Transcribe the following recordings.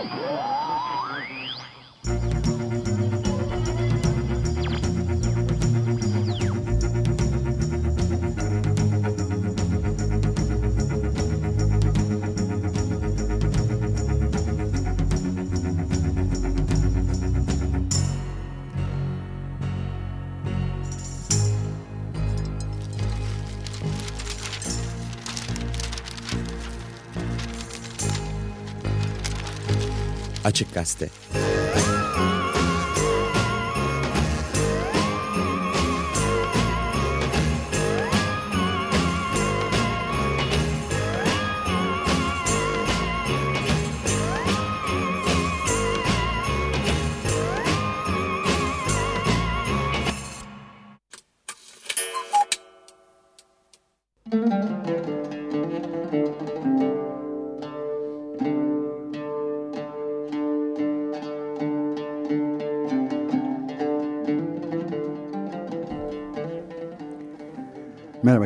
Oh! Açık Gazete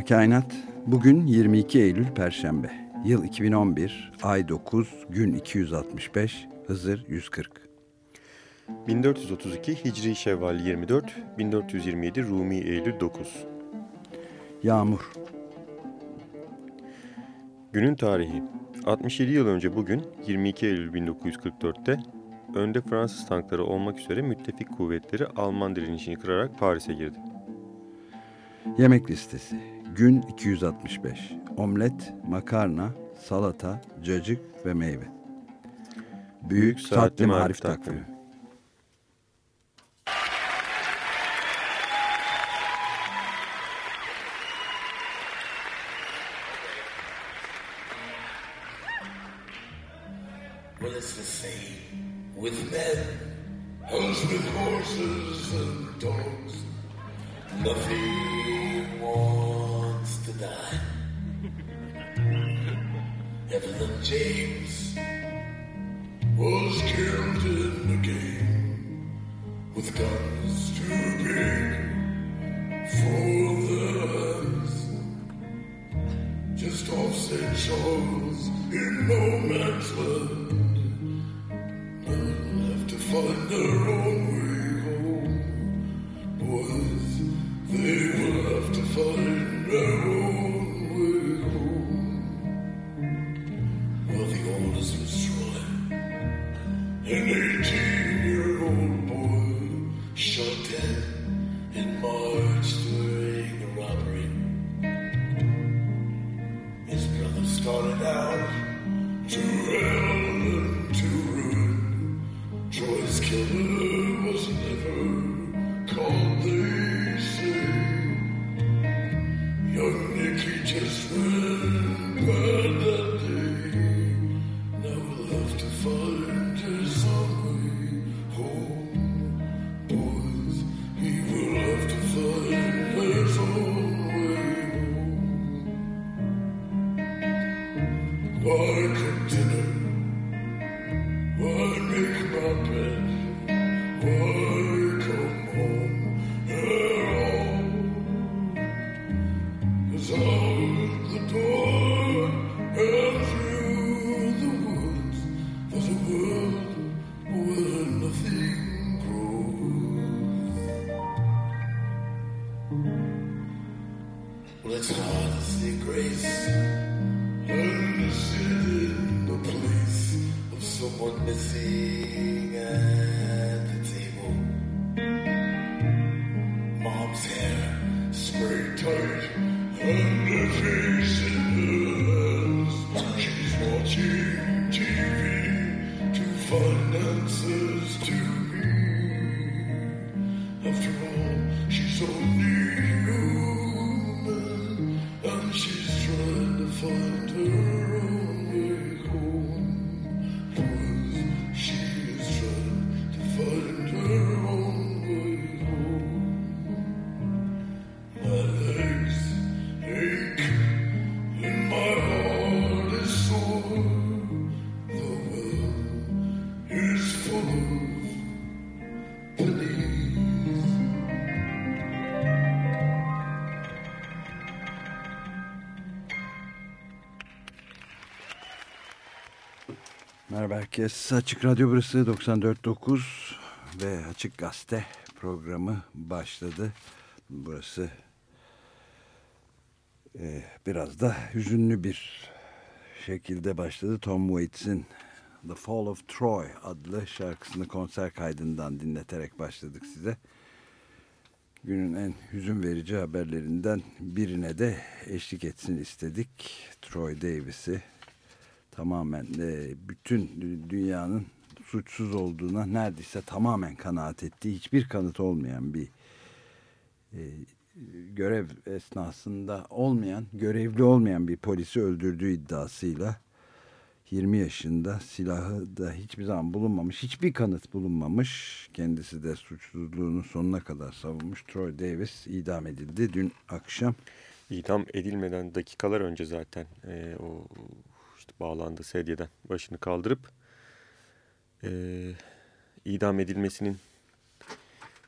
Merhaba Kainat. Bugün 22 Eylül Perşembe. Yıl 2011, ay 9, gün 265, Hızır 140. 1432 Hicri Şevval 24, 1427 Rumi Eylül 9. Yağmur. Günün tarihi. 67 yıl önce bugün 22 Eylül 1944'te önde Fransız tankları olmak üzere müttefik kuvvetleri Alman direnişini kırarak Paris'e girdi. Yemek listesi. Gün 265. Omlet, makarna, salata, cacık ve meyve. Büyük, Büyük Saatli Saatli Marif Takvimi. Takvimi. Well, it's the same with men as with horses and dogs. Nothing it's hard to say grace. And to sit in the place of someone missing at the table. Mom's hair sprayed tight and her Merhaba herkes. Açık Radyo burası 94.9 ve Açık Gazete programı başladı. Burası e, biraz da hüzünlü bir şekilde başladı. Tom Waits'in The Fall of Troy adlı şarkısını konser kaydından dinleterek başladık size. Günün en hüzün verici haberlerinden birine de eşlik etsin istedik. Troy Davis'i tamamen e, bütün dünyanın suçsuz olduğuna neredeyse tamamen kanaat ettiği hiçbir kanıt olmayan bir e, görev esnasında olmayan, görevli olmayan bir polisi öldürdüğü iddiasıyla 20 yaşında silahı da hiçbir zaman bulunmamış, hiçbir kanıt bulunmamış. Kendisi de suçsuzluğunu sonuna kadar savunmuş. Troy Davis idam edildi dün akşam. İdam edilmeden dakikalar önce zaten e, o işte bağlandığı sedyeden başını kaldırıp e, idam edilmesinin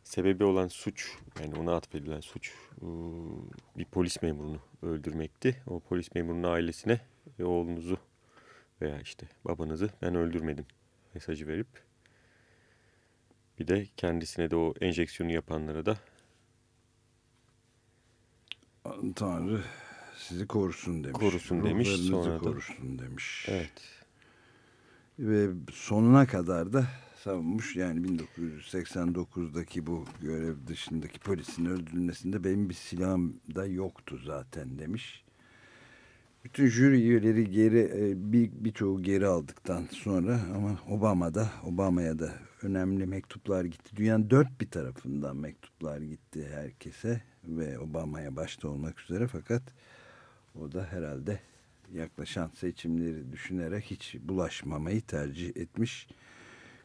sebebi olan suç yani ona atfedilen suç e, bir polis memurunu öldürmekti. O polis memurunun ailesine e, oğlunuzu veya işte babanızı ben öldürmedim mesajı verip bir de kendisine de o enjeksiyonu yapanlara da Tanrı sizi korusun demiş. Korusun demiş, sonra da- korusun demiş. evet Ve sonuna kadar da savunmuş. Yani 1989'daki bu görev dışındaki polisin öldürülmesinde benim bir silahım da yoktu zaten demiş. Bütün jüri üyeleri geri e, bir birçoğu geri aldıktan sonra ama Obama'da Obama'ya da önemli mektuplar gitti. Dünyanın dört bir tarafından mektuplar gitti herkese ve Obama'ya başta olmak üzere fakat o da herhalde yaklaşan seçimleri düşünerek hiç bulaşmamayı tercih etmiş.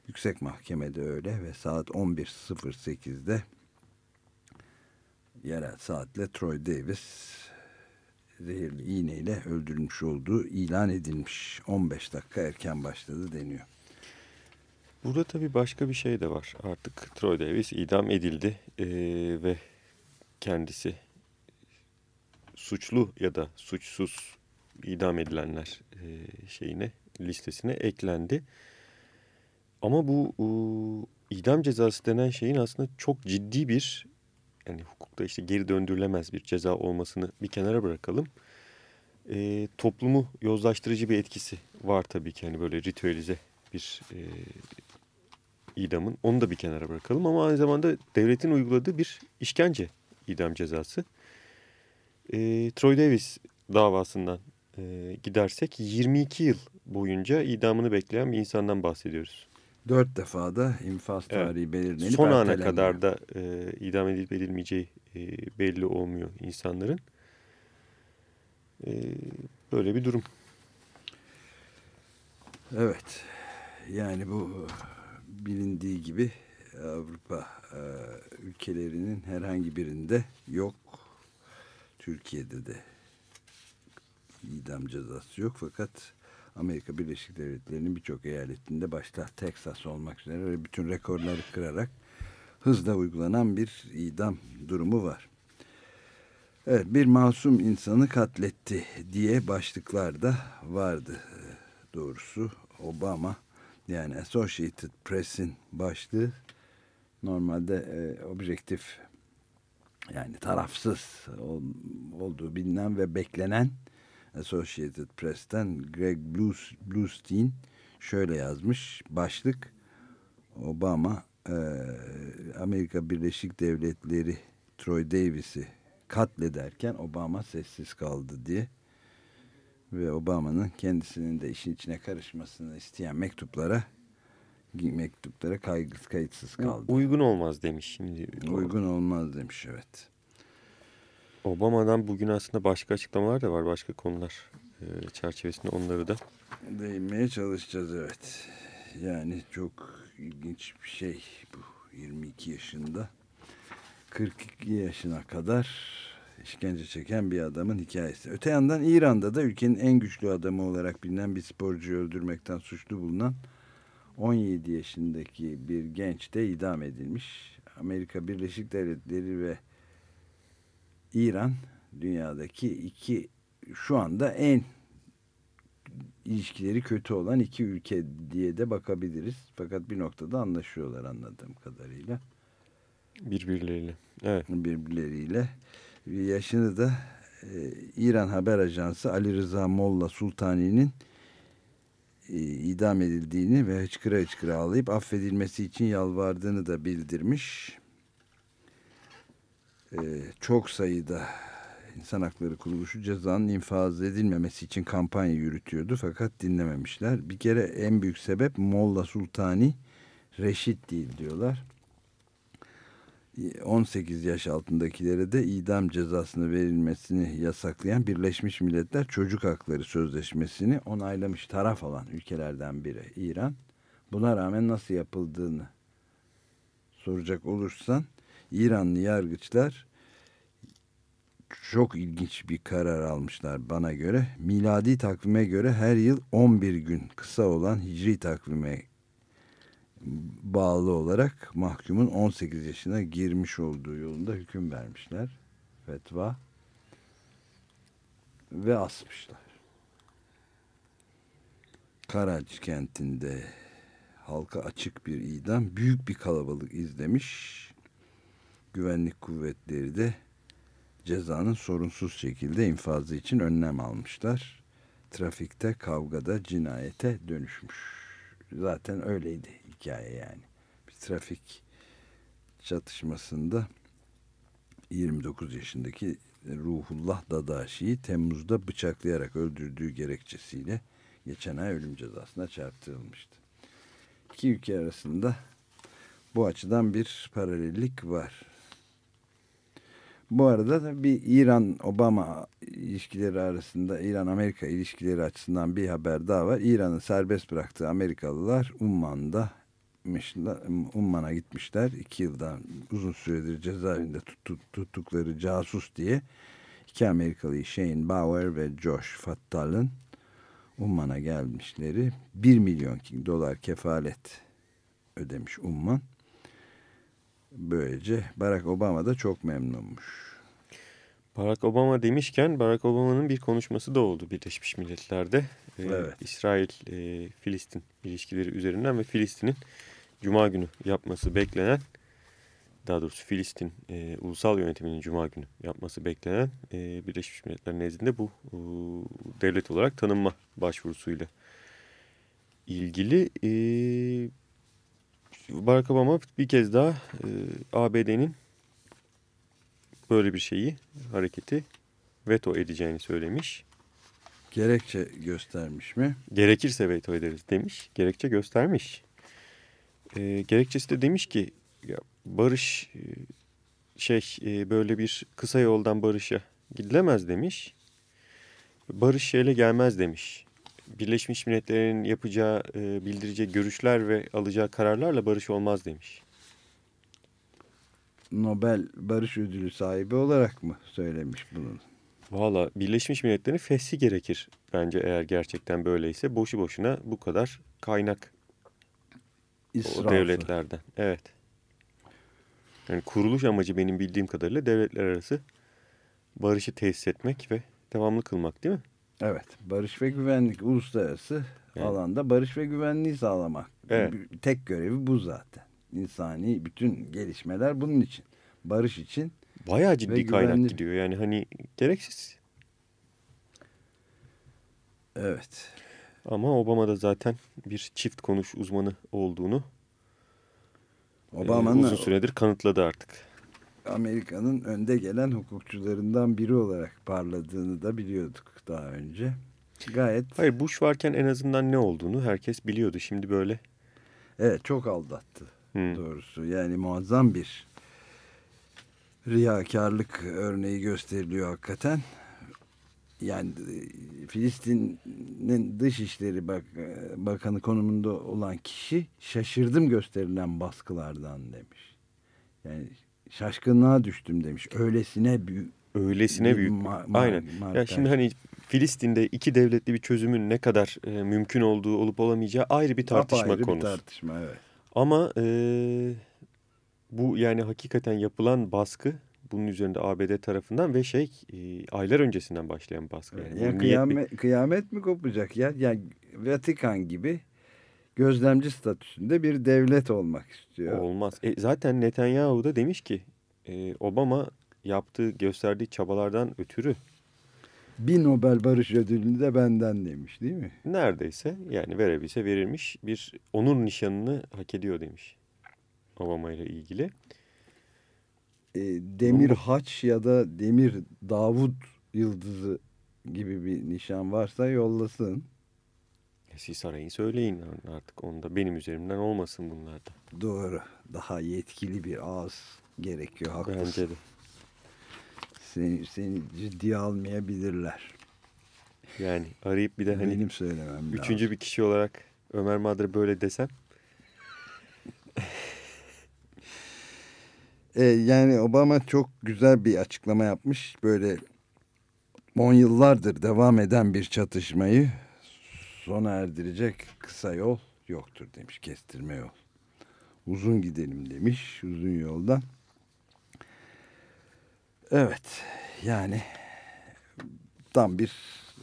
Yüksek Mahkemede öyle ve saat 11.08'de yerel saatle Troy Davis zehirli iğneyle öldürülmüş olduğu ilan edilmiş. 15 dakika erken başladı deniyor. Burada tabii başka bir şey de var. Artık Troy Davis idam edildi ee, ve kendisi suçlu ya da suçsuz idam edilenler e, şeyine listesine eklendi. Ama bu e, idam cezası denen şeyin aslında çok ciddi bir yani hukukta işte geri döndürülemez bir ceza olmasını bir kenara bırakalım. E, toplumu yozlaştırıcı bir etkisi var tabii ki hani böyle ritüelize bir e, idamın. Onu da bir kenara bırakalım ama aynı zamanda devletin uyguladığı bir işkence idam cezası. E, Troy Davis davasından e, gidersek 22 yıl boyunca idamını bekleyen bir insandan bahsediyoruz. Dört defa da infaz Evet. tarihi belirlenip Son ana kadar da e, idam edilip edilmeyeceği e, belli olmuyor insanların. E, böyle bir durum. Evet. Yani bu bilindiği gibi Avrupa e, ülkelerinin herhangi birinde yok. Türkiye'de de idam cezası yok fakat Amerika Birleşik Devletleri'nin birçok eyaletinde başta Texas olmak üzere bütün rekorları kırarak hızla uygulanan bir idam durumu var. Evet bir masum insanı katletti diye başlıklar da vardı e, doğrusu. Obama yani Associated Press'in başlığı normalde e, objektif yani tarafsız ol- olduğu bilinen ve beklenen Associated Press'ten Greg Blues, Bluestein şöyle yazmış. Başlık Obama e, Amerika Birleşik Devletleri Troy Davis'i katlederken Obama sessiz kaldı diye ve Obama'nın kendisinin de işin içine karışmasını isteyen mektuplara mektuplara kaygı, kayıtsız kaldı. Uygun olmaz demiş şimdi. Uygun olmaz demiş evet. Obama'dan bugün aslında başka açıklamalar da var. Başka konular e, çerçevesinde onları da Değinmeye çalışacağız evet. Yani çok ilginç bir şey bu 22 yaşında 42 yaşına kadar işkence çeken bir adamın hikayesi. Öte yandan İran'da da ülkenin en güçlü adamı olarak bilinen bir sporcuyu öldürmekten suçlu bulunan 17 yaşındaki bir genç de idam edilmiş. Amerika Birleşik Devletleri ve İran dünyadaki iki şu anda en ilişkileri kötü olan iki ülke diye de bakabiliriz. Fakat bir noktada anlaşıyorlar anladığım kadarıyla Birbirleriyle. Evet. birbirleriyle. Yaşını da e, İran Haber Ajansı Ali Rıza Molla Sultani'nin idam edildiğini ve hıçkıra hıçkıra ağlayıp affedilmesi için yalvardığını da bildirmiş. E, çok sayıda İnsan Hakları Kuruluşu cezanın infaz edilmemesi için kampanya yürütüyordu fakat dinlememişler. Bir kere en büyük sebep Molla Sultani reşit değil diyorlar. 18 yaş altındakilere de idam cezasını verilmesini yasaklayan Birleşmiş Milletler Çocuk Hakları Sözleşmesi'ni onaylamış taraf olan ülkelerden biri İran. Buna rağmen nasıl yapıldığını soracak olursan İranlı yargıçlar çok ilginç bir karar almışlar bana göre. Miladi takvime göre her yıl 11 gün kısa olan hicri takvime bağlı olarak mahkumun 18 yaşına girmiş olduğu yolunda hüküm vermişler. Fetva. Ve asmışlar. Karaç kentinde halka açık bir idam büyük bir kalabalık izlemiş. Güvenlik kuvvetleri de cezanın sorunsuz şekilde infazı için önlem almışlar. Trafikte kavgada cinayete dönüşmüş. Zaten öyleydi hikaye yani. Bir trafik çatışmasında 29 yaşındaki Ruhullah Dadaşi'yi Temmuz'da bıçaklayarak öldürdüğü gerekçesiyle geçen ay ölüm cezasına çarptırılmıştı. İki ülke arasında bu açıdan bir paralellik var. Bu arada da bir İran-Obama ilişkileri arasında İran-Amerika ilişkileri açısından bir haber daha var. İran'ı serbest bıraktığı Amerikalılar Umman'da Umman'a gitmişler. iki yıldan uzun süredir cezaevinde tuttukları casus diye iki Amerikalı Shane Bauer ve Josh Fattal'ın Umman'a gelmişleri 1 milyon dolar kefalet ödemiş Umman. Böylece Barack Obama da çok memnunmuş. Barack Obama demişken Barack Obama'nın bir konuşması da oldu Birleşmiş Milletler'de. Ee, Evet. İsrail-Filistin ilişkileri üzerinden ve Filistin'in Cuma günü yapması beklenen, daha doğrusu Filistin e, ulusal yönetiminin Cuma günü yapması beklenen e, Birleşmiş Milletler nezdinde bu e, devlet olarak tanınma başvurusuyla ilgili e, Barack Obama bir kez daha e, ABD'nin böyle bir şeyi, hareketi veto edeceğini söylemiş. Gerekçe göstermiş mi? Gerekirse veto ederiz demiş. Gerekçe göstermiş. E, gerekçesi de demiş ki ya barış e, şey e, böyle bir kısa yoldan barışa gidilemez demiş. Barış şeyle gelmez demiş. Birleşmiş Milletler'in yapacağı, e, bildireceği görüşler ve alacağı kararlarla barış olmaz demiş. Nobel Barış Ödülü sahibi olarak mı söylemiş bunu? Valla Birleşmiş Milletler'in fesli gerekir bence eğer gerçekten böyleyse. Boşu boşuna bu kadar kaynak o İsrafı. devletlerden. Evet. Yani kuruluş amacı benim bildiğim kadarıyla devletler arası barışı tesis etmek ve devamlı kılmak değil mi? Evet. Barış ve güvenlik uluslararası Evet. alanda barış ve güvenliği sağlamak. Evet. Tek görevi bu zaten. İnsani bütün gelişmeler bunun için. Barış için. Bayağı ciddi Ve kaynak güvenli- gidiyor. Yani hani gereksiz. Evet. Ama Obama da zaten bir çift konuş uzmanı olduğunu e, Obama'nın uzun süredir kanıtladı artık. Amerika'nın önde gelen hukukçularından biri olarak parladığını da biliyorduk daha önce. Gayet Hayır Bush varken en azından ne olduğunu herkes biliyordu. Şimdi böyle evet çok aldattı hmm, doğrusu. Yani muazzam bir riyakarlık örneği gösteriliyor hakikaten. Yani e, Filistin'in Dışişleri Bak Bakanı konumunda olan kişi şaşırdım gösterilen baskılardan demiş. Yani şaşkınlığa düştüm demiş. Öylesine büyük. öylesine büyük. ma- Aynen. Ya markaj. şimdi hani Filistin'de iki devletli bir çözümün ne kadar e, mümkün olduğu olup olamayacağı ayrı bir tartışma Apayrı konusu. Bir tartışma evet. Ama e, bu yani hakikaten yapılan baskı bunun üzerinde ABD tarafından ve şey e, aylar öncesinden başlayan baskı. Yani, Ya bu niyetli- kıyamet, kıyamet mi kopacak ya? Yani Vatikan gibi gözlemci statüsünde bir devlet olmak istiyor. Olmaz. E, zaten Netanyahu da demiş ki e, Obama yaptığı gösterdiği çabalardan ötürü Bir Nobel Barış Ödülünü de benden demiş değil mi? neredeyse yani verebilse verilmiş bir onur nişanını hak ediyor demiş Obama ile ilgili. E, Demir Haç ya da Demir Davut Yıldızı gibi bir nişan varsa yollasın. Siz arayın söyleyin artık onu da benim üzerimden olmasın bunlar da. Doğru. Daha yetkili bir ağız gerekiyor. Haklısın. Bence de. Seni, seni ciddiye almayabilirler. Yani arayıp bir de hani Benim söylemem üçüncü lazım. bir kişi olarak Ömer Madre böyle desem E, yani Obama çok güzel bir açıklama yapmış. Böyle 10 yıllardır devam eden bir çatışmayı sona erdirecek kısa yol yoktur demiş. Kestirme yol. Uzun gidelim demiş uzun yoldan. Evet yani tam bir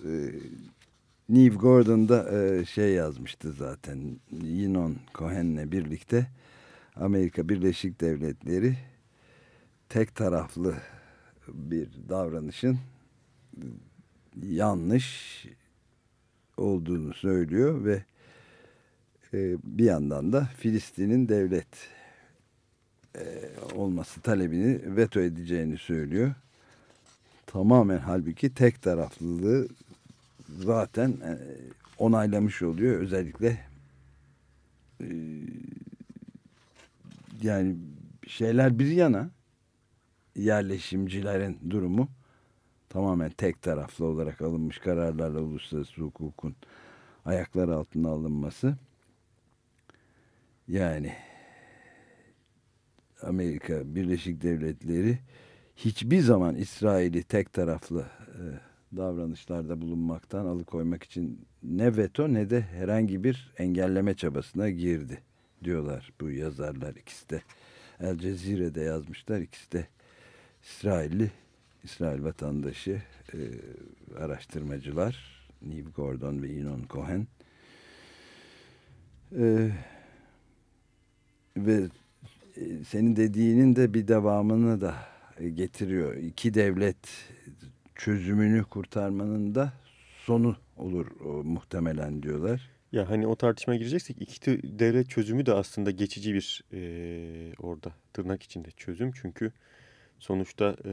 e, Neve Gordon da e, şey yazmıştı zaten Yinon Cohen'le birlikte Amerika Birleşik Devletleri tek taraflı bir davranışın yanlış olduğunu söylüyor ve e, bir yandan da Filistin'in devlet e, olması talebini veto edeceğini söylüyor. Tamamen halbuki tek taraflılığı zaten e, onaylamış oluyor. Özellikle yani şeyler bir yana yerleşimcilerin durumu tamamen tek taraflı olarak alınmış kararlarla uluslararası hukukun ayaklar altına alınması. Yani Amerika Birleşik Devletleri hiçbir zaman İsrail'i tek taraflı e, davranışlarda bulunmaktan alıkoymak için ne veto ne de herhangi bir engelleme çabasına girdi diyorlar bu yazarlar. İkisi de El Cezire'de yazmışlar ikisi de İsrailli İsrail vatandaşı e, araştırmacılar Neve Gordon ve Inon Cohen e, ve e, senin dediğinin de bir devamını da getiriyor. İki devlet çözümünü kurtarmanın da sonu olur o, muhtemelen diyorlar. Ya hani o tartışmaya gireceksek iki devlet çözümü de aslında geçici bir e, orada tırnak içinde çözüm. Çünkü sonuçta e,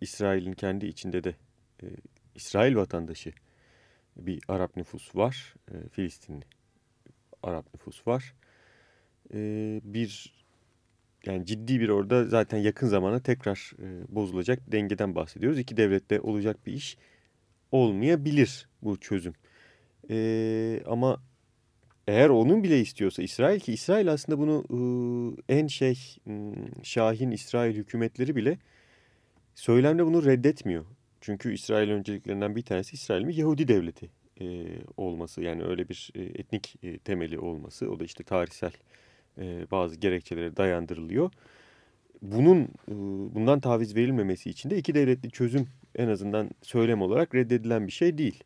İsrail'in kendi içinde de e, İsrail vatandaşı bir Arap nüfus var. E, Filistinli Arap nüfus var. E, bir yani ciddi bir orada zaten yakın zamana tekrar e, bozulacak dengeden bahsediyoruz. İki devlette olacak bir iş olmayabilir bu çözüm. Ee, ama eğer onun bile istiyorsa İsrail ki İsrail aslında bunu ıı, en şey şahin İsrail hükümetleri bile söylemde bunu reddetmiyor. Çünkü İsrail önceliklerinden bir tanesi İsrail'in Yahudi devleti e, olması. Yani öyle bir e, etnik e, temeli olması. O da işte tarihsel e, bazı gerekçelere dayandırılıyor. Bunun e, bundan taviz verilmemesi için de iki devletli çözüm en azından söylem olarak reddedilen bir şey değil.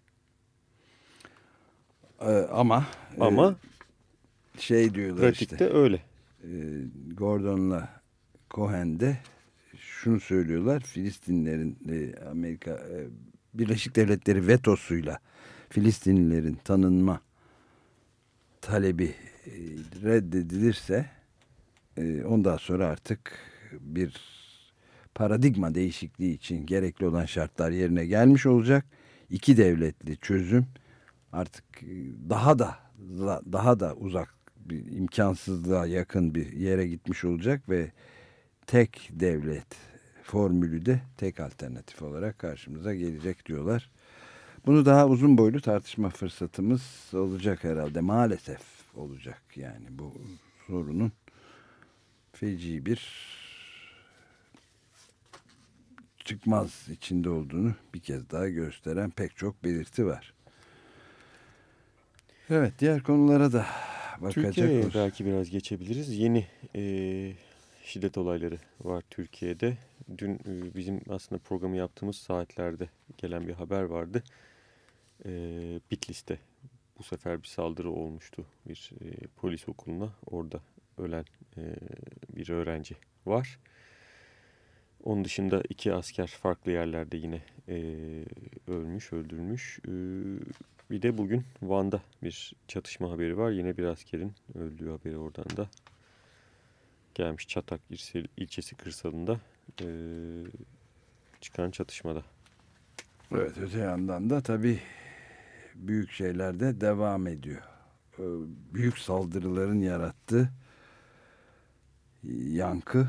E, ama e, Ama şey diyorlar pratikte işte öyle. e, Gordon'la Cohen de şunu söylüyorlar. Filistinlerin e, Amerika e, Birleşik Devletleri vetosuyla Filistinlilerin tanınma talebi e, reddedilirse e, ondan sonra artık bir paradigma değişikliği için gerekli olan şartlar yerine gelmiş olacak. İki devletli çözüm artık e, daha da daha da uzak bir imkansızlığa yakın bir yere gitmiş olacak ve tek devlet formülü de tek alternatif olarak karşımıza gelecek diyorlar. Bunu daha uzun boylu tartışma fırsatımız olacak herhalde. Maalesef olacak yani bu sorunun feci bir çıkmaz içinde olduğunu bir kez daha gösteren pek çok belirti var. Evet diğer konulara da bakacak Türkiye'ye belki biraz geçebiliriz. Yeni e, şiddet olayları var Türkiye'de. Dün e, bizim aslında programı yaptığımız saatlerde gelen bir haber vardı. E, Bitlis'te bu sefer bir saldırı olmuştu bir e, polis okuluna. Orada ölen e, bir öğrenci var. Onun dışında iki asker farklı yerlerde yine e, ölmüş, öldürülmüş. E, bir de bugün Van'da bir çatışma haberi var. Yine bir askerin öldüğü haberi oradan da gelmiş. Çatak ilçesi, kırsalında e, çıkan çatışmada. Evet öte yandan da tabii büyük şeyler de devam ediyor. Büyük saldırıların yarattığı yankı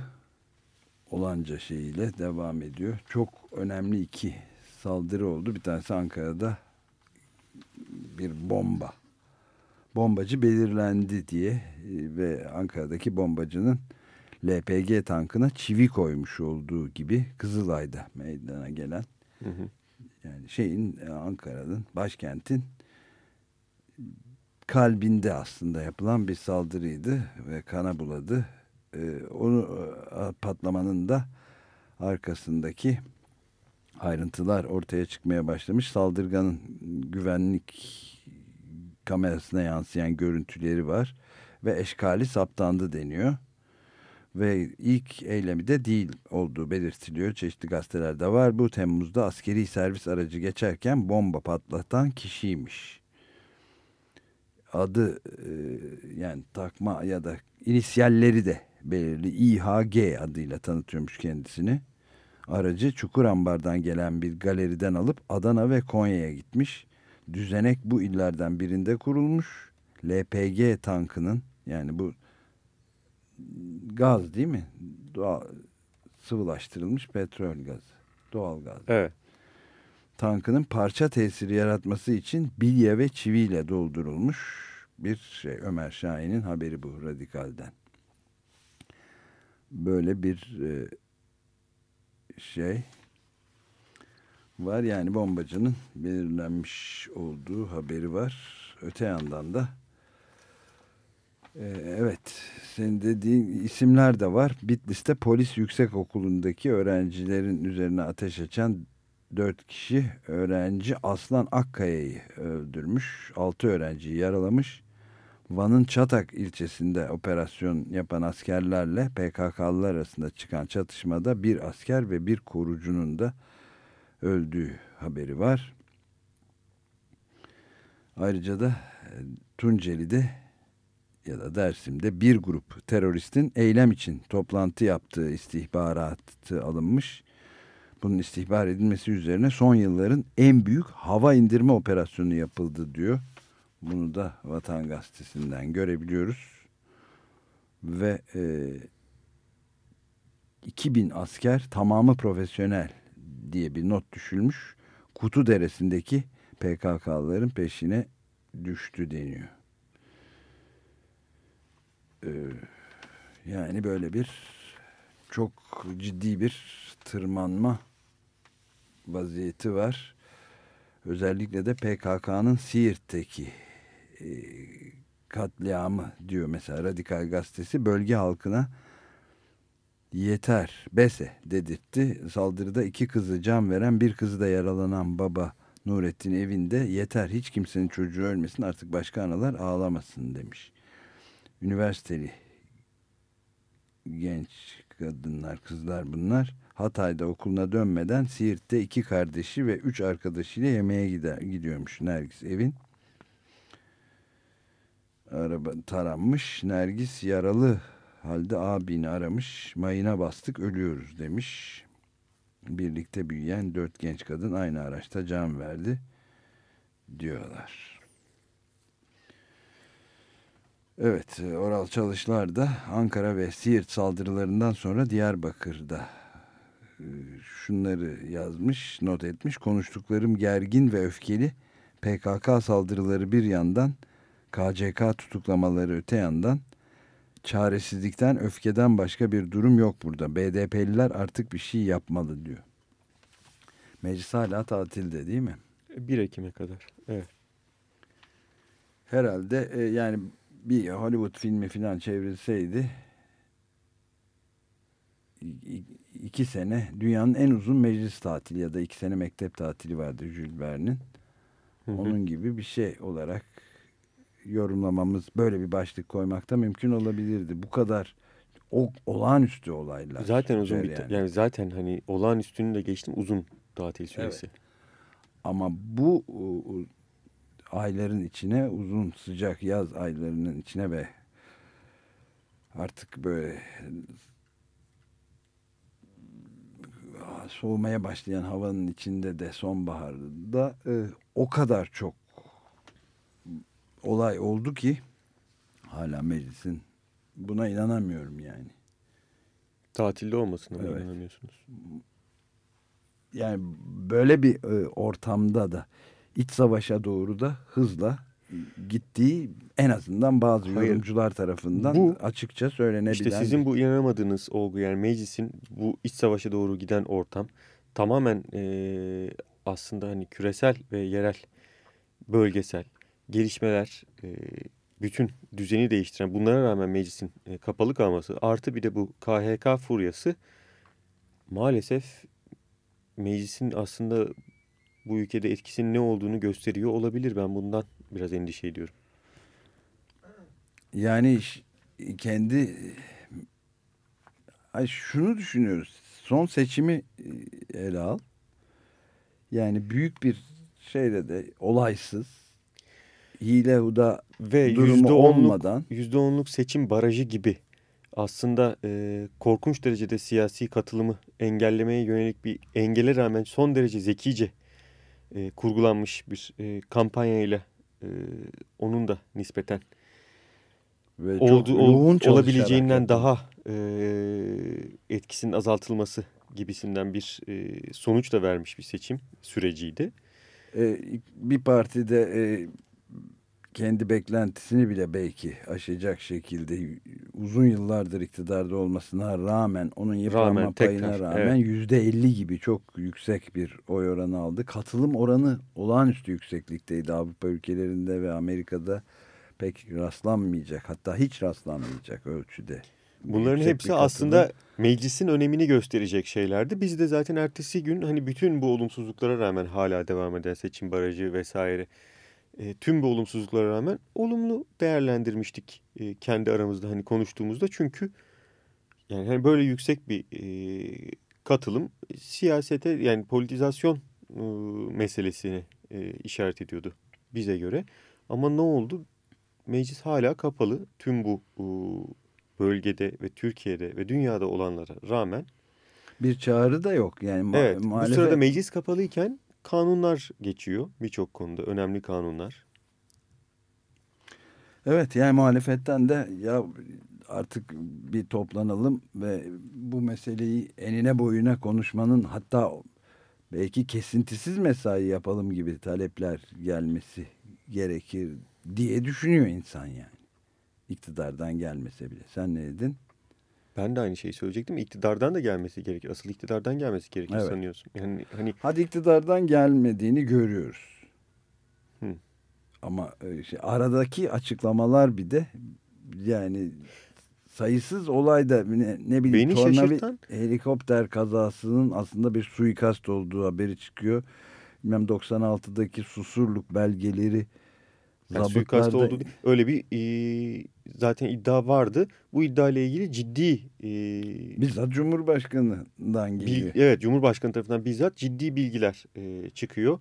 olanca şeyiyle devam ediyor. Çok önemli iki saldırı oldu. Bir tanesi Ankara'da bir bomba. Bombacı belirlendi diye e, ve Ankara'daki bombacının LPG tankına çivi koymuş olduğu gibi Kızılay'da meydana gelen Hı hı. yani şeyin e, Ankara'nın başkentin kalbinde aslında yapılan bir saldırıydı ve kana buladı. Ee, onu e, patlamanın da arkasındaki ayrıntılar ortaya çıkmaya başlamış. Saldırganın güvenlik kamerasına yansıyan görüntüleri var ve eşkali saptandı deniyor. Ve ilk eylemi de değil olduğu belirtiliyor. Çeşitli gazetelerde var. Bu Temmuz'da askeri servis aracı geçerken bomba patlatan kişiymiş. Adı e, yani takma ya da inisyalleri de belirli İHG adıyla tanıtıyormuş kendisini. Aracı Çukurambar'dan gelen bir galeriden alıp Adana ve Konya'ya gitmiş. Düzenek bu illerden birinde kurulmuş. LPG tankının yani bu gaz değil mi? Doğal, sıvılaştırılmış petrol gazı. Doğal gaz. Evet. Tankının parça tesiri yaratması için bilye ve çiviyle doldurulmuş bir şey. Ömer Şahin'in haberi bu radikalden. Böyle bir e, şey var yani bombacının belirlenmiş olduğu haberi var. Öte yandan da ee, Evet, senin dediğin isimler de var. Bitlis'te polis yüksek okulundaki öğrencilerin üzerine ateş açan dört kişi öğrenci Aslan Akkaya'yı öldürmüş. Altı öğrenciyi yaralamış. Van'ın Çatak ilçesinde operasyon yapan askerlerle PKK'lılar arasında çıkan çatışmada bir asker ve bir korucunun da öldüğü haberi var. Ayrıca da e, Tunceli'de ya da Dersim'de bir grup teröristin eylem için toplantı yaptığı istihbaratı alınmış. Bunun istihbar edilmesi üzerine son yılların en büyük hava indirme operasyonu yapıldı diyor. Bunu da Vatan Gazetesi'nden görebiliyoruz. Ve e, 2000 asker tamamı profesyonel diye bir not düşülmüş. Kutu Deresi'ndeki PKK'lıların peşine düştü deniyor. Ee, yani böyle bir çok ciddi bir tırmanma vaziyeti var. Özellikle de PKK'nın Siirt'teki e, katliamı diyor mesela Radikal Gazetesi bölge halkına yeter bese dedirtti. Saldırıda iki kızı can veren bir kızı da yaralanan baba Nurettin evinde yeter hiç kimsenin çocuğu ölmesin artık başka analar ağlamasın demiş üniversiteli genç kadınlar, kızlar bunlar. Hatay'da okuluna dönmeden Siirt'te iki kardeşi ve üç arkadaşıyla yemeğe gider, gidiyormuş Nergis evin. Araba taranmış. Nergis yaralı halde abini aramış. Mayına bastık ölüyoruz demiş. Birlikte büyüyen dört genç kadın aynı araçta can verdi diyorlar. Evet, Oral Çalışlar da Ankara ve Siirt saldırılarından sonra Diyarbakır'da e, şunları yazmış, not etmiş. Konuştuklarım gergin ve öfkeli. PKK saldırıları bir yandan, KCK tutuklamaları öte yandan, çaresizlikten, öfkeden başka bir durum yok burada. BDP'liler artık bir şey yapmalı diyor. Meclis hala tatilde değil mi? 1 Ekim'e kadar. Evet. Herhalde e, yani bir Hollywood filmi falan çevrilseydi iki sene dünyanın en uzun meclis tatili ya da iki sene mektep tatili vardı Jules Verne'in. Onun gibi bir şey olarak yorumlamamız böyle bir başlık koymakta mümkün olabilirdi. Bu kadar o olağanüstü olaylar. Zaten uzun bir cereyan. yani zaten hani olağanüstünü de geçtim uzun tatil süresi. Ama bu ayların içine uzun sıcak yaz aylarının içine ve artık böyle soğumaya başlayan havanın içinde de sonbaharda e, o kadar çok olay oldu ki hala meclisin buna inanamıyorum yani. Tatilde olmasına Evet. inanamıyorsunuz? yani böyle bir e, ortamda da iç savaşa doğru da hızla gittiği en azından bazı Hayır. yorumcular tarafından Bu- açıkça söylenebilen. İşte sizin bu inanamadığınız olgu yani meclisin bu iç savaşa doğru giden ortam tamamen eee, aslında hani küresel ve yerel bölgesel gelişmeler eee, bütün düzeni değiştiren bunlara rağmen meclisin e, kapalı kalması artı bir de bu KHK furyası maalesef meclisin aslında bu ülkede etkisinin ne olduğunu gösteriyor olabilir. Ben bundan biraz endişe ediyorum. Yani kendi Ay şunu düşünüyoruz. Son seçimi e, ele al. Yani büyük bir şeyle de olaysız hile huda Ve durumu yüzde olmadan %10'luk seçim barajı gibi aslında e, korkunç derecede siyasi katılımı engellemeye yönelik bir engele rağmen son derece zekice e, kurgulanmış bir e, kampanyayla e, onun da nispeten ve oldu, ol- olabileceğinden daha e, etkisinin azaltılması gibisinden bir e, sonuç da vermiş bir seçim süreciydi. E, bir partide e, kendi beklentisini bile belki aşacak şekilde uzun yıllardır iktidarda olmasına rağmen onun yıpranma Rağmen, payına tekrar, rağmen yüzde elli gibi çok yüksek bir oy oranı aldı. Katılım oranı olağanüstü yükseklikteydi Avrupa ülkelerinde ve Amerika'da pek rastlanmayacak hatta hiç rastlanmayacak ölçüde. Bunların Yüksek hepsi aslında meclisin önemini gösterecek şeylerdi. Biz de zaten ertesi gün hani bütün bu olumsuzluklara rağmen hala devam eden seçim barajı vesaire e, tüm bu olumsuzluklara rağmen olumlu değerlendirmiştik e, kendi aramızda hani konuştuğumuzda. Çünkü yani hani böyle yüksek bir e, katılım siyasete yani politizasyon e, meselesini e, işaret ediyordu bize göre. Ama ne oldu? Meclis hala kapalı. Tüm bu e, bölgede ve Türkiye'de ve dünyada olanlara rağmen bir çağrı da yok. Yani evet bu sırada meclis kapalıyken kanunlar geçiyor birçok konuda önemli kanunlar. Evet yani muhalefetten de ya artık bir toplanalım ve bu meseleyi enine boyuna konuşmanın hatta belki kesintisiz mesai yapalım gibi talepler gelmesi gerekir diye düşünüyor insan yani. İktidardan gelmese bile. Sen ne dedin? Ben de aynı şeyi söyleyecektim. İktidardan da gelmesi gerekir. Asıl iktidardan gelmesi gerekir Evet. sanıyorsun. Yani hani Hadi iktidardan gelmediğini görüyoruz. Hı. Ama e, şey, aradaki açıklamalar bir de yani sayısız olayda ne, ne bileyim Beni tornavi- şaşırtan- helikopter kazasının aslında bir suikast olduğu haberi çıkıyor. Bilmem 96'daki Susurluk belgeleri Yani suikast olduğu öyle bir e, zaten iddia vardı. Bu iddia ile ilgili ciddi e, bizzat Cumhurbaşkanı'ndan bil- geliyor. evet Cumhurbaşkanı tarafından bizzat ciddi bilgiler e, çıkıyor.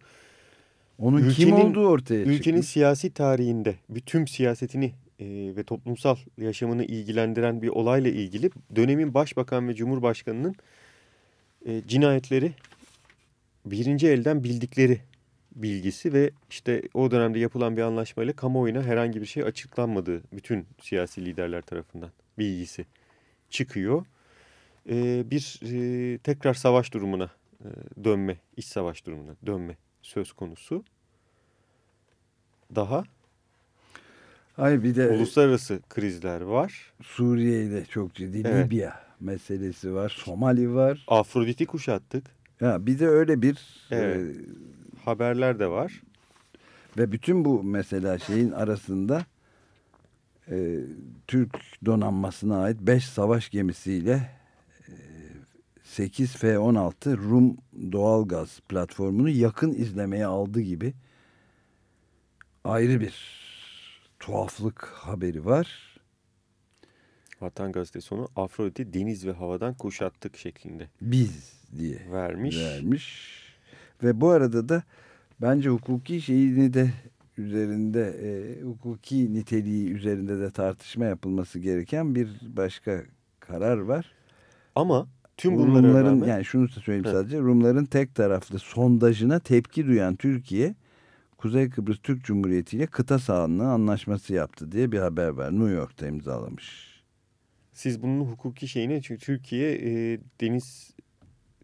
Onun kim ülkenin- olduğu ortaya Ülkenin çıkmış. siyasi tarihinde bütün siyasetini e, ve toplumsal yaşamını ilgilendiren bir olayla ilgili dönemin başbakan ve cumhurbaşkanının e, cinayetleri birinci elden bildikleri bilgisi ve işte o dönemde yapılan bir anlaşmayla kamuoyuna herhangi bir şey açıklanmadığı bütün siyasi liderler tarafından bilgisi çıkıyor. E, bir e, tekrar savaş durumuna e, dönme, iç savaş durumuna dönme söz konusu. Daha Hayır bir de uluslararası krizler var. Suriye ile çok ciddi Evet. Libya meselesi var. Somali var. Afrodit'i kuşattık. Ya bir de öyle bir Evet. Haberler de var. ve bütün bu mesela şeyin arasında e, Türk donanmasına ait 5 savaş gemisiyle e, 8 F-16 Rum doğalgaz platformunu yakın izlemeye aldı gibi ayrı bir tuhaflık haberi var. Vatan Gazetesi onu Afrodit'i deniz ve havadan kuşattık şeklinde Biz diye vermiş. vermiş. Ve bu arada da bence hukuki şeyini de üzerinde e, hukuki niteliği üzerinde de tartışma yapılması gereken bir başka karar var. Ama tüm bunlara Rumların rağmen yani şunu da söyleyeyim Heh. sadece Rumların tek taraflı sondajına tepki duyan Türkiye Kuzey Kıbrıs Türk Cumhuriyeti ile kıta sahanlığı anlaşması yaptı diye bir haber var. New York'ta imzalamış. siz bunun hukuki şeyine çünkü Türkiye e, deniz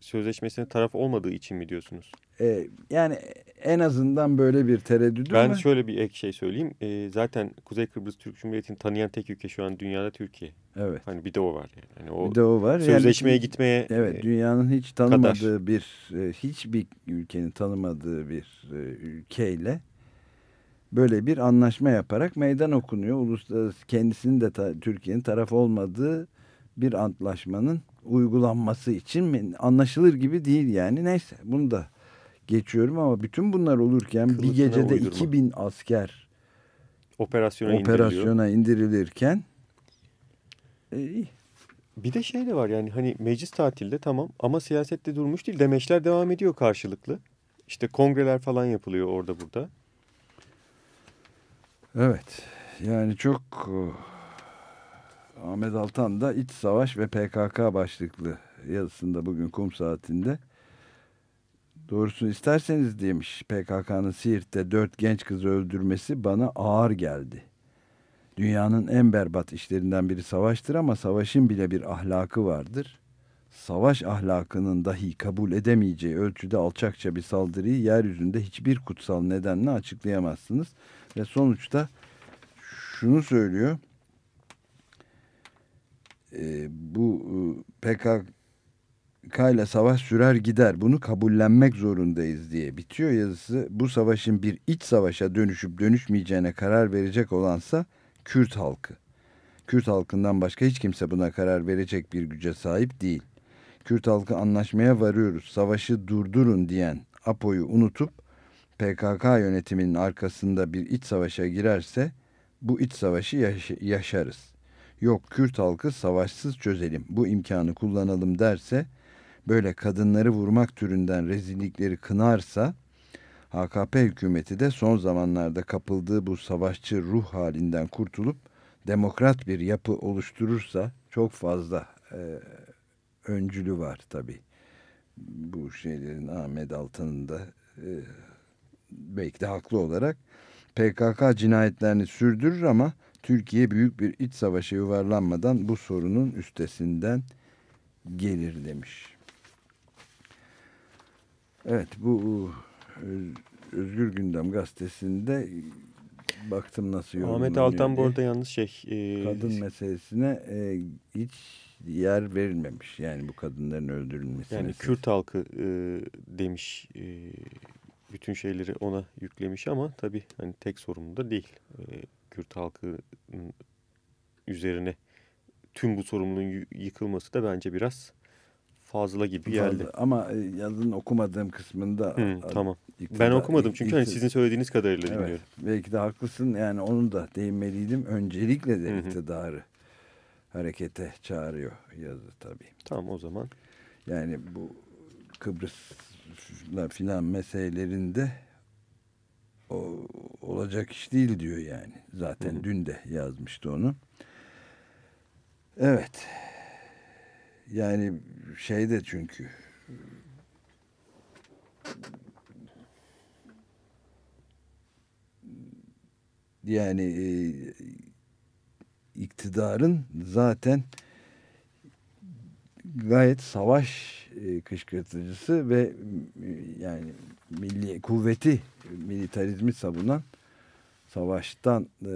sözleşmesine taraf olmadığı için mi diyorsunuz? E, yani en azından böyle bir tereddüdüm Ben var. şöyle bir ek şey söyleyeyim. E, zaten Kuzey Kıbrıs Türk Cumhuriyeti'ni tanıyan tek ülke şu an dünyada Türkiye. Evet. Hani bir de o var yani. Hani o Bir de o var. Yani- sözleşmeye gitmeye Evet, e, dünyanın hiç tanımadığı bir, e, hiçbir ülkenin tanımadığı bir e, ülkeyle böyle bir anlaşma yaparak meydan okunuyor. Uluslararası kendisinin de ta- Türkiye'nin taraf olmadığı bir antlaşmanın uygulanması için mi- anlaşılır gibi değil yani. Neyse bunu da geçiyorum ama bütün bunlar olurken bir Kılıfına gecede uydurma. 2000 asker operasyona operasyona indirilirken e. Bir de şey de var yani hani meclis tatilde tamam ama siyasette durmuş değil. Demeçler devam ediyor karşılıklı. İşte kongreler falan yapılıyor orada burada. Evet. Yani çok Ahmet Altan da İç Savaş ve PKK başlıklı yazısında bugün kum saatinde doğrusunu isterseniz demiş PKK'nın Siirt'te dört genç kızı öldürmesi bana ağır geldi. Dünyanın en berbat işlerinden biri savaştır ama savaşın bile bir ahlakı vardır. Savaş ahlakının dahi kabul edemeyeceği ölçüde alçakça bir saldırıyı yeryüzünde hiçbir kutsal nedenle açıklayamazsınız. Ve sonuçta şunu söylüyor. E, bu e, PKK ile savaş sürer gider. Bunu kabullenmek zorundayız diye bitiyor yazısı. Bu savaşın bir iç savaşa dönüşüp dönüşmeyeceğine karar verecek olansa Kürt halkı. Kürt halkından başka hiç kimse buna karar verecek bir güce sahip değil. Kürt halkı anlaşmaya varıyoruz, savaşı durdurun diyen APO'yu unutup PKK yönetiminin arkasında bir iç savaşa girerse bu iç savaşı yaş- yaşarız. Yok Kürt halkı savaşsız çözelim, bu imkanı kullanalım derse, böyle kadınları vurmak türünden rezillikleri kınarsa, AKP hükümeti de son zamanlarda kapıldığı bu savaşçı ruh halinden kurtulup demokrat bir yapı oluşturursa çok fazla e, öncülü var tabii. Bu şeylerin Ahmet Altan'ın da e, belki de haklı olarak PKK cinayetlerini sürdürür ama Türkiye büyük bir iç savaşa yuvarlanmadan bu sorunun üstesinden gelir demiş. Evet bu Öz- Özgür Gündem gazetesinde baktım nasıl yorumlanıyor Ahmet Altan bu arada yalnız şey. e, kadın meselesine e, hiç yer verilmemiş. Yani bu kadınların öldürülmesi yani meselesi. Kürt halkı e, demiş. e, bütün şeyleri ona yüklemiş ama tabii hani tek sorumlu da değil. E, Kürt halkının üzerine tüm bu sorumluluğun yı- yıkılması da bence biraz fazla gibi geldi. Fazla. Ama e, yazının okumadığım kısmında Hı, tamam. iktidar- Ben okumadım çünkü hani sizin söylediğiniz kadarıyla Evet, dinliyorum. belki de haklısın. Yani onu da değinmeliydim. Öncelikle de Hı hı. iktidarı harekete çağırıyor yazı tabii. Tamam o zaman. Yani bu Kıbrıs'la filan meselelerinde o, olacak iş değil diyor yani. Zaten Hı dün de yazmıştı onu. Evet. Yani şeyde çünkü yani e, iktidarın zaten gayet savaş e, kışkırtıcısı ve e, yani milli kuvveti militarizmi savunan savaştan e,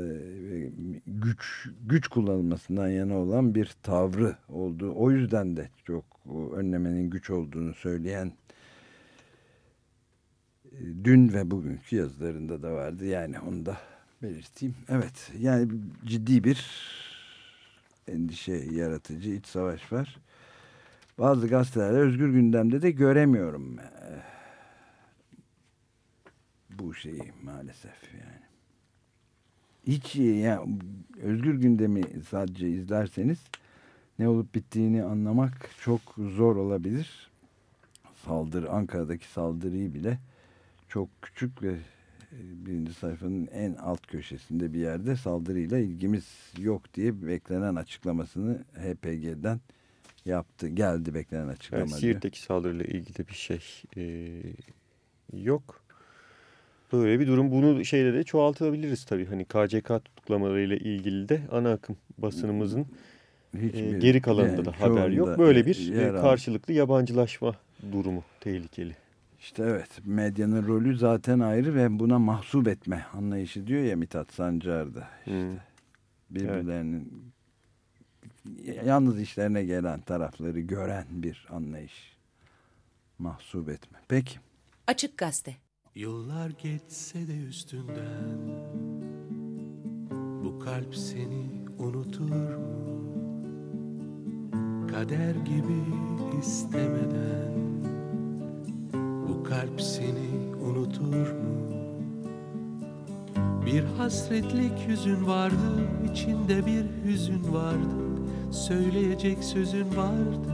güç güç kullanılmasından yana olan bir tavrı olduğu o yüzden de çok önlemenin güç olduğunu söyleyen e, dün ve bugünkü yazılarında da vardı yani onu da belirteyim. Evet yani ciddi bir endişe yaratıcı iç savaş var. bazı gazetelerde özgür gündemde de göremiyorum e, bu şeyi maalesef yani. Hiç yani özgür gündemi sadece izlerseniz ne olup bittiğini anlamak çok zor olabilir. Saldırı Ankara'daki saldırıyı bile çok küçük ve e, birinci sayfanın en alt köşesinde bir yerde saldırıyla ilgimiz yok diye beklenen açıklamasını HPG'den yaptı. Geldi beklenen açıklama. Yani. Siirt'teki saldırıyla ilgili bir şey e, yok. Böyle bir durum. Bunu şeyle de çoğaltabiliriz tabii. Hani KCK tutuklamalarıyla ilgili de ana akım basınımızın e, Hiçbir- geri kalanında yani da haber yok. Böyle bir e, karşılıklı yabancılaşma durumu tehlikeli. İşte evet medyanın rolü zaten ayrı ve buna mahsup etme anlayışı diyor ya Mithat Sancar da. Hmm. Birbirlerinin yalnız işlerine gelen tarafları gören bir anlayış. Mahsup etme. Peki. Açık Gazete. Yıllar geçse de üstünden Bu kalp seni unutur mu? Kader gibi istemeden Bu kalp seni unutur mu? Bir hasretlik yüzün vardı içinde bir hüzün vardı Söyleyecek sözün vardı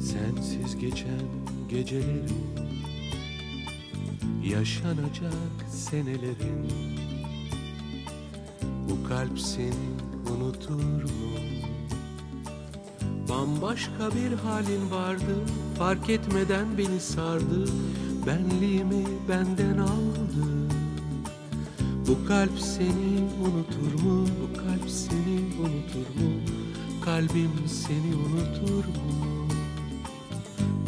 Sensiz geçen gecelerin Yaşanacak senelerin Bu kalp seni unutur mu? Bambaşka bir halin vardı Fark etmeden beni sardı Benliğimi benden aldı Bu kalp seni unutur mu? Bu kalp seni unutur mu? Kalbim seni unutur mu?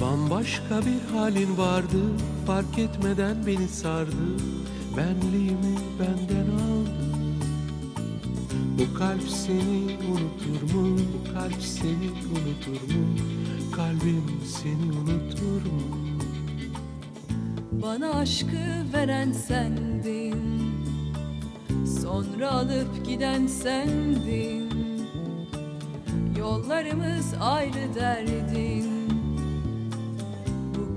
Bambaşka bir halin vardı Fark etmeden beni sardı Benliğimi benden aldı Bu kalp seni unutur mu? Bu kalp seni unutur mu? Kalbim seni unutur mu? Bana aşkı veren sendin Sonra alıp giden sendin Yollarımız ayrı derdin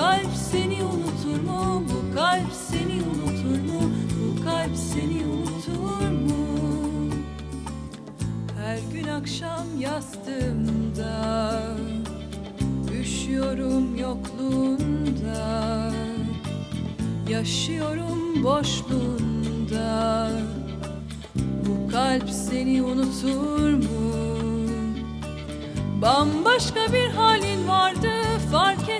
kalp seni unutur mu? Bu kalp seni unutur mu? Bu kalp seni unutur mu? Her gün akşam yastığımda Üşüyorum yokluğunda Yaşıyorum boşluğunda Bu kalp seni unutur mu? Bambaşka bir halin vardı Fark etmeden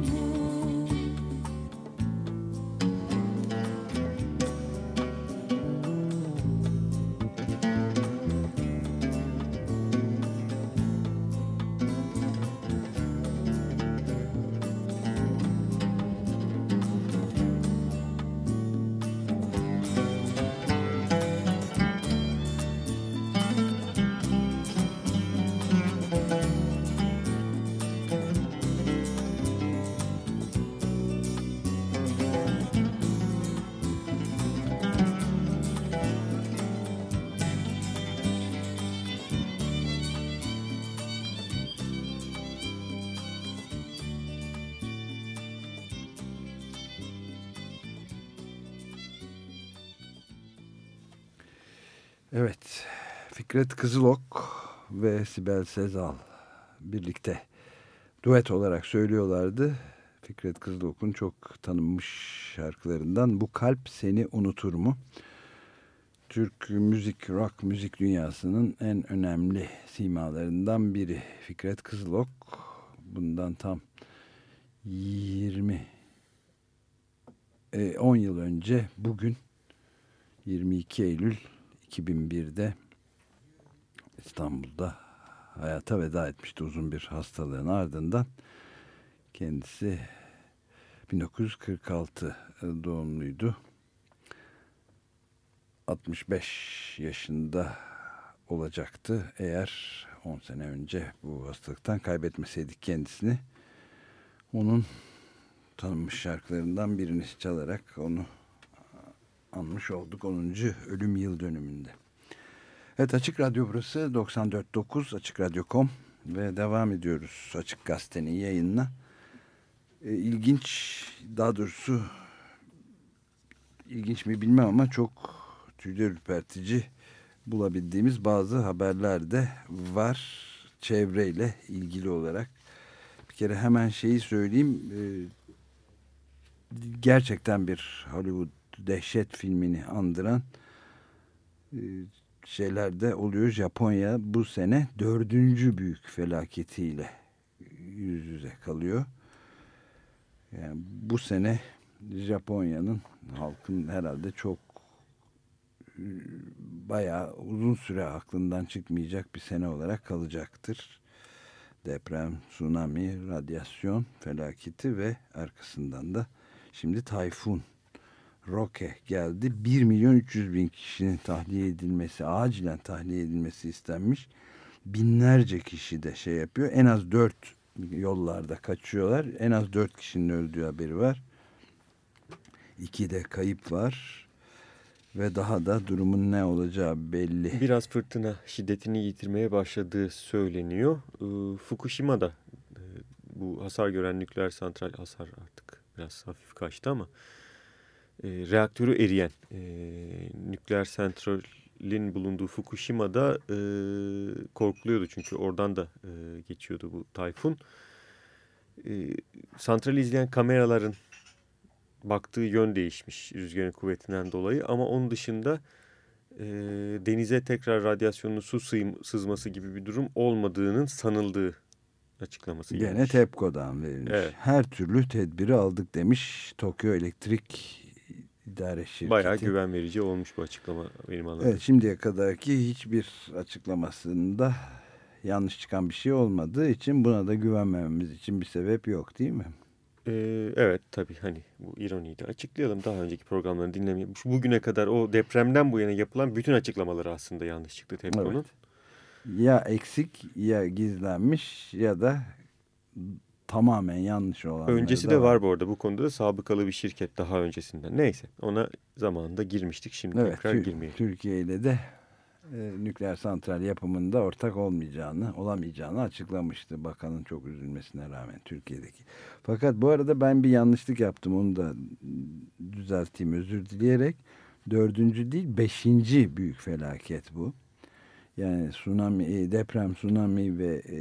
Fikret Kızılok ve Sibel Sezal birlikte duet olarak söylüyorlardı. Fikret Kızılok'un çok tanınmış şarkılarından Bu Kalp Seni Unutur mu? Türk müzik, rock müzik dünyasının en önemli simalarından biri Fikret Kızılok. Bundan tam 20 10 yıl önce bugün 22 Eylül 2001'de İstanbul'da hayata veda etmişti uzun bir hastalığın ardından. Kendisi 1946 doğumluydu. 65 yaşında olacaktı eğer 10 sene önce bu hastalıktan kaybetmeseydik kendisini. Onun tanınmış şarkılarından birini çalarak onu anmış olduk 10. ölüm yıl dönümünde. Evet Açık Radyo burası 94.9 Açık Radyo.com ve devam ediyoruz Açık Gazete'nin yayınına. E, ilginç daha doğrusu ilginç mi bilmem ama çok tüyler ürpertici bulabildiğimiz bazı haberler de var çevreyle ilgili olarak. Bir kere hemen şeyi söyleyeyim. E, gerçekten bir Hollywood dehşet filmini andıran e, şeyler de oluyor. Japonya bu sene dördüncü büyük felaketiyle yüz yüze kalıyor. Yani bu sene Japonya'nın halkın herhalde çok e, bayağı uzun süre aklından çıkmayacak bir sene olarak kalacaktır. Deprem, tsunami, radyasyon felaketi ve arkasından da şimdi tayfun Roke geldi. 1 milyon 300 bin kişinin tahliye edilmesi, acilen tahliye edilmesi istenmiş. Binlerce kişi de şey yapıyor. En az 4 yollarda kaçıyorlar. En az 4 kişinin öldüğü haberi var. 2 de kayıp var. Ve daha da durumun ne olacağı belli. Biraz fırtına şiddetini yitirmeye başladığı söyleniyor. Ee, Fukushima'da e, bu hasar gören nükleer santral hasar artık biraz hafif kaçtı ama e, reaktörü eriyen e, nükleer santralin bulunduğu Fukushima'da e, korkuluyordu. Çünkü oradan da e, geçiyordu bu tayfun. E, santrali izleyen kameraların baktığı yön değişmiş rüzgarın kuvvetinden dolayı. Ama onun dışında e, denize tekrar radyasyonun su sıyım, sızması gibi bir durum olmadığının sanıldığı açıklaması Gene gelmiş. TEPCO'dan verilmiş. Evet. Her türlü tedbiri aldık demiş Tokyo Elektrik İdare Şirketi. Bayağı güven verici olmuş bu açıklama benim anladığım. Evet şimdiye kadarki hiçbir açıklamasında yanlış çıkan bir şey olmadığı için buna da güvenmememiz için bir sebep yok değil mi? Ee, evet tabii hani bu ironiyi de açıklayalım. Daha önceki programları dinlemeye. Şu Bugüne kadar o depremden bu yana yapılan bütün açıklamaları aslında yanlış çıktı TEPCO'nun. Evet. Ya eksik ya gizlenmiş ya da tamamen yanlış olanlar Öncesi de var bu arada. Bu konuda da sabıkalı bir şirket daha öncesinden. Neyse ona zamanında girmiştik. Şimdi Evet, tekrar girmeyelim. Türkiye ile de e, nükleer santral yapımında ortak olmayacağını, olamayacağını açıklamıştı bakanın çok üzülmesine rağmen Türkiye'deki. Fakat bu arada ben bir yanlışlık yaptım onu da düzelteyim özür dileyerek. Dördüncü değil beşinci büyük felaket bu. Yani tsunami, e, deprem, tsunami ve e,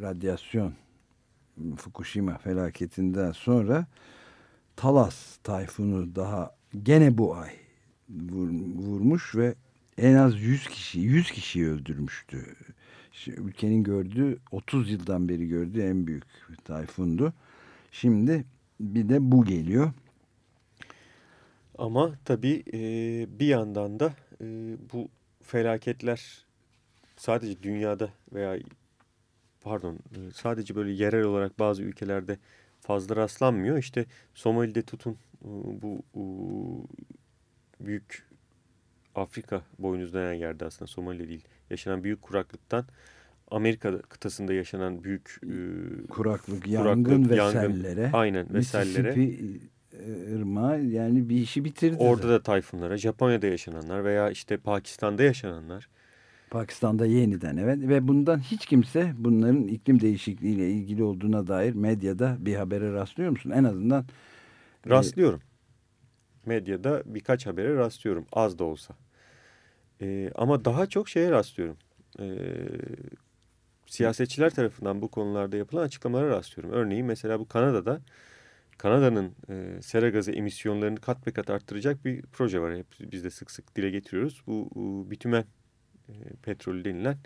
radyasyon Fukushima felaketinden sonra Talas tayfunu daha gene bu ay vur- vurmuş ve en az 100 kişi 100 kişiyi öldürmüştü. Şimdi ülkenin gördüğü 30 yıldan beri gördüğü en büyük tayfundu. Şimdi bir de bu geliyor. Ama tabii e, bir yandan da e, bu felaketler sadece dünyada veya pardon e, sadece böyle yerel olarak bazı ülkelerde fazla rastlanmıyor. İşte Somali'de tutun e, bu büyük Afrika boynuz denen yerde aslında Somali değil yaşanan büyük kuraklıktan Amerika kıtasında yaşanan büyük e, Kuraklık, yangın ve sellere. aynen ve sellere Mississippi ırmağı yani bir işi bitirdi. Orada zaten. da tayfunlara, Japonya'da yaşananlar veya işte Pakistan'da yaşananlar. Pakistan'da yeniden evet ve bundan hiç kimse bunların iklim değişikliğiyle ilgili olduğuna dair medyada bir habere rastlıyor musun? En azından e, Rastlıyorum. Medyada birkaç habere rastlıyorum az da olsa. E, ama daha çok şeye rastlıyorum. E, siyasetçiler tarafından bu konularda yapılan açıklamalara rastlıyorum. Örneğin mesela bu Kanada'da Kanada'nın e, sera gazı emisyonlarını kat be kat arttıracak bir proje var. Hep biz de sık sık dile getiriyoruz. Bu e, bitumen e, petrolü denilen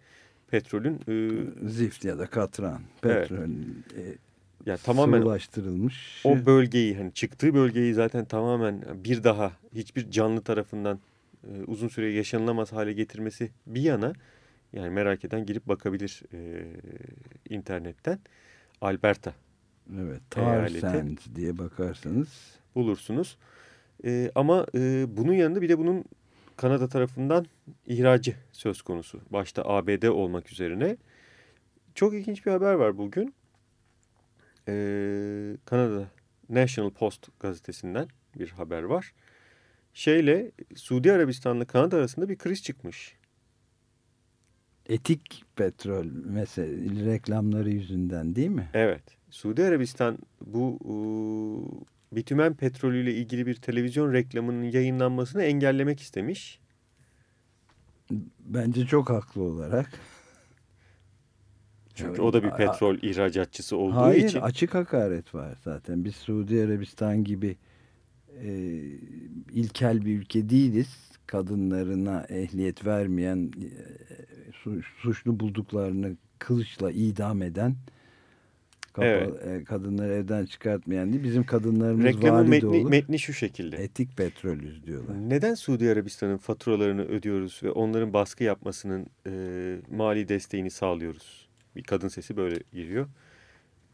petrolün e, Zift ya da katran. Evet. Petrol. e, yani tamamen sıvılaştırılmış. o bölgeyi hani çıktığı bölgeyi zaten tamamen bir daha hiçbir canlı tarafından e, uzun süre yaşanılamaz hale getirmesi bir yana yani merak eden girip bakabilir e, internetten. Alberta Evet. Tar eyaleti. Sands diye bakarsanız. bulursunuz. E, ama e, bunun yanında bir de bunun Kanada tarafından ihracı söz konusu. Başta ABD olmak üzerine. Çok ilginç bir haber var bugün. E, Kanada National Post gazetesinden bir haber var. Şeyle Suudi Arabistan'la Kanada arasında bir kriz çıkmış. Etik petrol mesela reklamları yüzünden değil mi? Evet. Suudi Arabistan bu e, bitümen petrolüyle ilgili bir televizyon reklamının yayınlanmasını engellemek istemiş. Bence çok haklı olarak. Çünkü Evet. o da bir A- petrol ihracatçısı olduğu Hayır için. açık hakaret var zaten. Biz Suudi Arabistan gibi e, ilkel bir ülke değiliz. Kadınlarına ehliyet vermeyen, e, su- suçlu bulduklarını kılıçla idam eden, kapa- Evet. e, kadınları evden çıkartmayan değil. Bizim kadınlarımız Reklamın metni, olur. metni şu şekilde. Etik petrolüz diyorlar. Neden Suudi Arabistan'ın faturalarını ödüyoruz ve onların baskı yapmasının e, mali desteğini sağlıyoruz? Bir kadın sesi böyle giriyor.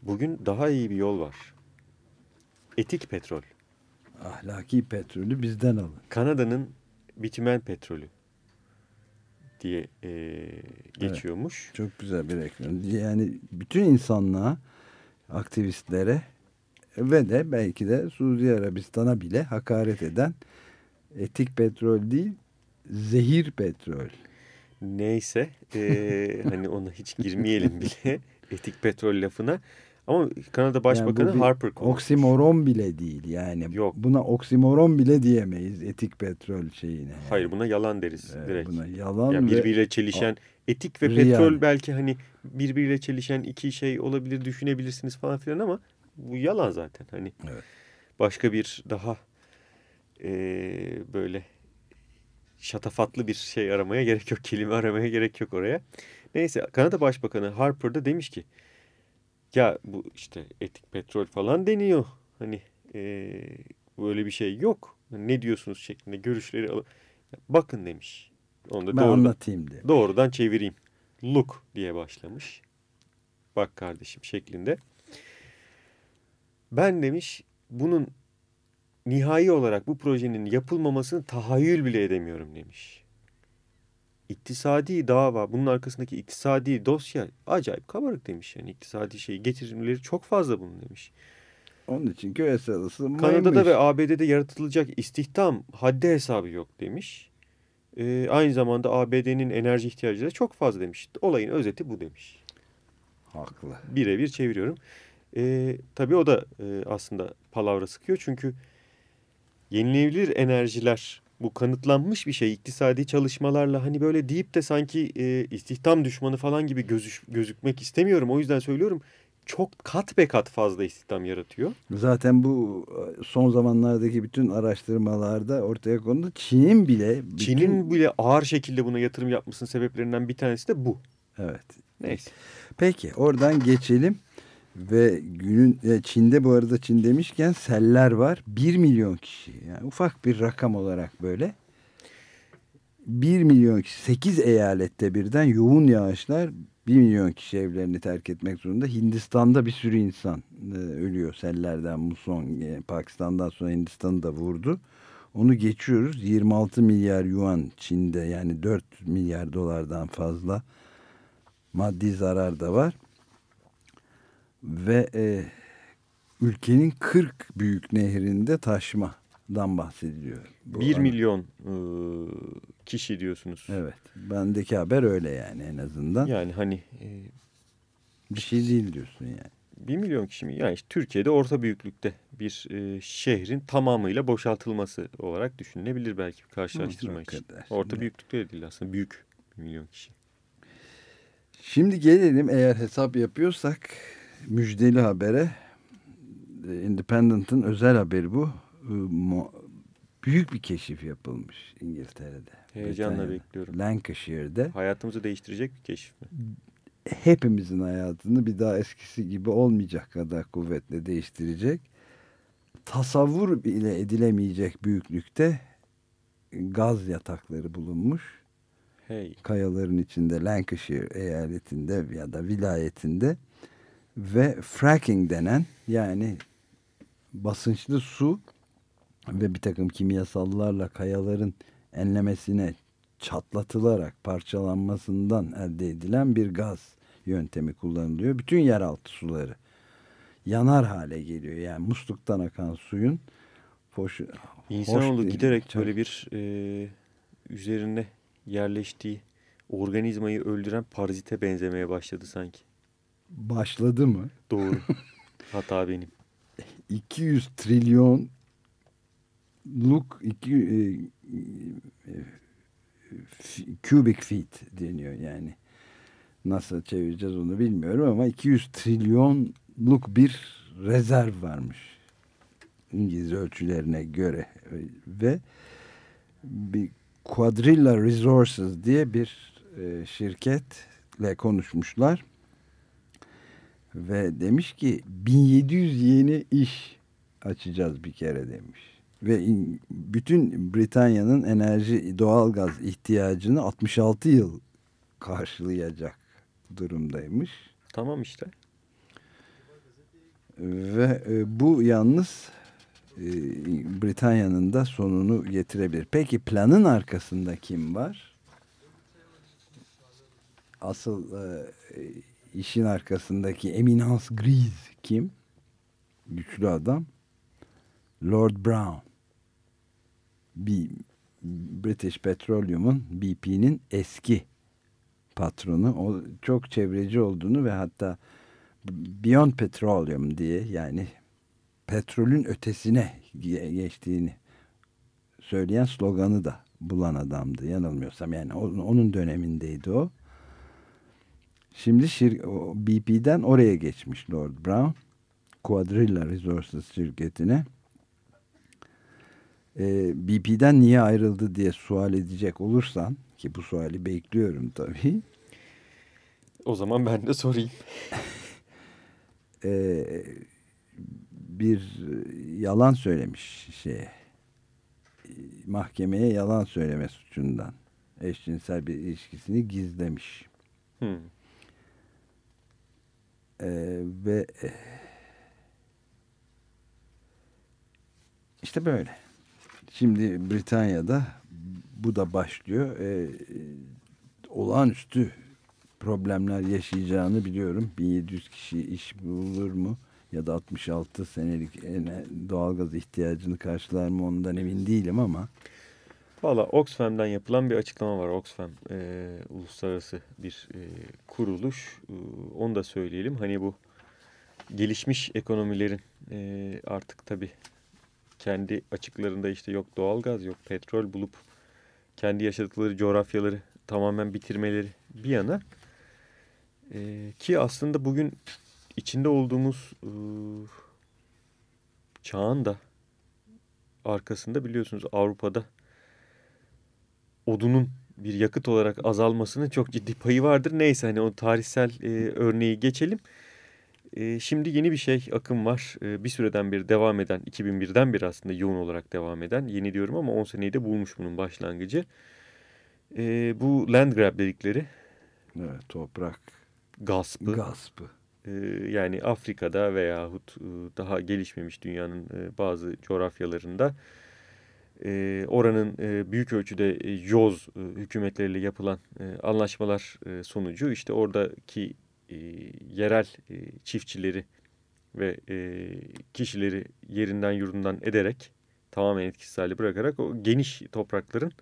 Bugün daha iyi bir yol var. Etik petrol. Ahlaki petrolü bizden alın. Kanada'nın bitumen petrolü diye e, geçiyormuş. Çok güzel bir reklam. Yani bütün insanlığa, aktivistlere ve de belki de Suudi Arabistan'a bile hakaret eden etik petrol değil, zehir petrol. Neyse e, hani ona hiç girmeyelim bile etik petrol lafına. Ama Kanada Başbakanı Yani Harper konuşmuş. Oksimoron bile değil yani. Yok. Buna oksimoron bile diyemeyiz etik petrol şeyine. Hayır buna yalan deriz Ee, direkt. Buna yalan Yani ve birbiriyle çelişen etik ve Riya. petrol belki hani birbiriyle çelişen iki şey olabilir düşünebilirsiniz falan filan ama bu yalan zaten. Hani Evet. başka bir daha eee, böyle şatafatlı bir şey aramaya gerek yok. Kelime aramaya gerek yok oraya. Neyse Kanada Başbakanı Harper da demiş ki ya bu işte etik petrol falan deniyor. Hani eee böyle bir şey yok. Ne diyorsunuz şeklinde görüşleri bakın demiş. Onu da ben doğrudan, anlatayım diye. doğrudan çevireyim. Look diye başlamış. Bak kardeşim şeklinde. Ben demiş bunun nihai olarak bu projenin yapılmamasını tahayyül bile edemiyorum demiş. İktisadi dava, bunun arkasındaki iktisadi dosya acayip kabarık demiş. Yani iktisadi şey getirimleri çok fazla bunun demiş. Onun için küresel ısınma Kanada'da ve ABD'de yaratılacak istihdam haddi hesabı yok demiş. Ee, aynı zamanda ABD'nin enerji ihtiyacı da çok fazla demiş. Olayın özeti bu demiş. Haklı. Birebir çeviriyorum. Ee, tabii o da e, aslında palavra sıkıyor. Çünkü yenilenebilir enerjiler bu kanıtlanmış bir şey. İktisadi çalışmalarla hani böyle deyip de sanki e, istihdam düşmanı falan gibi gözüş, gözükmek istemiyorum. O yüzden söylüyorum. Çok kat be kat fazla istihdam yaratıyor. Zaten bu e, son zamanlardaki bütün araştırmalarda ortaya kondu. Çin'in bile... bütün- Çin'in bile ağır şekilde buna yatırım yapmasının sebeplerinden bir tanesi de bu. Evet. Neyse. Peki oradan geçelim. Ve günün e, Çin'de bu arada Çin demişken seller var. 1 milyon kişi. Yani ufak bir rakam olarak böyle. 1 milyon kişi 8 eyalette birden yoğun yağışlar 1 milyon kişi evlerini terk etmek zorunda. Hindistan'da bir sürü insan e, ölüyor sellerden muson. E, Pakistan'dan sonra Hindistan'ı da vurdu. Onu geçiyoruz. 26 milyar yuan Çin'de yani 4 milyar dolardan fazla maddi zarar da var. Ve e, ülkenin 40 büyük nehrinde taşmadan bahsediliyor. Bu 1 ana- milyon e, kişi diyorsunuz. Evet. Bendeki haber öyle yani en azından. Yani hani e, Bir şey değil diyorsun yani. 1 milyon kişi mi? Yani işte Türkiye'de orta büyüklükte bir e, şehrin tamamıyla boşaltılması olarak düşünülebilir belki bir karşılaştırma Hı, için. hakikaten. Orta büyüklükte de değil aslında büyük 1 milyon kişi. Şimdi gelelim eğer hesap yapıyorsak müjdeli habere. E, Independent'ın özel haberi bu. Büyük bir keşif yapılmış İngiltere'de. Heyecanla bekliyorum. Lancashire'de. Hayatımızı değiştirecek bir keşif mi? hepimizin hayatını bir daha eskisi gibi olmayacak kadar kuvvetle değiştirecek. Tasavvur bile edilemeyecek büyüklükte gaz yatakları bulunmuş. Hey. Kayaların içinde Lancashire eyaletinde ya da vilayetinde ve fracking denen yani basınçlı su ve bir takım kimyasallarla kayaların enlemesine çatlatılarak parçalanmasından elde edilen bir gaz yöntemi kullanılıyor. Bütün yeraltı suları yanar hale geliyor. Yani musluktan akan suyun hoş, İnsanoğlu hoş giderek çok- böyle bir e, üzerine yerleştiği organizmayı öldüren parazite benzemeye başladı sanki. başladı mı? Doğru. Hata benim. 200 trilyon luk iki, e, e, cubic feet deniyor yani. Nasıl çevireceğiz onu bilmiyorum ama 200 trilyonluk bir rezerv varmış. İngiliz ölçülerine göre ve bir Quadrilla Resources diye bir e, şirketle konuşmuşlar ve demiş ki 1700 yeni iş açacağız bir kere demiş. Ve bütün Britanya'nın enerji doğalgaz ihtiyacını 66 yıl karşılayacak durumdaymış. Tamam işte. Ve e, bu yalnız e, Britanya'nın da sonunu getirebilir. Peki planın arkasında kim var? Asıl e, işin arkasındaki Eminence Grise kim? Güçlü adam. Lord Brown. Bir British Petroleum'un BP'nin eski patronu. O çok çevreci olduğunu ve hatta Beyond Petroleum diye yani petrolün ötesine ge- geçtiğini söyleyen sloganı da bulan adamdı yanılmıyorsam yani onun, dönemindeydi o. Şimdi BP'den oraya geçmiş Lord Brown. Quadrilla Resources şirketine. Ee, BP'den niye ayrıldı diye sual edecek olursan ki bu suali bekliyorum tabii. O zaman ben de sorayım. e, bir yalan söylemiş şeye mahkemeye yalan söyleme suçundan eşcinsel bir ilişkisini gizlemiş Hmm. E, ve e, işte böyle şimdi Britanya'da bu da başlıyor E, olağanüstü problemler yaşayacağını biliyorum. 1700 kişi iş bulur mu? Ya da 66 senelik ene- doğalgaz ihtiyacını karşılar mı ondan emin değilim ama Valla Oxfam'dan yapılan bir açıklama var. Oxfam e, uluslararası bir e, kuruluş. E, onu da söyleyelim. Hani bu gelişmiş ekonomilerin e, artık tabii kendi açıklarında işte yok doğalgaz yok petrol bulup kendi yaşadıkları coğrafyaları tamamen bitirmeleri bir yana e, ki aslında bugün içinde olduğumuz e, çağın da arkasında biliyorsunuz Avrupa'da odunun bir yakıt olarak azalmasının çok ciddi payı vardır. Neyse hani o tarihsel e, örneği geçelim. E, şimdi yeni bir şey akım var. E, bir süreden beri devam eden 2001'den beri aslında yoğun olarak devam eden yeni diyorum ama 10 seneyi de bulmuş bunun başlangıcı. E, bu land grab dedikleri evet, toprak gaspı. gaspı. Ee, yani Afrika'da veyahut e, daha gelişmemiş dünyanın e, bazı coğrafyalarında e, oranın e, büyük ölçüde e, yoz e, hükümetleriyle yapılan e, anlaşmalar e, sonucu işte oradaki e, yerel e, çiftçileri ve e, kişileri yerinden yurdundan ederek tamamen etkisiz hale bırakarak o geniş toprakların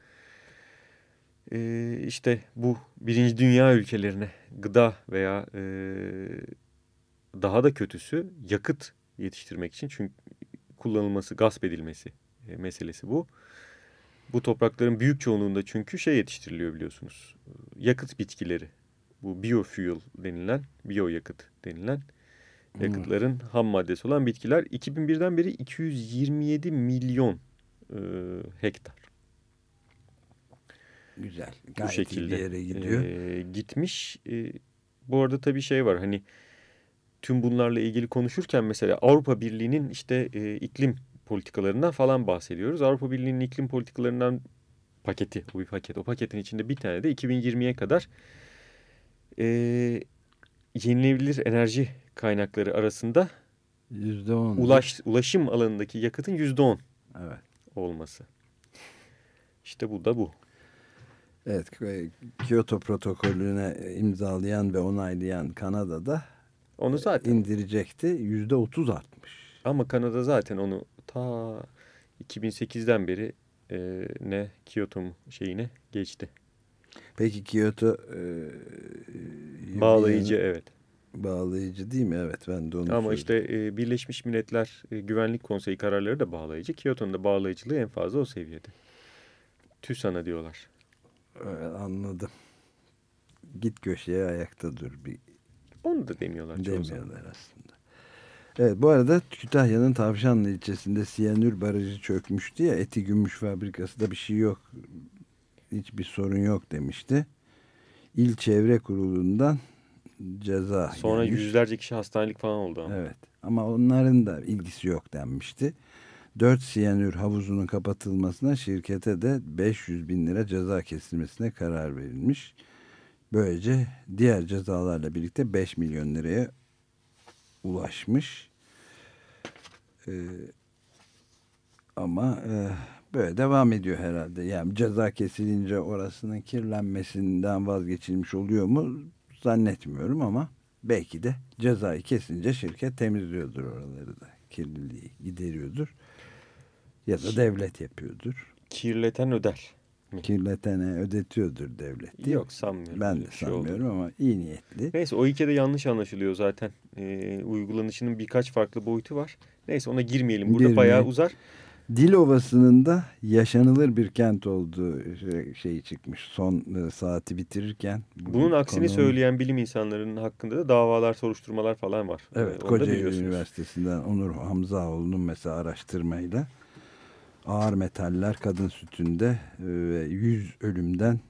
e, işte bu birinci dünya ülkelerine gıda veya e, daha da kötüsü yakıt yetiştirmek için çünkü kullanılması, gasp edilmesi e, meselesi bu. Bu toprakların büyük çoğunluğunda çünkü şey yetiştiriliyor biliyorsunuz. Yakıt bitkileri. Bu biofuel denilen, biyoyakıt denilen yakıtların ham maddesi olan bitkiler 2001'den beri 227 milyon e, hektar Güzel. bu Gayet iyi şekilde bir yere gidiyor. e, gitmiş. E, bu arada tabii şey var hani tüm bunlarla ilgili konuşurken mesela Avrupa Birliği'nin işte e, iklim politikalarından falan bahsediyoruz. Avrupa Birliği'nin iklim politikalarından paketi, bu bir paket. O paketin içinde bir tane de 2020'ye kadar e, yenilebilir enerji kaynakları arasında Yüzde on. ulaş, ulaşım alanındaki yakıtın yüzde on Evet. olması. İşte bu da bu. Evet. e, Kyoto protokolüne imzalayan ve onaylayan Kanada'da Onu zaten indirecekti. Yüzde otuz artmış. Ama Kanada zaten onu ta 2008'den beri e, ne Kyoto şeyine geçti. Peki Kyoto e, Bağlayıcı bir- evet. bağlayıcı değil mi? Evet ben de onu Ama söyledim. işte e, Birleşmiş Milletler e, Güvenlik Konseyi kararları da bağlayıcı. Kyoto'nun da bağlayıcılığı en fazla o seviyede. TÜSAN'a diyorlar. Evet, anladım. Git köşeye ayakta dur bir Onu da demiyorlar demiyorlar aslında. Evet bu arada Kütahya'nın Tavşanlı ilçesinde siyanür barajı çökmüştü ya eti gümüş fabrikası da bir şey yok. Hiçbir sorun yok demişti. İl Çevre Kurulu'ndan ceza Sonra gelmiş. yüzlerce kişi hastanelik falan oldu ama. Evet ama onların da ilgisi yok denmişti. 4 siyanür havuzunun kapatılmasına şirkete de 500 bin lira ceza kesilmesine karar verilmiş. Böylece diğer cezalarla birlikte 5 milyon liraya ulaşmış. Ee, ama e, böyle devam ediyor herhalde. Yani ceza kesilince orasının kirlenmesinden vazgeçilmiş oluyor mu zannetmiyorum ama belki de cezayı kesince şirket temizliyordur oraları da. Kirliliği gideriyordur. Ya da devlet yapıyordur. Kirleten öder. Kirletene ödetiyordur devlet değil? Yok sanmıyorum. Ben de şey sanmıyorum ama iyi niyetli. Neyse o ülkede yanlış anlaşılıyor zaten. Ee, uygulanışının birkaç farklı boyutu var. Neyse ona girmeyelim. Burada Girmeyelim. bayağı uzar. Dil Ovası'nın da yaşanılır bir kent olduğu şey- şeyi çıkmış. Son e, saati bitirirken. bu Bunun aksini konuğun- söyleyen bilim insanlarının hakkında da davalar, soruşturmalar falan var. Evet, Ee, Kocaeli. Üniversitesi'nden Onur Hamzaoğlu'nun mesela araştırmayla ağır metaller kadın sütünde e, ve 100 ölümden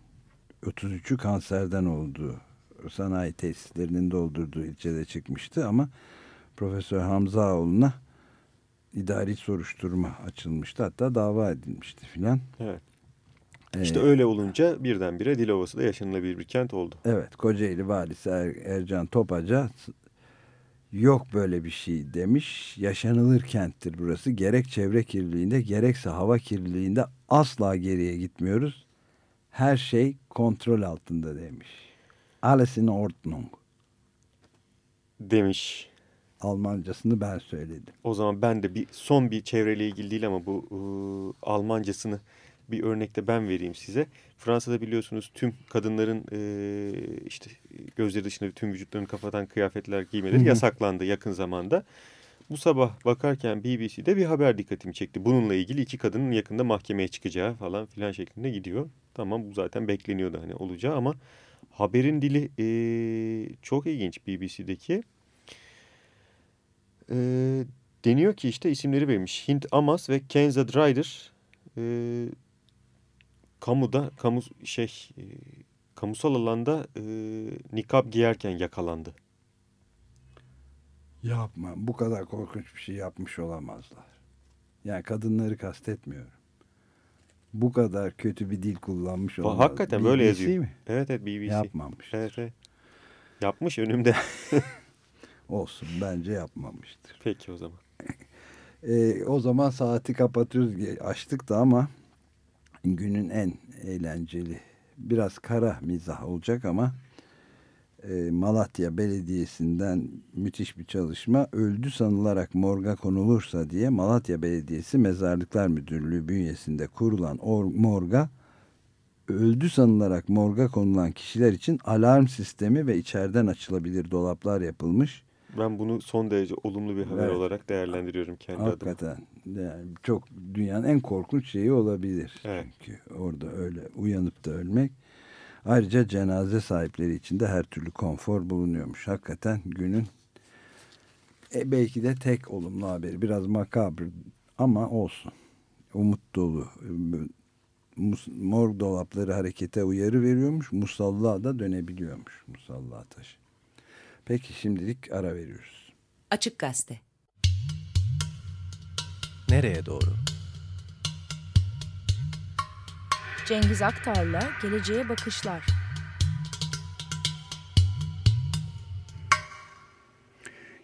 33'ü kanserden olduğu sanayi tesislerinin doldurduğu ilçede çıkmıştı ama Profesör Hamzaoğlu'na idari soruşturma açılmıştı hatta dava edilmişti filan. Evet. Ee, İşte öyle olunca birdenbire Dilovası da yaşanılabilir bir kent oldu. Evet Kocaeli Valisi Er- Ercan Topaca yok böyle bir şey demiş. Yaşanılır kenttir burası. Gerek çevre kirliliğinde gerekse hava kirliliğinde asla geriye gitmiyoruz. Her şey kontrol altında demiş. Alles in Ordnung. Demiş. Almancasını ben söyledim. O zaman ben de bir son bir çevreyle ilgili değil ama bu ıı, Almancasını bir örnekte ben vereyim size. Fransa'da biliyorsunuz tüm kadınların ıı, işte gözleri dışında tüm vücutlarını kapatan kıyafetler giymeleri yasaklandı yakın zamanda. Bu sabah bakarken BBC'de bir haber dikkatimi çekti. Bununla ilgili iki kadının yakında mahkemeye çıkacağı falan filan şeklinde gidiyor. Tamam bu zaten bekleniyordu hani olacağı ama haberin dili ıı, çok ilginç BBC'deki. E, deniyor ki işte isimleri vermiş. Hint Amas ve Kenza Drider e, kamuda kamu şey e, kamusal alanda e, nikab giyerken yakalandı. Yapma. Bu kadar korkunç bir şey yapmış olamazlar. Yani kadınları kastetmiyorum. Bu kadar kötü bir dil kullanmış olamaz. Hakikaten böyle BBC yazıyor. mi? Evet evet BBC. Yapmamış. Evet, evet. Yapmış önümde. Olsun bence yapmamıştır. Peki o zaman. Ee, o zaman saati kapatıyoruz. Açtık da ama günün en eğlenceli biraz kara mizah olacak ama e, Malatya Belediyesi'nden müthiş bir çalışma öldü sanılarak morga konulursa diye Malatya Belediyesi Mezarlıklar Müdürlüğü bünyesinde kurulan or- morga öldü sanılarak morga konulan kişiler için alarm sistemi ve içeriden açılabilir dolaplar yapılmış. Ben bunu son derece olumlu bir haber Evet. olarak değerlendiriyorum kendi adıma. Hakikaten yani çok dünyanın en korkunç şeyi olabilir. Evet. Çünkü orada öyle uyanıp da ölmek. Ayrıca cenaze sahipleri için de her türlü konfor bulunuyormuş. Hakikaten günün e, belki de tek olumlu haberi. Biraz makabr ama olsun. Umut dolu. Mus- Morg dolapları harekete uyarı veriyormuş. Musalla da dönebiliyormuş. Musalla taşı. Peki şimdilik ara veriyoruz. Açık Gazete. Nereye doğru? Cengiz Aktar'la Geleceğe Bakışlar.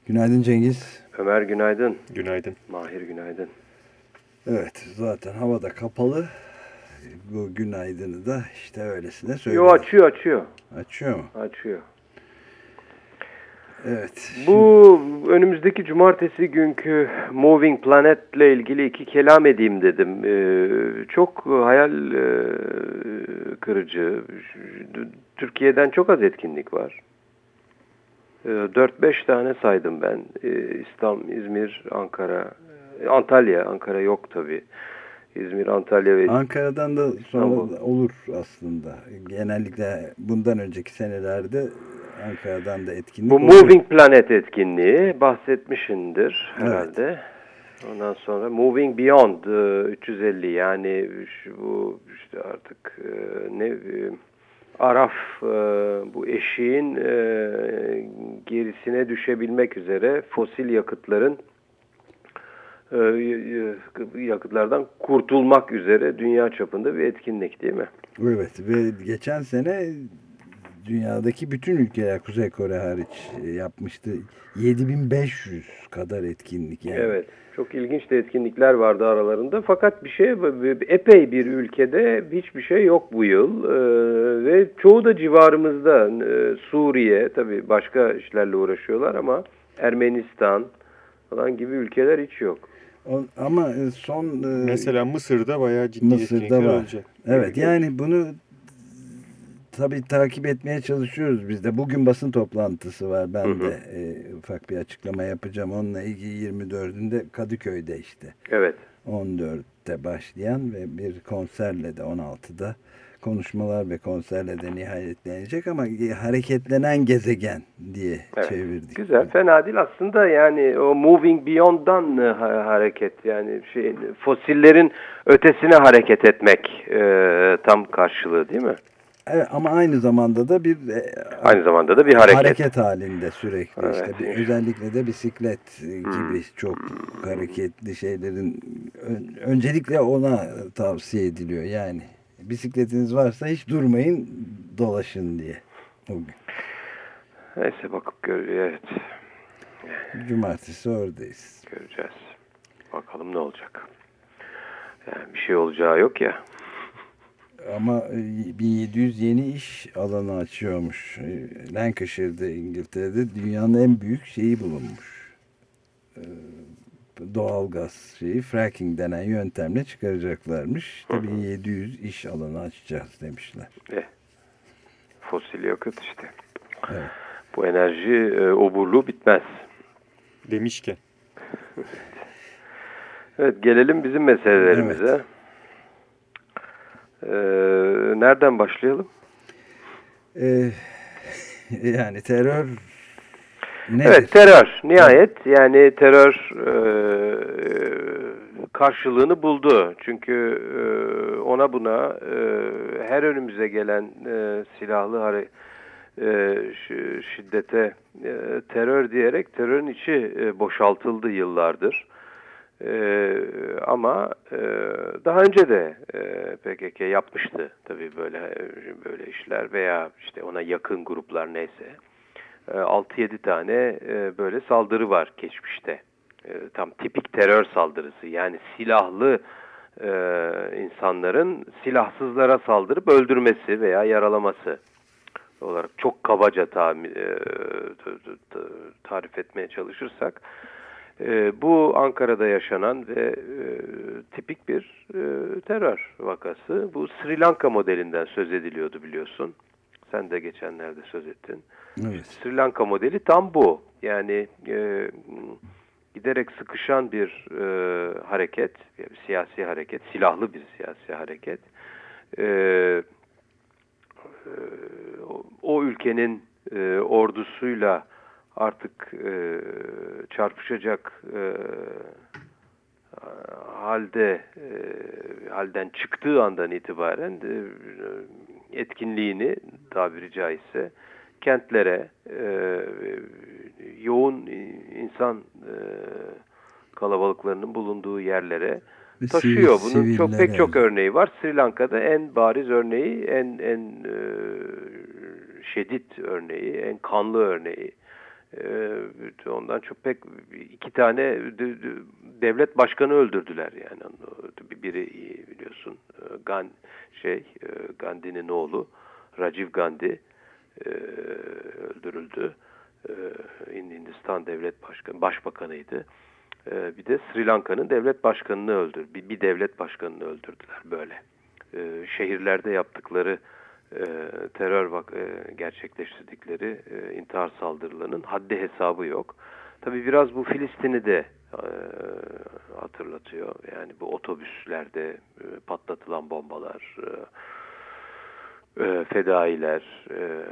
Günaydın Cengiz. Ömer günaydın. Günaydın. Mahir günaydın. Evet zaten havada kapalı. Bu günaydını da işte öylesine Yo söylüyorum. açıyor açıyor. Açıyor mu? Açıyor. Evet. Bu önümüzdeki cumartesi günkü Moving Planet ile ilgili iki kelam edeyim dedim. Ee, çok hayal e, kırıcı. Türkiye'den çok az etkinlik var. Ee, 4-5 tane saydım ben. Ee, İstanbul, İzmir, Ankara, e, Antalya. Ankara yok tabii. İzmir, Antalya ve Ankara'dan da sonra İstanbul. da olur aslında. Genellikle bundan önceki senelerde Ankara'dan da etkinlik Bu oluyor. Moving Planet etkinliği bahsetmişindir herhalde. Ondan sonra Moving Beyond e, 350 yani şu, bu işte artık e, ne e, Araf e, bu eşiğin e, gerisine düşebilmek üzere fosil yakıtların e, yakıtlardan kurtulmak üzere dünya çapında bir etkinlik değil mi? Evet ve geçen sene dünyadaki bütün ülkeler Kuzey Kore hariç e, yapmıştı. 7500 kadar etkinlik yani. Evet. Çok ilginç de etkinlikler vardı aralarında. Fakat bir şey epey bir ülkede hiçbir şey yok bu yıl. Ee, ve çoğu da civarımızda. Ee, Suriye tabii başka işlerle uğraşıyorlar ama Ermenistan falan gibi ülkeler hiç yok. Ama e, son e, Mesela Mısır'da bayağı ciddi Mısır'da etkinlikler var. olacak. Evet yani bunu tabii takip etmeye çalışıyoruz biz de. Bugün basın toplantısı var. Ben Hı hı. de e, ufak bir açıklama yapacağım. Onunla ilgili 24'ünde Kadıköy'de işte. Evet. 14'te başlayan ve bir konserle de 16'da konuşmalar ve konserle de nihayetlenecek ama hareketlenen gezegen diye Evet. çevirdik. Güzel, fena değil aslında yani o moving beyond'dan e, ha- hareket yani şeyin fosillerin ötesine hareket etmek e, tam karşılığı değil mi? Evet, ama aynı zamanda da bir e, Aynı zamanda da bir hareket. halinde sürekli Evet. işte bir- özellikle de bisiklet gibi çok hareketli şeylerin ön- öncelikle ona tavsiye ediliyor yani bisikletiniz varsa hiç durmayın dolaşın diye o gün. Neyse bakıp göreceğiz. Evet. Cumartesi oradayız. Göreceğiz. Bakalım ne olacak. Yani bir şey olacağı yok ya. Ama e, 1700 yeni iş alanı açıyormuş. E, Lancashire'de İngiltere'de dünyanın en büyük şeyi bulunmuş. E, Doğalgaz şeyi fracking denen yöntemle çıkaracaklarmış. İşte 1700 iş alanı açacağız demişler. Eh, fosil yakıt işte. Evet. Bu enerji e, oburluğu bitmez. Demişken. Evet gelelim bizim meselelerimize. Ee, nereden başlayalım? E, yani terör nedir? Evet terör nihayet yani terör e, karşılığını buldu. Çünkü e, ona buna e, her önümüze gelen e, silahlı hare, e, şiddete e, terör diyerek terörün içi e, boşaltıldı yıllardır. E, ama e, daha önce de e, PKK yapmıştı tabii böyle böyle işler veya işte ona yakın gruplar neyse. E, 6-7 tane e, böyle saldırı var geçmişte. E, Tam tipik terör saldırısı yani silahlı e, insanların silahsızlara saldırıp öldürmesi veya yaralaması olarak çok kabaca tahmin, e, tarif etmeye çalışırsak e, bu Ankara'da yaşanan ve e, tipik bir e, terör vakası. Bu Sri Lanka modelinden söz ediliyordu biliyorsun. Sen de geçenlerde söz ettin. Evet. Sri Lanka modeli tam bu. Yani e, giderek sıkışan bir e, hareket, bir siyasi hareket, silahlı bir siyasi hareket. E, e, o, o ülkenin e, ordusuyla artık e, çarpışacak e, halde e, halden çıktığı andan itibaren e, etkinliğini tabiri caizse kentlere e, yoğun insan e, kalabalıklarının bulunduğu yerlere Ve taşıyor. sivil- Bunun çok pek çok örneği var. Sri Lanka'da en bariz örneği, en en e, şiddet örneği, en kanlı örneği. E, ondan çok pek iki tane de- de- devlet başkanı öldürdüler yani. Biri biliyorsun e, Gan şey e, Gandhi'nin oğlu Rajiv Gandhi e, öldürüldü. Hindistan devlet başkanı başbakanıydı. Bir de Sri Lanka'nın devlet başkanını öldür. Bir, bir devlet başkanını öldürdüler böyle. Şehirlerde yaptıkları e, terör vak e, gerçekleştirdikleri e, intihar saldırılarının haddi hesabı yok. Tabii biraz bu Filistin'i de e, hatırlatıyor. Yani bu otobüslerde e, patlatılan bombalar, e, e, fedailer, e,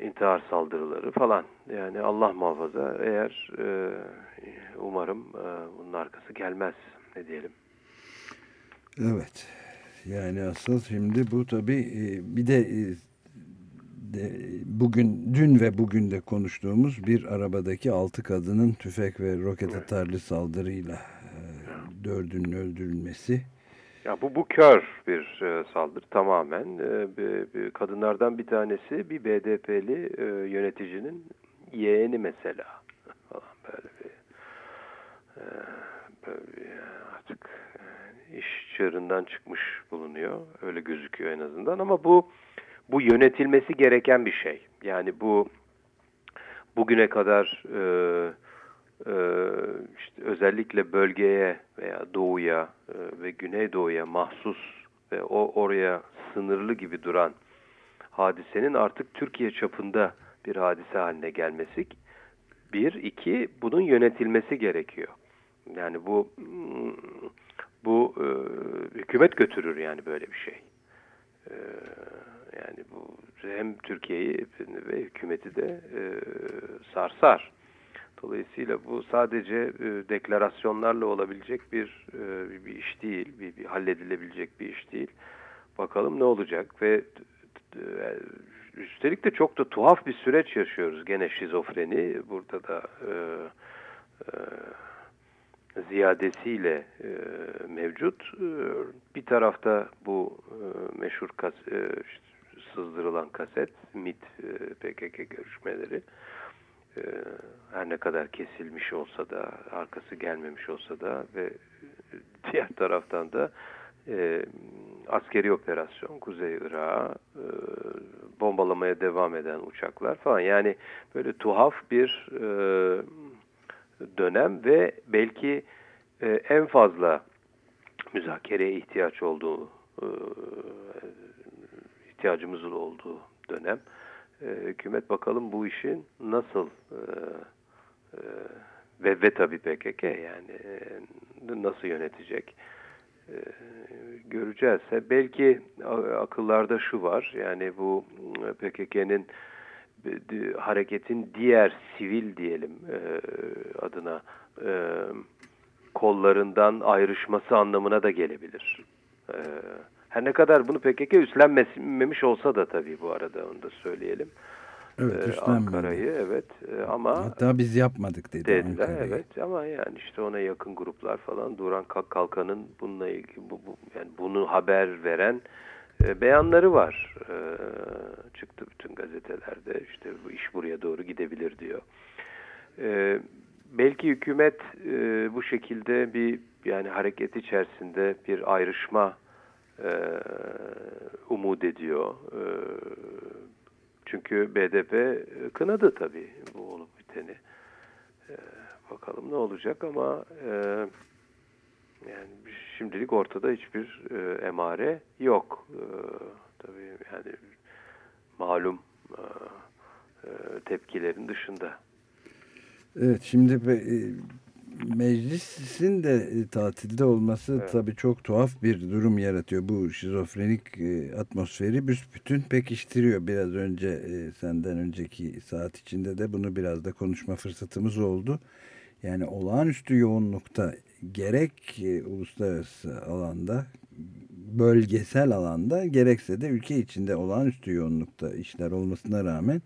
intihar saldırıları falan. Yani Allah muhafaza eğer e, umarım e, bunun arkası gelmez ne diyelim. Evet. Yani asıl şimdi bu tabii e, bir de, e, de bugün dün ve bugün de konuştuğumuz bir arabadaki altı kadının tüfek ve roket atarlı saldırıyla e, dördünün öldürülmesi. Ya bu bu kör bir e, saldırı tamamen. E, bir- bir kadınlardan bir tanesi bir BDP'li e, yöneticinin yeğeni mesela falan böyle bir, e, böyle bir artık iş çığırından çıkmış bulunuyor. Öyle gözüküyor en azından ama bu bu yönetilmesi gereken bir şey. Yani bu bugüne kadar e, e, işte özellikle bölgeye veya doğuya e, ve güneydoğuya mahsus ve o oraya sınırlı gibi duran hadisenin artık Türkiye çapında bir hadise haline gelmesi bir, iki bunun yönetilmesi gerekiyor. Yani bu mm, bu e, hükümet götürür yani böyle bir şey. E, yani bu hem Türkiye'yi ve hükümeti de e, sarsar. Dolayısıyla bu sadece e, deklarasyonlarla olabilecek bir e, bir iş değil, bir, bir halledilebilecek bir iş değil. Bakalım ne olacak ve e, üstelik de çok da tuhaf bir süreç yaşıyoruz. Gene şizofreni burada da e, e, ziyadesiyle e, mevcut. E, bir tarafta bu e, meşhur kas, e, sızdırılan kaset, MIT e, PKK görüşmeleri e, her ne kadar kesilmiş olsa da, arkası gelmemiş olsa da ve diğer taraftan da e, askeri operasyon, Kuzey Irak'a e, bombalamaya devam eden uçaklar falan. Yani böyle tuhaf bir e, dönem ve belki e, en fazla müzakereye ihtiyaç olduğu e, ihtiyacımızın olduğu dönem. E, hükümet bakalım bu işin nasıl e, e, ve ve tabii PKK yani e, nasıl yönetecek e, göreceğiz. E, Belki akıllarda şu var yani bu e, PKK'nin di- hareketin diğer sivil diyelim e, adına e, kollarından ayrışması anlamına da gelebilir. E, her ne kadar bunu PKK üstlenmemiş olsa da tabii bu arada onu da söyleyelim. Evet, E. Ankara'yı evet e, ama Hatta biz yapmadık dedi dediler evet ama yani işte ona yakın gruplar falan Duran Kalk- Kalkan'ın bununla ilgili bu, bu yani bunu haber veren e, beyanları var. E, çıktı bütün gazetelerde işte bu iş buraya doğru gidebilir diyor. E, belki hükümet e, bu şekilde bir yani hareket içerisinde bir ayrışma e, umut ediyor. E, çünkü BDP kınadı tabii bu olup biteni. Ee, bakalım ne olacak ama e, yani şimdilik ortada hiçbir e, emare yok. E, tabii yani malum e, e, tepkilerin dışında. Evet şimdi e, meclisin de e, tatilde olması Evet. tabii çok tuhaf bir durum yaratıyor. Bu şizofrenik e, atmosferi büsbütün pekiştiriyor. Biraz önce senden önceki saat içinde de bunu biraz da konuşma fırsatımız oldu. Yani olağanüstü yoğunlukta gerek uluslararası alanda bölgesel alanda gerekse de ülke içinde olağanüstü yoğunlukta işler olmasına rağmen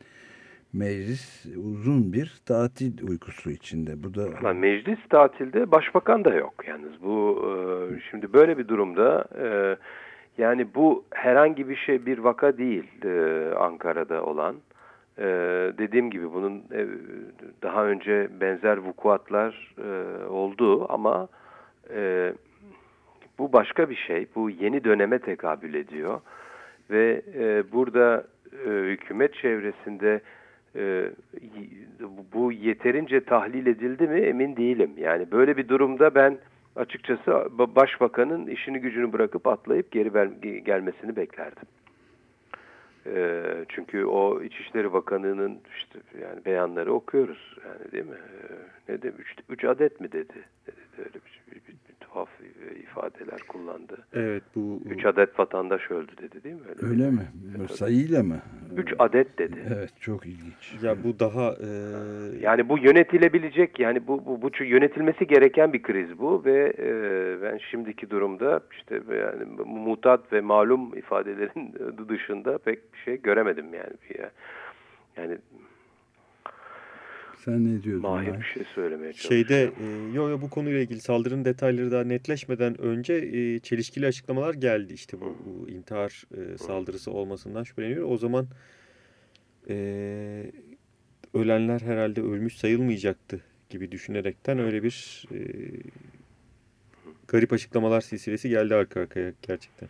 meclis uzun bir tatil uykusu içinde. Bu da Ama meclis tatilde başbakan da yok yalnız. Bu e, şimdi böyle bir durumda e, yani bu herhangi bir şey bir vaka değil e, Ankara'da olan. E, dediğim gibi bunun e, daha önce benzer vukuatlar e, oldu ama e, bu başka bir şey. Bu yeni döneme tekabül ediyor ve e, burada e, hükümet çevresinde e, y- bu yeterince tahlil edildi mi emin değilim. Yani böyle bir durumda ben açıkçası ba- başbakanın işini gücünü bırakıp atlayıp geri gelmesini beklerdim. E, çünkü o İçişleri Bakanı'nın işte yani beyanları okuyoruz yani değil mi? E, ne demiş? Üç, adet mi dedi? Ne dedi? Bir, bir, bir tuhaf e, ifadeler kullandı. Evet bu Üç adet vatandaş öldü dedi değil mi? Öyle, öyle mi? Evet. Sayıyla mı? Üç adet dedi. Evet çok ilginç. ya bu daha e, Yani bu yönetilebilecek yani bu bu, bu yönetilmesi gereken bir kriz bu ve e, ben şimdiki durumda işte yani mutat ve malum ifadelerin dışında pek bir şey göremedim yani. Ya- Yani Sen ne diyordun? mahir Mahir? bir şey söylemeye çalışıyorum. Şeyde e, yo yo bu konuyla ilgili saldırının detayları daha netleşmeden önce e, çelişkili açıklamalar geldi. İşte bu, bu intihar e, saldırısı olmasından şüpheleniyor. O zaman e, ölenler herhalde ölmüş sayılmayacaktı gibi düşünerekten öyle bir e, garip açıklamalar silsilesi geldi arka arkaya gerçekten.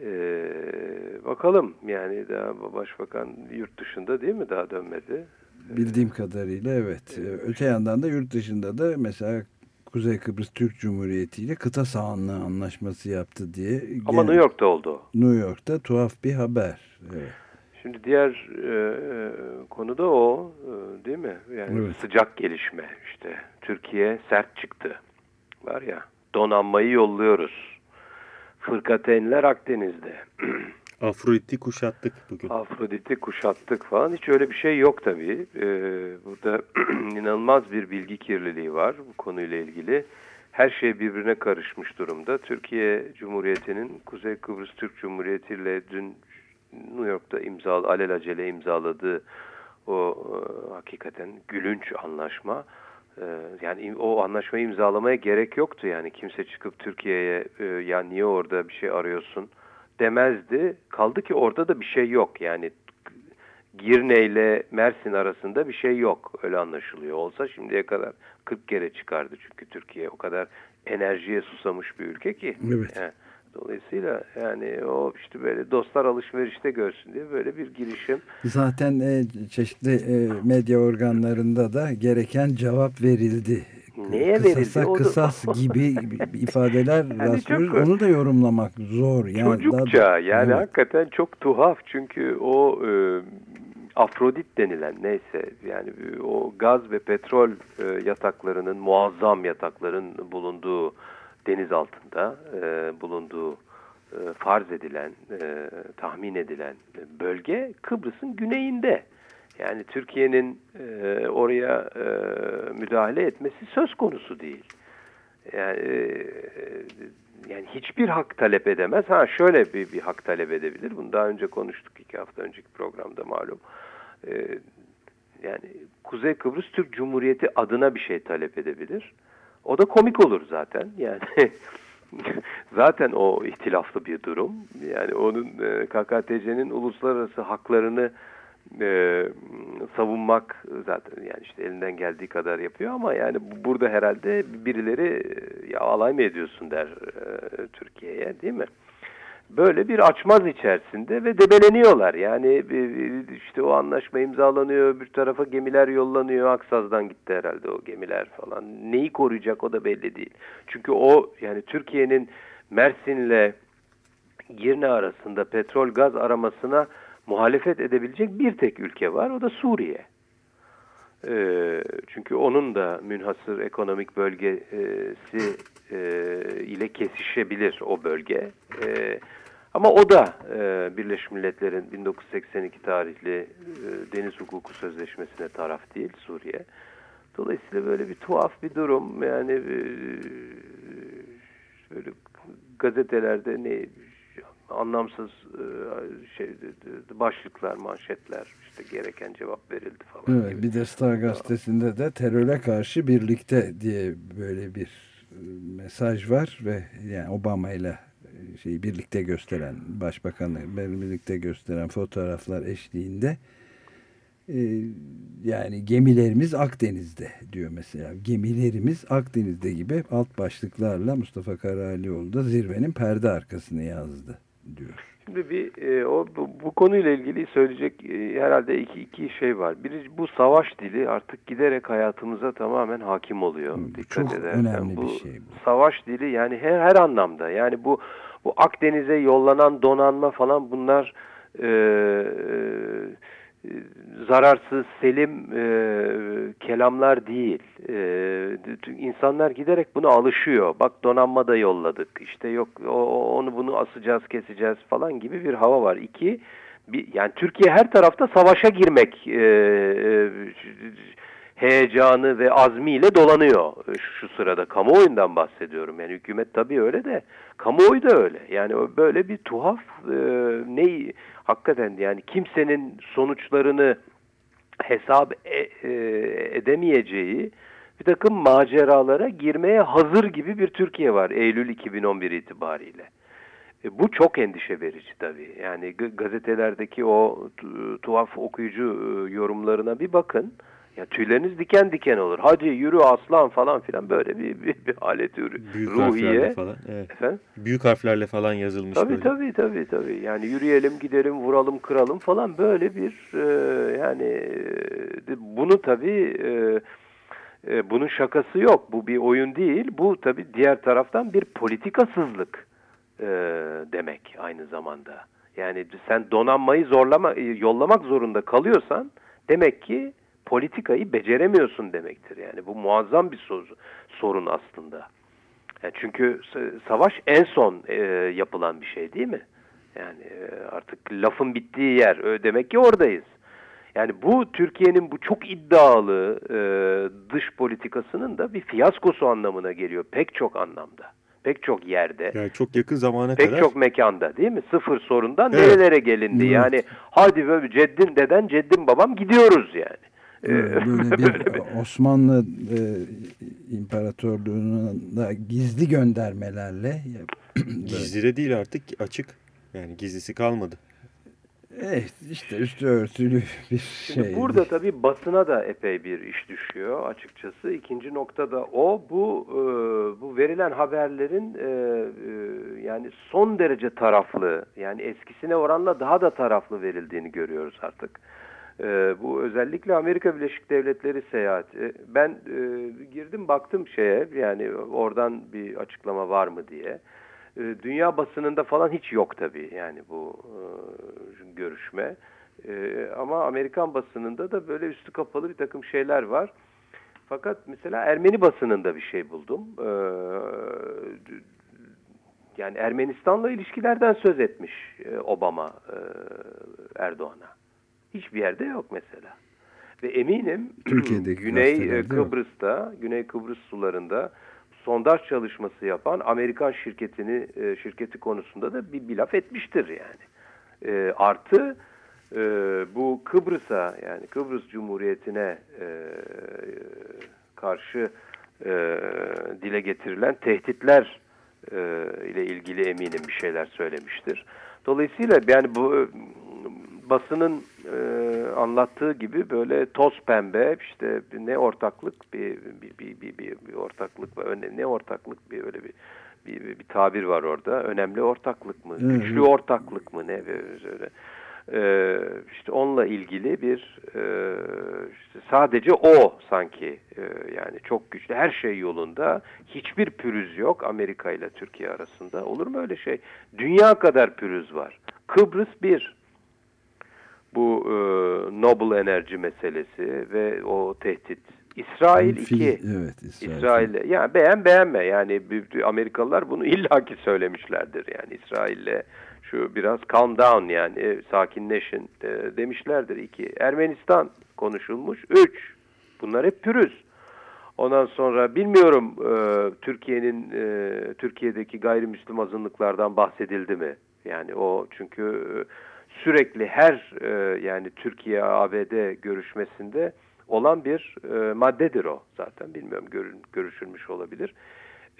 Ee, bakalım yani daha başbakan yurt dışında değil mi daha dönmedi. Bildiğim kadarıyla evet. Ee, Öte yandan da yurt dışında da mesela Kuzey Kıbrıs Türk Cumhuriyeti ile kıta sahanlığı anlaşması yaptı diye. Ama New York'ta oldu. New York'ta tuhaf bir haber. Evet. Şimdi diğer e, e, konu da o e, değil mi? Yani Evet. sıcak gelişme işte. Türkiye sert çıktı. Var ya donanmayı yolluyoruz. Fırkateynler Akdeniz'de. Afrodit'i kuşattık bugün. Afrodit'i kuşattık falan. Hiç öyle bir şey yok tabii. Ee, burada inanılmaz bir bilgi kirliliği var bu konuyla ilgili. Her şey birbirine karışmış durumda. Türkiye Cumhuriyeti'nin Kuzey Kıbrıs Türk Cumhuriyeti ile dün New York'ta imzal alelacele imzaladığı o e, hakikaten gülünç anlaşma. E, yani o anlaşmayı imzalamaya gerek yoktu yani kimse çıkıp Türkiye'ye e, ya niye orada bir şey arıyorsun demezdi. Kaldı ki orada da bir şey yok yani Girne ile Mersin arasında bir şey yok öyle anlaşılıyor. Olsa şimdiye kadar 40 kere çıkardı çünkü Türkiye o kadar enerjiye susamış bir ülke ki. Evet. He. Dolayısıyla yani o işte böyle dostlar alışverişte görsün diye böyle bir girişim. Zaten e, çeşitli e, medya organlarında da gereken cevap verildi. Neye Kısasa verildi? O da- kısas gibi ifadeler Yani rastlıyoruz. çok- Onu da yorumlamak zor. Yani Çocukça daha- yani Evet. hakikaten çok tuhaf çünkü o e, Afrodit denilen neyse yani e, o gaz ve petrol e, yataklarının muazzam yatakların bulunduğu deniz altında e, bulunduğu e, farz edilen e, tahmin edilen bölge Kıbrıs'ın güneyinde. Yani Türkiye'nin e, oraya e, müdahale etmesi söz konusu değil. Yani, e, yani hiçbir hak talep edemez. Ha şöyle bir, bir hak talep edebilir. Bunu daha önce konuştuk iki hafta önceki programda malum. E, yani Kuzey Kıbrıs Türk Cumhuriyeti adına bir şey talep edebilir. O da komik olur zaten. Yani zaten o ihtilaflı bir durum. Yani onun e, KKTC'nin uluslararası haklarını e, savunmak zaten yani işte elinden geldiği kadar yapıyor ama yani bu- burada herhalde birileri e, ya alay mı ediyorsun der e, Türkiye'ye değil mi? Böyle bir açmaz içerisinde ve debeleniyorlar. Yani işte o anlaşma imzalanıyor, bir tarafa gemiler yollanıyor. Aksaz'dan gitti herhalde o gemiler falan. Neyi koruyacak o da belli değil. Çünkü o yani Türkiye'nin Mersin'le Girne arasında petrol gaz aramasına muhalefet edebilecek bir tek ülke var o da Suriye. E, çünkü onun da münhasır ekonomik bölgesi e, ile kesişebilir o bölge. E, ama o da e, Birleşmiş Milletler'in 1982 tarihli e, Deniz Hukuku Sözleşmesi'ne taraf değil Suriye. Dolayısıyla böyle bir tuhaf bir durum. Yani e, şöyle gazetelerde ne anlamsız e, şey başlıklar, manşetler işte gereken cevap verildi falan. Evet, gibi. bir de Star gazetesinde de teröre karşı birlikte diye böyle bir e, mesaj var ve yani Obama ile e, şeyi birlikte gösteren başbakanı birlikte gösteren fotoğraflar eşliğinde yani gemilerimiz Akdeniz'de diyor mesela gemilerimiz Akdeniz'de gibi alt başlıklarla Mustafa Karalioğlu da zirvenin perde arkasını yazdı diyor. Şimdi bir e, o bu, bu konuyla ilgili söyleyecek e, herhalde iki iki şey var. Biri bu savaş dili artık giderek hayatımıza tamamen hakim oluyor. Hı, Dikkat çok edersen. önemli bu bir şey bu. Savaş dili yani her her anlamda. Yani bu bu Akdeniz'e yollanan donanma falan bunlar e, e, zararsız, selim e, kelamlar değil. E, insanlar giderek buna alışıyor. Bak donanma da yolladık. İşte yok o, onu bunu asacağız, keseceğiz falan gibi bir hava var. İki, bir, yani Türkiye her tarafta savaşa girmek e, e, heyecanı ve azmiyle dolanıyor şu sırada. Kamuoyundan bahsediyorum. Yani hükümet tabii öyle de kamuoyu da öyle. Yani böyle bir tuhaf e, ne hakikaten yani kimsenin sonuçlarını hesap e, e, edemeyeceği bir takım maceralara girmeye hazır gibi bir Türkiye var Eylül 2011 itibariyle. E, bu çok endişe verici tabii. Yani gazetelerdeki o tuhaf okuyucu e, yorumlarına bir bakın. Ya tüyleriniz diken diken olur. Hadi yürü aslan falan filan böyle bir bir, bir alet yürü. Büyük ruhiye. harflerle falan. Evet. Efendim? Büyük harflerle falan yazılmış Tabii böyle. tabii tabii tabii. Yani yürüyelim, gidelim, vuralım, kıralım falan böyle bir e, yani e, bunu tabii e, e, bunun şakası yok. Bu bir oyun değil. Bu tabii diğer taraftan bir politikasızlık e, demek aynı zamanda. Yani sen donanmayı zorlama yollamak zorunda kalıyorsan demek ki politikayı beceremiyorsun demektir. Yani bu muazzam bir sorun aslında. Yani çünkü savaş en son e, yapılan bir şey değil mi? Yani e, artık lafın bittiği yer. Demek ki oradayız. Yani bu Türkiye'nin bu çok iddialı e, dış politikasının da bir fiyaskosu anlamına geliyor. Pek çok anlamda. Pek çok yerde. Yani çok yakın zamana pek kadar. çok mekanda değil mi? Sıfır sorundan Evet. nerelere gelindi? Evet. Yani hadi böyle ceddin deden ceddin babam gidiyoruz yani. Böyle, Ee, böyle bir Osmanlı e, İmparatorluğu'na gizli göndermelerle Gizli de değil artık açık. Yani gizlisi kalmadı. Evet işte üstü örtülü bir Şimdi şey. burada tabii basına da epey bir iş düşüyor açıkçası. İkinci nokta da o. Bu e, bu verilen haberlerin e, e, yani son derece taraflı yani eskisine oranla daha da taraflı verildiğini görüyoruz artık. E, bu özellikle Amerika Birleşik Devletleri seyahati. Ben e, girdim baktım şeye yani oradan bir açıklama var mı diye. E, Dünya basınında falan hiç yok tabii yani bu e, görüşme. E, ama Amerikan basınında da böyle üstü kapalı bir takım şeyler var. Fakat mesela Ermeni basınında bir şey buldum. E, yani Ermenistan'la ilişkilerden söz etmiş e, Obama e, Erdoğan'a. Hiçbir yerde yok mesela. Ve eminim Türkiye'deki Güney e. Kıbrıs'ta, Güney Kıbrıs sularında sondaj çalışması yapan Amerikan şirketini e, şirketi konusunda da bir, bir laf etmiştir yani. E, artı e, bu Kıbrıs'a yani Kıbrıs Cumhuriyeti'ne e, karşı e, dile getirilen tehditler e, ile ilgili eminim bir şeyler söylemiştir. Dolayısıyla yani bu basının e, anlattığı gibi böyle toz pembe işte ne ortaklık bir bir bir bir, bir, bir ortaklık var ne ortaklık bir öyle bir bir, bir, bir tabir var orada. Önemli ortaklık mı Evet. güçlü ortaklık mı ne böyle ee, işte onunla ilgili bir e, işte sadece o sanki e, yani çok güçlü her şey yolunda hiçbir pürüz yok Amerika ile Türkiye arasında. Olur mu öyle şey? Dünya kadar pürüz var. Kıbrıs bir Bu e, Noble enerji meselesi ve o tehdit. İsrail Fil- iki. Evet İsrail. İsrail'le yani beğen beğenme yani Amerikalılar bunu illaki söylemişlerdir yani İsrail'le şu biraz calm down yani e, sakinleşin e, demişlerdir iki. Ermenistan konuşulmuş üç. Bunlar hep pürüz. Ondan sonra bilmiyorum e, Türkiye'nin e, Türkiye'deki gayrimüslim azınlıklardan bahsedildi mi? Yani o çünkü e, sürekli her e, yani Türkiye ABD görüşmesinde olan bir e, maddedir o zaten bilmiyorum görün, görüşülmüş olabilir.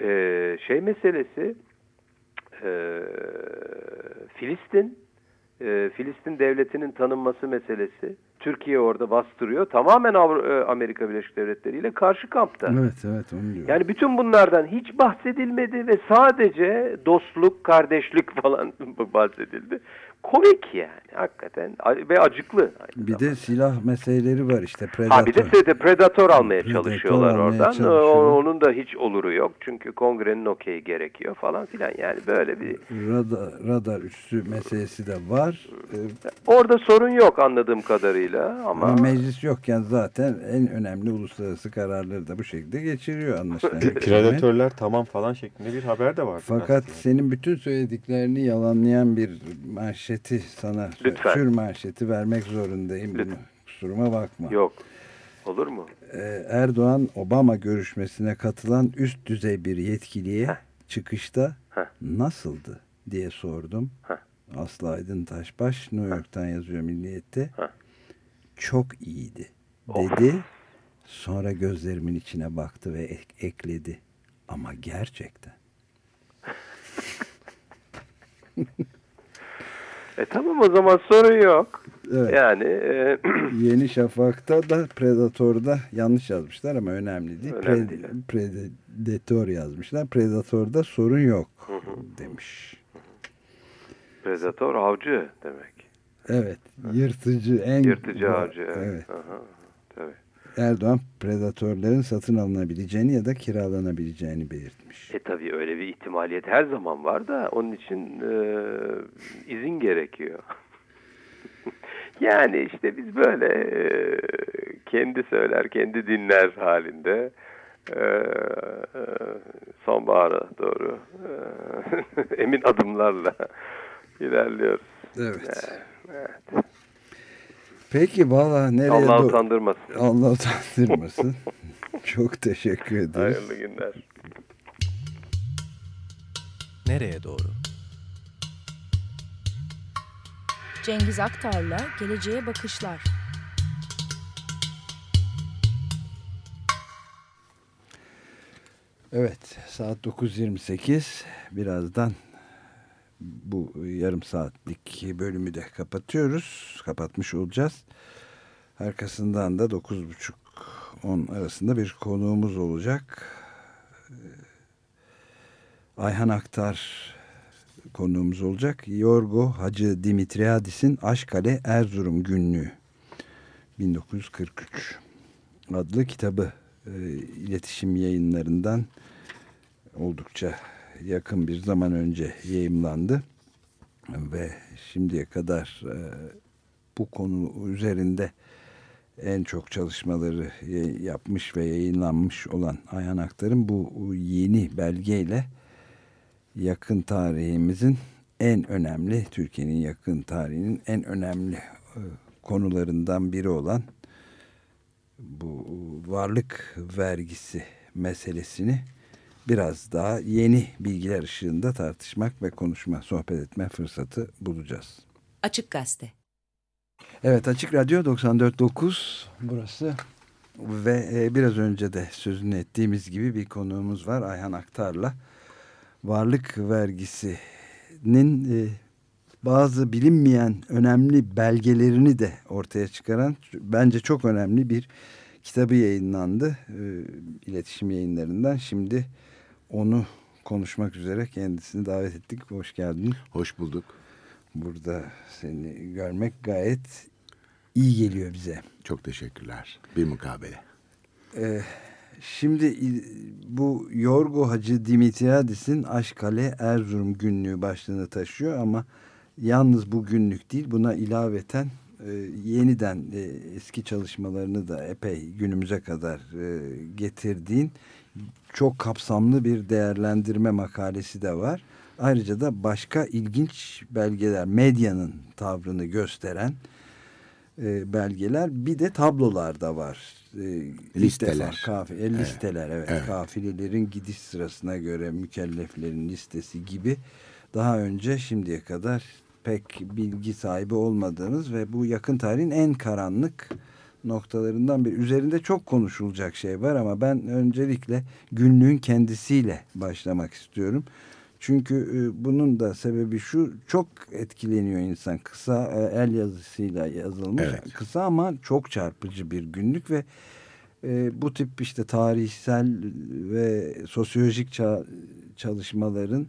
E, şey meselesi e, Filistin e, Filistin devletinin tanınması meselesi Türkiye orada bastırıyor. Tamamen Avru- e, Amerika Birleşik Devletleri ile karşı kampta. Evet evet onu diyor. Yani bütün bunlardan hiç bahsedilmedi ve sadece dostluk, kardeşlik falan bahsedildi. Komik yani hakikaten ve acıklı. bir de silah meseleleri var işte. Ha bir de Predator. Predator, Predator almaya Predator çalışıyorlar almaya oradan. çalışıyorlar. O- Onun da hiç oluru yok. Çünkü kongrenin okeyi gerekiyor falan filan. Yani böyle bir... Radar, radar üssü meselesi de var. Ee, Orada sorun yok anladığım kadarıyla ama... ama meclis yokken zaten en önemli uluslararası kararları da bu şekilde geçiriyor anlaşılan. Predatörler tamam falan şeklinde bir haber de var. Fakat senin bütün söylediklerini yalanlayan bir manşeti sana Lütfen. sür manşeti vermek zorundayım. Bunu. Kusuruma bakma. Yok. Olur mu? Ee, Erdoğan Obama görüşmesine katılan üst düzey bir yetkiliye Heh. çıkışta Heh. nasıldı diye sordum. Heh. Aslı Aydın Taşbaş New York'tan yazıyor Milliyet'te. Heh. Çok iyiydi Of. dedi. Sonra gözlerimin içine baktı ve ek- ekledi. Ama gerçekten. E tamam o zaman sorun yok. Evet. Yani e, Yeni Şafak'ta da Predator'da yanlış yazmışlar ama önemli değil. Önemli Pre- değil. Predator yazmışlar. Predator'da sorun yok demiş. Predator avcı demek. Evet. Yırtıcı en Yırtıcı avcı. Evet. Evet. Aha. Erdoğan predatörlerin satın alınabileceğini ya da kiralanabileceğini belirtmiş. E tabii öyle bir ihtimaliyet her zaman var da onun için e, izin gerekiyor. yani işte biz böyle e, kendi söyler, kendi dinler halinde e, e, sonbahara doğru e, emin adımlarla ilerliyoruz. Evet. Evet. Peki valla nereye Allah utandırmasın. Allah utandırmasın. Çok teşekkür ederiz. Hayırlı günler. Nereye doğru? Cengiz Aktar'la Geleceğe Bakışlar. Evet saat 9.28 birazdan bu yarım saatlik bölümü de kapatıyoruz. Kapatmış olacağız. Arkasından da 9.30-10 arasında bir konuğumuz olacak. Ee, Ayhan Aktar konuğumuz olacak. Yorgo Hacı Dimitriadis'in Aşkale Erzurum Günlüğü 1943 adlı kitabı e, iletişim yayınlarından oldukça yakın bir zaman önce yayımlandı. Ve şimdiye kadar e, bu konu üzerinde en çok çalışmaları yapmış ve yayınlanmış olan Ayhan Aktar'ın bu yeni belgeyle yakın tarihimizin en önemli Türkiye'nin yakın tarihinin en önemli e, konularından biri olan bu varlık vergisi meselesini biraz daha yeni bilgiler ışığında tartışmak ve konuşma, sohbet etme fırsatı bulacağız. Açık Gazete. Evet Açık Radyo 94.9 burası ve e, biraz önce de sözünü ettiğimiz gibi bir konuğumuz var Ayhan Aktar'la. Varlık vergisinin e, bazı bilinmeyen önemli belgelerini de ortaya çıkaran bence çok önemli bir kitabı yayınlandı e, iletişim yayınlarından. Şimdi onu konuşmak üzere kendisini davet ettik. Hoş geldin. Hoş bulduk. Burada seni görmek gayet iyi geliyor bize. Çok teşekkürler. Bir mukabele. Ee, şimdi bu Yorgo Hacı Dimitriadis'in Aşkale Erzurum günlüğü başlığını taşıyor ama yalnız bu günlük değil buna ilaveten e, yeniden e, eski çalışmalarını da epey günümüze kadar e, getirdiğin çok kapsamlı bir değerlendirme makalesi de var. Ayrıca da başka ilginç belgeler, medyanın tavrını gösteren e, belgeler bir de tablolar da var. E, Listeler. kafi- e, listeler evet, evet. kafilelerin gidiş sırasına göre mükelleflerin listesi gibi daha önce şimdiye kadar pek bilgi sahibi olmadığımız ve bu yakın tarihin en karanlık noktalarından bir üzerinde çok konuşulacak şey var ama ben öncelikle günlüğün kendisiyle başlamak istiyorum. Çünkü e, bunun da sebebi şu çok etkileniyor insan kısa e, el yazısıyla yazılmış Evet. kısa ama çok çarpıcı bir günlük ve e, bu tip işte tarihsel ve sosyolojik ça- çalışmaların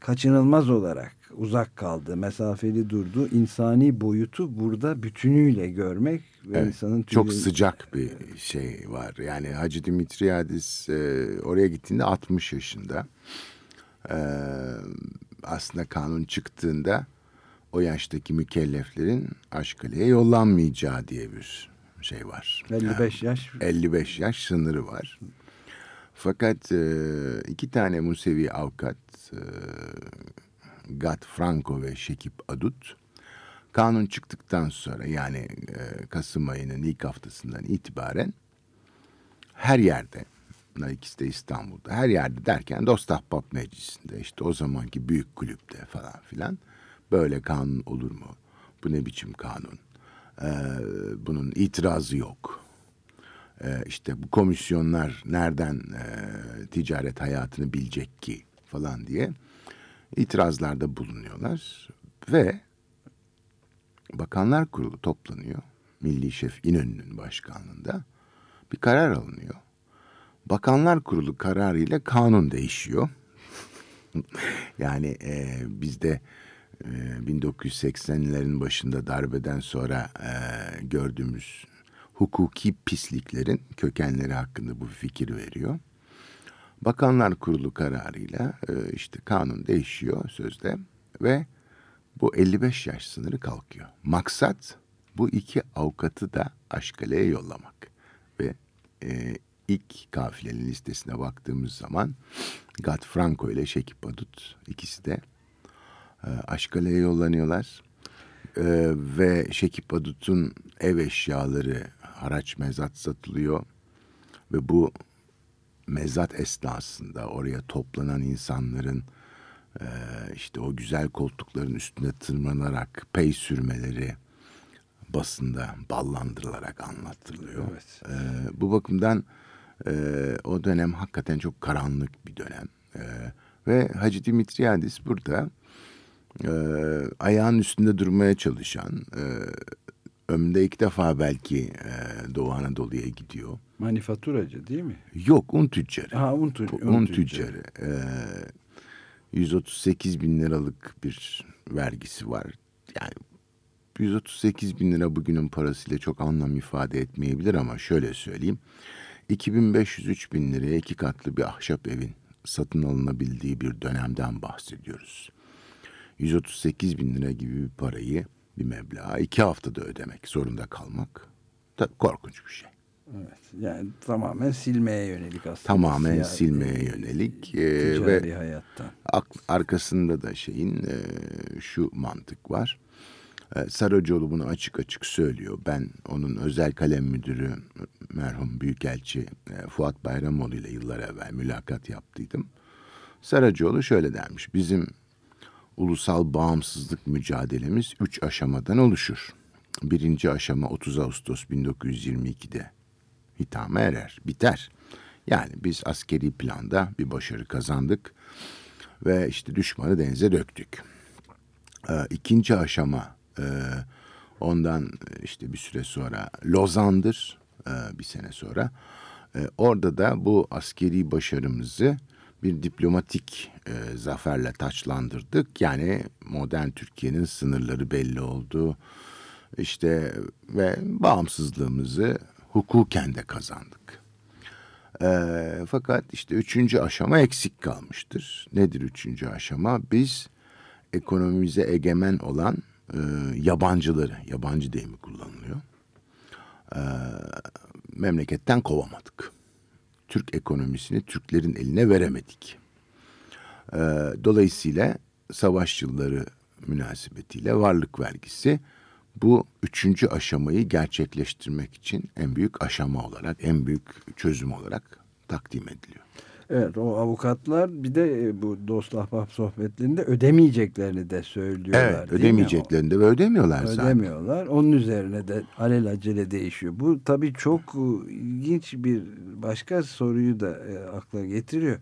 kaçınılmaz olarak uzak kaldığı, mesafeli durduğu insani boyutu burada bütünüyle görmek ve Evet, insanın Çok tüyleri- sıcak bir şey var. Yani Hacı Dimitriadis e, oraya gittiğinde 60 yaşında. E, aslında kanun çıktığında o yaştaki mükelleflerin Aşkale'ye yollanmayacağı diye bir şey var. 55 yaş 55 yaş sınırı var. Fakat e, iki tane Musevi avukat e, Gat Franco ve Şekip Adut kanun çıktıktan sonra yani e, Kasım ayının ilk haftasından itibaren her yerde ikisi de İstanbul'da her yerde derken Dost Ahbap Meclisi'nde işte o zamanki büyük kulüpte falan filan böyle kanun olur mu? Bu ne biçim kanun? Ee, bunun itirazı yok. Ee, işte bu komisyonlar nereden e, ticaret hayatını bilecek ki falan diye itirazlarda bulunuyorlar ve Bakanlar Kurulu toplanıyor. Milli Şef İnönü'nün başkanlığında bir karar alınıyor. Bakanlar Kurulu kararıyla kanun değişiyor. yani e, bizde e, 1980'lerin başında darbeden sonra e, gördüğümüz hukuki pisliklerin kökenleri hakkında bu fikir veriyor. Bakanlar Kurulu kararıyla e, işte kanun değişiyor sözde ve bu 55 yaş sınırı kalkıyor. Maksat bu iki avukatı da Aşkale'ye yollamak. Ve e, ilk kafilenin listesine baktığımız zaman Gat Franco ile Şekip Adut ikisi de e, Aşkale'ye yollanıyorlar. E, ve Şekip Adut'un ev eşyaları haraç mezat satılıyor. Ve bu mezat esnasında oraya toplanan insanların e, işte o güzel koltukların üstüne tırmanarak pey sürmeleri basında ballandırılarak anlatılıyor. Evet. E, bu bakımdan e, o dönem hakikaten çok karanlık bir dönem. E, ve Hacı Dimitriadis burada e, ayağın üstünde durmaya çalışan, e, ömründe ilk defa belki e, Doğu Anadolu'ya gidiyor. manifaturacı değil mi? Yok un tüccarı. Ha un, tü- Un, un tüccarı. Ee, 138 bin liralık bir vergisi var. Yani 138 bin lira bugünün parasıyla çok anlam ifade etmeyebilir ama şöyle söyleyeyim. 2500-3000 bin liraya iki katlı bir ahşap evin satın alınabildiği bir dönemden bahsediyoruz. 138 bin lira gibi bir parayı bir meblağa iki haftada ödemek zorunda kalmak da korkunç bir şey. Evet. Yani tamamen silmeye yönelik aslında. Tamamen Siyah- silmeye yönelik e, ticari ve hayattan. arkasında da şeyin e, şu mantık var. E, Saracoğlu bunu açık açık söylüyor. Ben onun özel kalem müdürü merhum Büyükelçi e, Fuat Bayramoğlu ile yıllar evvel mülakat yaptıydım. Saracoğlu şöyle dermiş. Bizim ulusal bağımsızlık mücadelemiz üç aşamadan oluşur. Birinci aşama 30 Ağustos 1922'de hitama erer, biter. Yani biz askeri planda bir başarı kazandık ve işte düşmanı denize döktük. Ee, ikinci aşama e, ondan işte bir süre sonra Lozan'dır e, bir sene sonra. E, orada da bu askeri başarımızı bir diplomatik e, zaferle taçlandırdık. Yani modern Türkiye'nin sınırları belli oldu. İşte ve bağımsızlığımızı hukuken de kazandık. E, fakat işte üçüncü aşama eksik kalmıştır. Nedir üçüncü aşama? Biz ekonomimize egemen olan e, yabancıları, yabancı deyimi kullanılıyor. E, memleketten kovamadık. Türk ekonomisini Türklerin eline veremedik. E, dolayısıyla savaş yılları münasebetiyle varlık vergisi bu üçüncü aşamayı gerçekleştirmek için en büyük aşama olarak, en büyük çözüm olarak takdim ediliyor. Evet o avukatlar bir de e, bu dost ahbap sohbetlerinde ödemeyeceklerini de söylüyorlar. Evet ödemeyeceklerini de ve ödemiyorlar zaten. Ödemiyorlar. Onun üzerine de alelacele değişiyor. Bu tabii çok e, ilginç bir başka soruyu da e, akla getiriyor.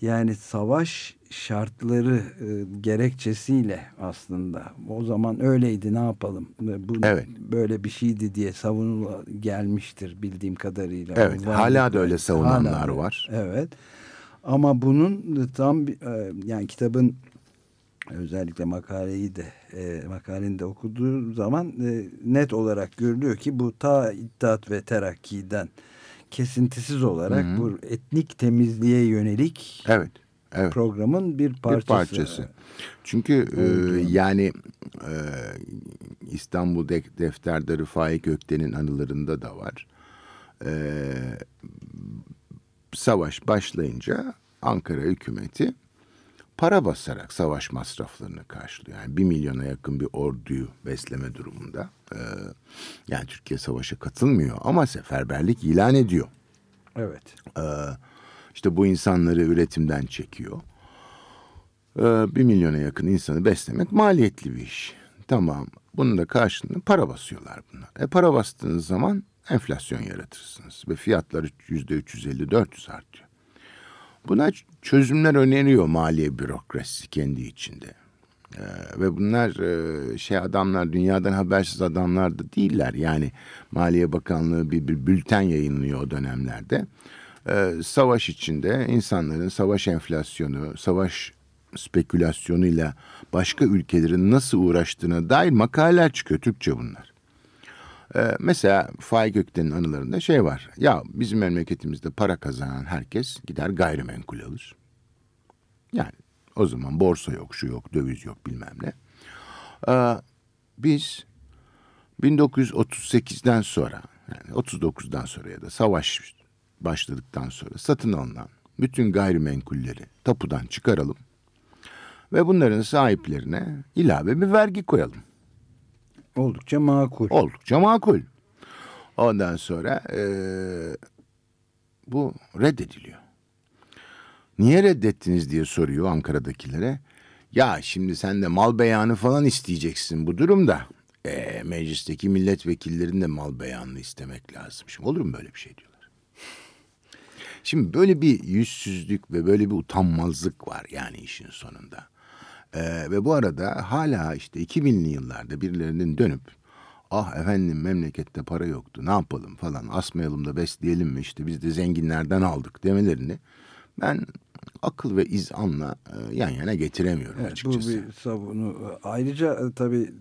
Yani savaş şartları e, gerekçesiyle aslında o zaman öyleydi ne yapalım bu Evet. böyle bir şeydi diye savunula gelmiştir bildiğim kadarıyla. Evet, O hala da öyle savunanlar Hala var. Evet. Ama bunun tam e, yani kitabın özellikle makaleyi de e, makaleni de okuduğu zaman e, net olarak görülüyor ki bu ta İttihat ve Terakki'den kesintisiz olarak Hı hı. bu etnik temizliğe yönelik Evet, evet. programın bir parçası. Bir parçası. Çünkü e, yani e, İstanbul de, Defter'de Rıfai Gökten'in anılarında da var. E, savaş başlayınca Ankara hükümeti para basarak savaş masraflarını karşılıyor. Yani bir milyona yakın bir orduyu besleme durumunda. E, yani Türkiye savaşa katılmıyor ama seferberlik ilan ediyor. Evet. Ee, işte bu insanları üretimden çekiyor. Ee, bir milyona yakın insanı beslemek maliyetli bir iş. Tamam. Bunun da karşılığında para basıyorlar bunlar. E para bastığınız zaman enflasyon yaratırsınız. Ve fiyatlar yüzde 350-400 artıyor. Buna çözümler öneriyor maliye bürokrasisi kendi içinde. Ee, ve bunlar e, şey adamlar dünyadan habersiz adamlar da değiller. Yani Maliye Bakanlığı bir, bir bülten yayınlıyor o dönemlerde. Ee, savaş içinde insanların savaş enflasyonu, savaş spekülasyonuyla başka ülkelerin nasıl uğraştığına dair makaleler çıkıyor. Türkçe bunlar. Ee, mesela Faik Gökten'in anılarında şey var. Ya bizim memleketimizde para kazanan herkes gider gayrimenkul alır. Yani o zaman borsa yok, şu yok, döviz yok bilmem ne. Ee, biz 1938'den sonra yani 39'dan sonra ya da savaş başladıktan sonra satın alınan bütün gayrimenkulleri tapudan çıkaralım ve bunların sahiplerine ilave bir vergi koyalım. Oldukça makul. Oldukça makul. Ondan sonra eee, bu reddediliyor. Niye reddettiniz diye soruyor Ankara'dakilere. Ya şimdi sen de mal beyanı falan isteyeceksin bu durumda. E, meclisteki milletvekillerinin de mal beyanını istemek lazım. Şimdi olur mu böyle bir şey diyorlar. Şimdi böyle bir yüzsüzlük ve böyle bir utanmazlık var yani işin sonunda. Ee, ve bu arada hala işte 2000'li yıllarda birilerinin dönüp ah efendim memlekette para yoktu ne yapalım falan asmayalım da besleyelim mi işte biz de zenginlerden aldık demelerini ben akıl ve izanla e, yan yana getiremiyorum Evet, bu açıkçası. bir savunu. Ayrıca tabii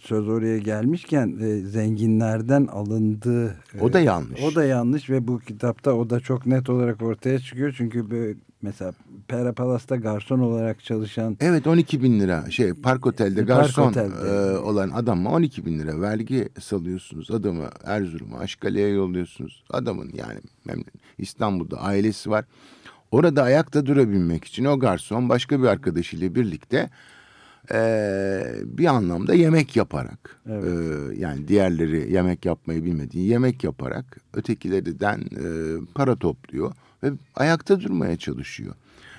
söz oraya gelmişken e, zenginlerden alındığı e, O da yanlış. O da yanlış ve bu kitapta o da çok net olarak ortaya çıkıyor. Çünkü böyle mesela Pera Palas'ta garson olarak çalışan Evet 12 bin lira şey park otelde Park garson otelde. e, olan adama 12 bin lira vergi salıyorsunuz. Adamı Erzurum'a Aşkale'ye yolluyorsunuz. Adamın yani İstanbul'da ailesi var. Orada ayakta durabilmek için o garson başka bir arkadaşıyla birlikte e, bir anlamda yemek yaparak Evet. e, yani diğerleri yemek yapmayı bilmediği yemek yaparak ötekilerden e, para topluyor ve ayakta durmaya çalışıyor.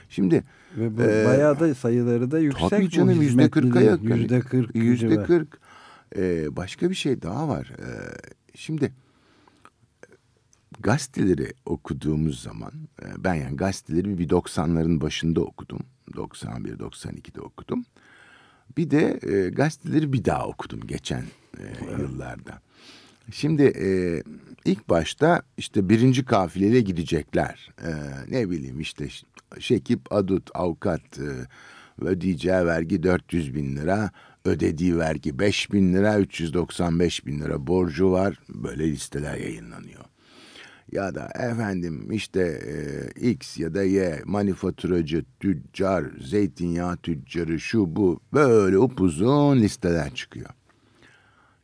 Şimdi ve bu Ee, bayağı da sayıları da yüksek. Tabii canım yüzde kırka yakın. Yüzde kırk. Yüzde kırk. Başka bir şey daha var. Ee, şimdi gazeteleri okuduğumuz zaman e, ben yani gazeteleri bir 90'ların başında okudum. 91-92'de okudum. Bir de e, gazeteleri bir daha okudum geçen e, yıllarda. Şimdi e, ilk başta işte birinci kafileyle gidecekler. E, ne bileyim işte Şekip Adut avukat e, ödeyeceği vergi 400 bin lira. Ödediği vergi 5 bin lira, 395 bin lira borcu var. Böyle listeler yayınlanıyor. ya da efendim işte e, X ya da Y manifaturacı, tüccar, zeytinyağı tüccarı şu bu böyle upuzun listeler çıkıyor.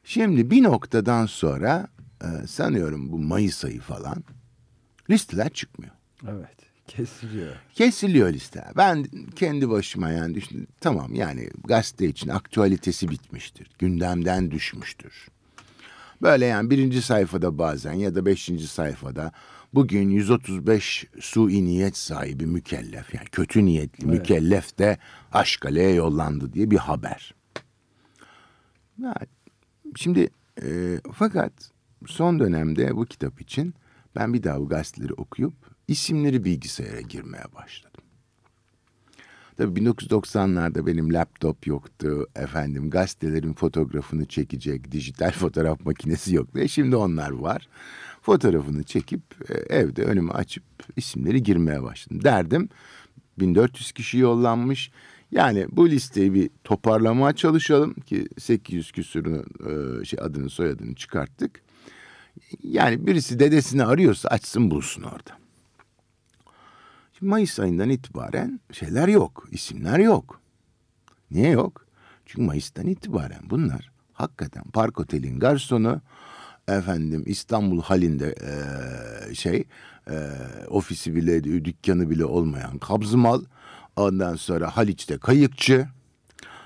Şimdi bir noktadan sonra e, sanıyorum bu Mayıs ayı falan listeler çıkmıyor. Evet. Kesiliyor. Kesiliyor liste. Ben kendi başıma yani düşündüm. Tamam yani gazete için aktüalitesi bitmiştir. Gündemden düşmüştür. Böyle yani birinci sayfada bazen ya da beşinci sayfada bugün 135 sui niyet sahibi mükellef yani kötü niyetli mükellef de Aşkale'ye yollandı diye bir haber. Ya, şimdi e, fakat son dönemde bu kitap için ben bir daha bu gazeteleri okuyup isimleri bilgisayara girmeye başladım. Tabii 1990'larda benim laptop yoktu. Efendim gazetelerin fotoğrafını çekecek dijital fotoğraf makinesi yoktu. E şimdi onlar var. Fotoğrafını çekip e, evde önüme açıp isimleri girmeye başladım. Derdim 1400 kişi yollanmış. Yani bu listeyi bir toparlamaya çalışalım ki 800 küsurunu e, şey adını soyadını çıkarttık. Yani birisi dedesini arıyorsa açsın bulsun orada. Şimdi Mayıs ayından itibaren şeyler yok, isimler yok. Niye yok? Çünkü Mayıs'tan itibaren bunlar hakikaten Park Otel'in garsonu, efendim İstanbul halinde eee, şey eee, ofisi bile dükkanı bile olmayan kabzımal, ondan sonra Haliç'te kayıkçı,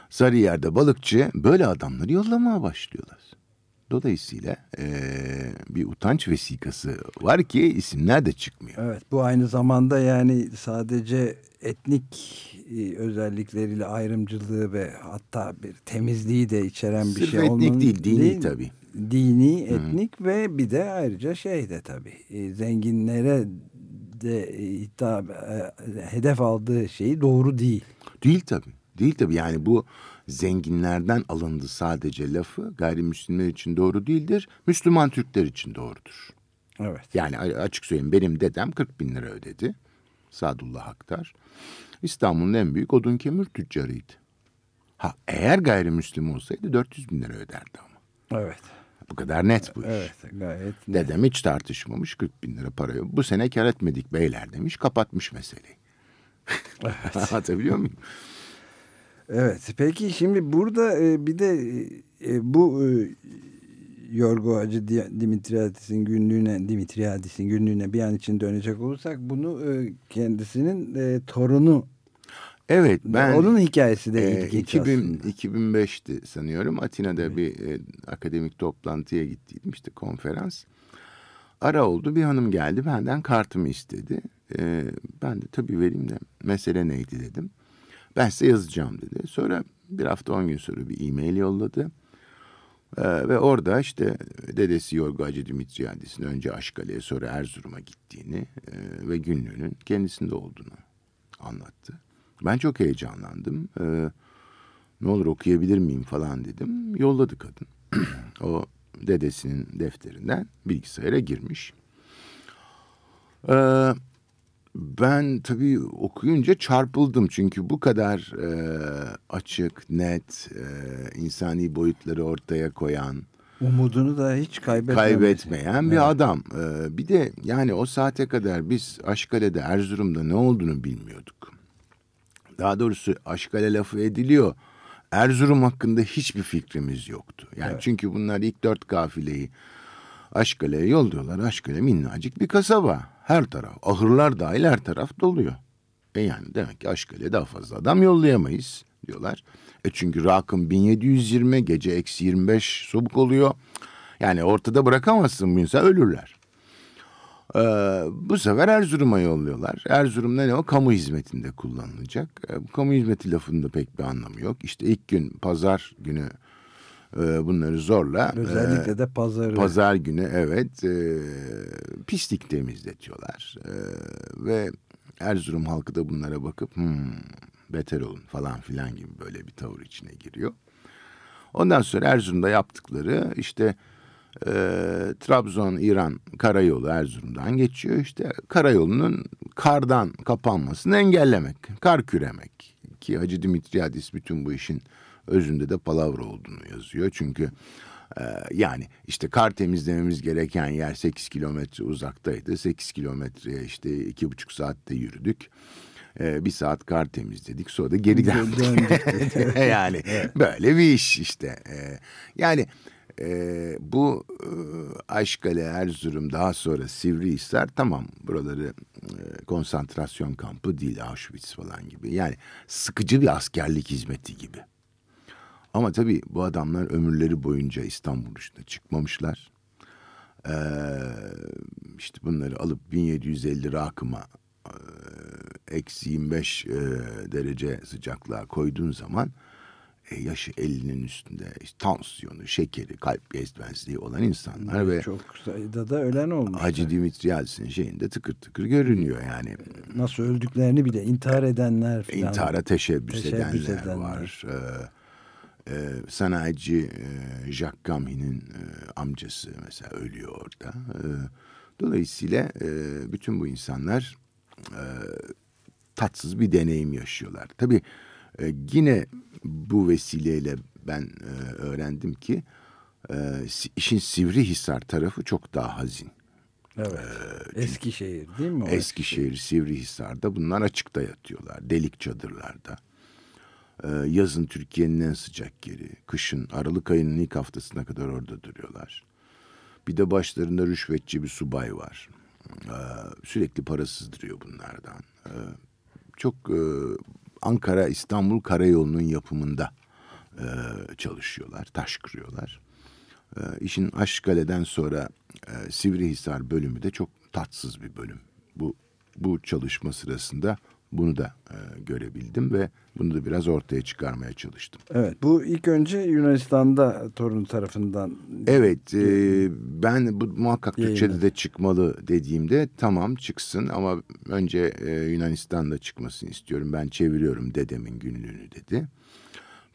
Sarıyer'de balıkçı böyle adamları yollamaya başlıyorlar. Dolayısıyla eee, bir utanç vesikası var ki isimler de çıkmıyor. Evet bu aynı zamanda yani sadece etnik e, özellikleriyle ayrımcılığı ve hatta bir temizliği de içeren bir Sırf şey etnik olmanın değil, dini tabii. Dini, etnik ve bir de ayrıca şey de tabii e, zenginlere de hitap e, hedef aldığı şeyi doğru değil. Değil tabii. Değil tabii yani bu zenginlerden alındı sadece lafı gayrimüslimler için doğru değildir. Müslüman Türkler için doğrudur. Evet. Yani açık söyleyeyim benim dedem 40 bin lira ödedi. Sadullah Aktar. İstanbul'un en büyük odun kömür tüccarıydı. Ha eğer gayrimüslim olsaydı 400 bin lira öderdi ama. Evet. Bu kadar net bu iş. Evet gayet. Dedem hiç tartışmamış 40 bin lira para yok. Bu sene kar etmedik beyler demiş kapatmış meseleyi. Anlatabiliyor muyum? Evet peki şimdi burada e, bir de e, bu e, Yorgo Hacı Di- Dimitriadis'in günlüğüne Dimitriadis'in günlüğüne bir an için dönecek olursak bunu e, kendisinin e, torunu Evet ben onun hikayesi de ilginç 2000, aslında. 2005'ti sanıyorum. Atina'da bir e, akademik toplantıya gittiydim işte konferans. Ara oldu bir hanım geldi benden kartımı istedi. Ee, ben de tabii vereyim de mesele neydi dedim. Ben size yazacağım dedi. Sonra bir hafta on gün sonra bir e-mail yolladı. Ee, ve orada işte dedesi Yorgo Hacı Dimitriadis'in önce Aşkale'ye sonra Erzurum'a gittiğini e, ve günlüğünün kendisinde olduğunu anlattı. Ben çok heyecanlandım. Ee, ne olur okuyabilir miyim falan dedim. Yolladı kadın. o dedesinin defterinden bilgisayara girmiş. Ee, ben tabii okuyunca çarpıldım. Çünkü bu kadar e, açık, net, e, insani boyutları ortaya koyan, Umudunu da hiç kaybetmemiş. kaybetmeyen bir adam. Ee, bir de yani o saate kadar biz Aşkale'de, Erzurum'da ne olduğunu bilmiyorduk. Daha doğrusu Aşkale lafı ediliyor. Erzurum hakkında hiçbir fikrimiz yoktu. Yani çünkü bunlar ilk dört kafileyi Aşkale'ye yolluyorlar. Aşkale minnacık bir kasaba. Her taraf, ahırlar dahil her taraf doluyor. E yani demek ki Aşkale'ye daha fazla adam yollayamayız diyorlar. E çünkü rakım 1720 gece eksi 25 soğuk oluyor. Yani ortada bırakamazsın bu insan ölürler. Ee, bu sefer Erzurum'a yolluyorlar. Erzurum'da ne o? Kamu hizmetinde kullanılacak. Ee, bu kamu hizmeti lafında pek bir anlamı yok. İşte ilk gün pazar günü e, bunları zorla. Özellikle e, de pazarı. Pazar günü evet e, pislik temizletiyorlar. E, ve Erzurum halkı da bunlara bakıp hmm, beter olun falan filan gibi böyle bir tavır içine giriyor. Ondan sonra Erzurum'da yaptıkları işte e, Trabzon İran karayolu Erzurum'dan geçiyor. İşte karayolunun kardan kapanmasını engellemek, kar küremek. Ki Hacı Dimitriadis bütün bu işin özünde de palavra olduğunu yazıyor. Çünkü Ee, yani işte kar temizlememiz gereken yer 8 kilometre uzaktaydı. 8 kilometreye işte iki buçuk saatte yürüdük. Ee, bir saat kar temizledik sonra da geri döndük. yani böyle bir iş işte. Ee, yani e, bu e, Aşkale, Erzurum daha sonra Sivrihisar tamam buraları e, konsantrasyon kampı değil Auschwitz falan gibi. Yani sıkıcı bir askerlik hizmeti gibi. Ama tabii bu adamlar ömürleri boyunca İstanbul dışına çıkmamışlar. Ee, işte bunları alıp 1750 rakıma e, eksi 25 e, derece sıcaklığa koyduğun zaman e, yaşı 50'nin üstünde işte, tansiyonu, şekeri, kalp yetmezliği olan insanlar ve Çok sayıda da ölen olmuş. Hacı Dimitriyadis'in şeyinde tıkır tıkır görünüyor yani. Nasıl öldüklerini bile intihar edenler falan. İntihara teşebbüs, Teşebbüs edenler, edenler. var. Ee, e, sanayici e, Jacques Gamhi'nin e, amcası mesela ölüyor orada. E, dolayısıyla e, bütün bu insanlar e, tatsız bir deneyim yaşıyorlar. Tabii e, yine bu vesileyle ben e, öğrendim ki e, işin Sivrihisar tarafı çok daha hazin. Evet. Eskişehir değil mi? o? Eskişehir, Sivrihisar'da bunlar açıkta yatıyorlar. Delik çadırlarda. Ee, yazın Türkiye'nin en sıcak yeri. Kışın Aralık ayının ilk haftasına kadar orada duruyorlar. Bir de başlarında rüşvetçi bir subay var. Ee, sürekli para sızdırıyor bunlardan. Ee, çok e, Ankara İstanbul karayolunun yapımında e, çalışıyorlar, taş kırıyorlar. E, işin Aşkale'den sonra e, Sivrihisar bölümü de çok tatsız bir bölüm. Bu bu çalışma sırasında bunu da e, görebildim ve bunu da biraz ortaya çıkarmaya çalıştım. Evet bu ilk önce Yunanistan'da Torun tarafından Evet, e, ben bu muhakkak Yayınladı. Türkçe'de de çıkmalı dediğimde tamam çıksın ama önce e, Yunanistan'da çıkmasını istiyorum. Ben çeviriyorum dedemin günlüğünü dedi.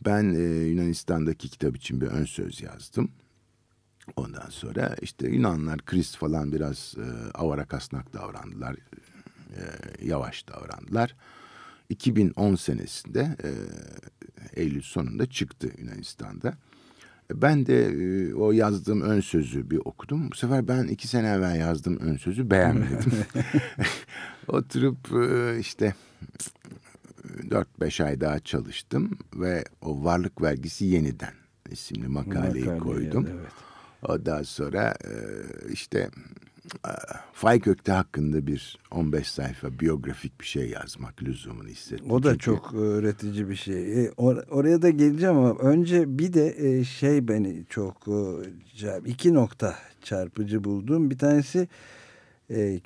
Ben e, Yunanistan'daki kitap için bir ön söz yazdım. Ondan sonra işte Yunanlar Krist falan biraz e, avara kasnak davrandılar. E, yavaş davrandılar. 2010 senesinde e, Eylül sonunda çıktı Yunanistan'da. Ben de e, o yazdığım ön sözü bir okudum. Bu sefer ben iki sene evvel yazdığım ön sözü beğenmedim. Oturup e, işte 4-5 ay daha çalıştım ve o varlık vergisi yeniden isimli makaleyi Makaleyi, koydum. evet. Ondan sonra e, işte e, Faik Gökte hakkında bir 15 sayfa biyografik bir şey yazmak lüzumunu hissettim. O da Çünkü- çok öğretici bir şey. E, or- oraya da geleceğim ama önce bir de e, şey beni çok e, iki nokta çarpıcı buldum. Bir tanesi e,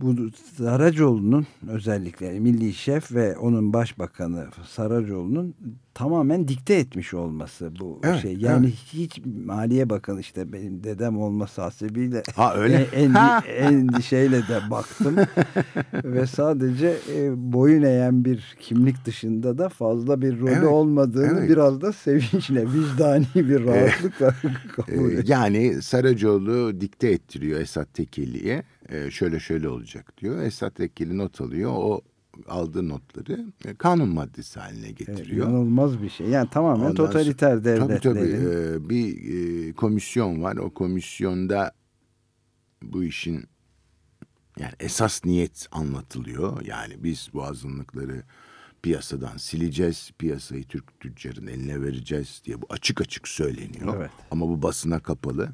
bu Saracoğlu'nun özellikle Milli Şef ve onun başbakanı Saracoğlu'nun tamamen dikte etmiş olması bu Evet, şey. Yani evet. hiç Maliye Bakanı işte benim dedem olması hasebiyle Ha öyle. en, endi- endişeyle de baktım ve sadece e, boyun eğen bir kimlik dışında da fazla bir rolü Evet, olmadığını evet. biraz da sevinçle vicdani bir rahatlıkla kabul Ee, ettim. yani Saracoğlu dikte ettiriyor Esat Tekeli'ye. Ee, şöyle şöyle olacak diyor. Esat Tekeli not alıyor. O aldığı notları e, kanun maddesi haline Evet, getiriyor. inanılmaz bir şey. Yani tamamen Ondan sonra- totaliter Tabii devletlerin. tabii e, bir e, komisyon var. O komisyonda bu işin yani esas niyet anlatılıyor. Yani biz bu azınlıkları piyasadan sileceğiz. Piyasayı Türk tüccarın eline vereceğiz diye bu açık açık söyleniyor. Evet. Ama bu basına kapalı.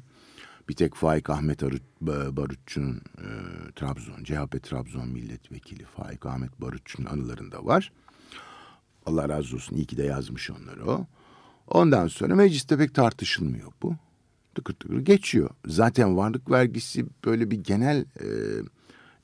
Bir tek Faik Ahmet Arut, Ba- Barutçu'nun e, Trabzon, CHP Trabzon milletvekili Faik Ahmet Barutçu'nun anılarında var. Allah razı olsun iyi ki de yazmış onları o. Ondan sonra mecliste pek tartışılmıyor bu. Tıkır tıkır geçiyor. Zaten varlık vergisi böyle bir genel e,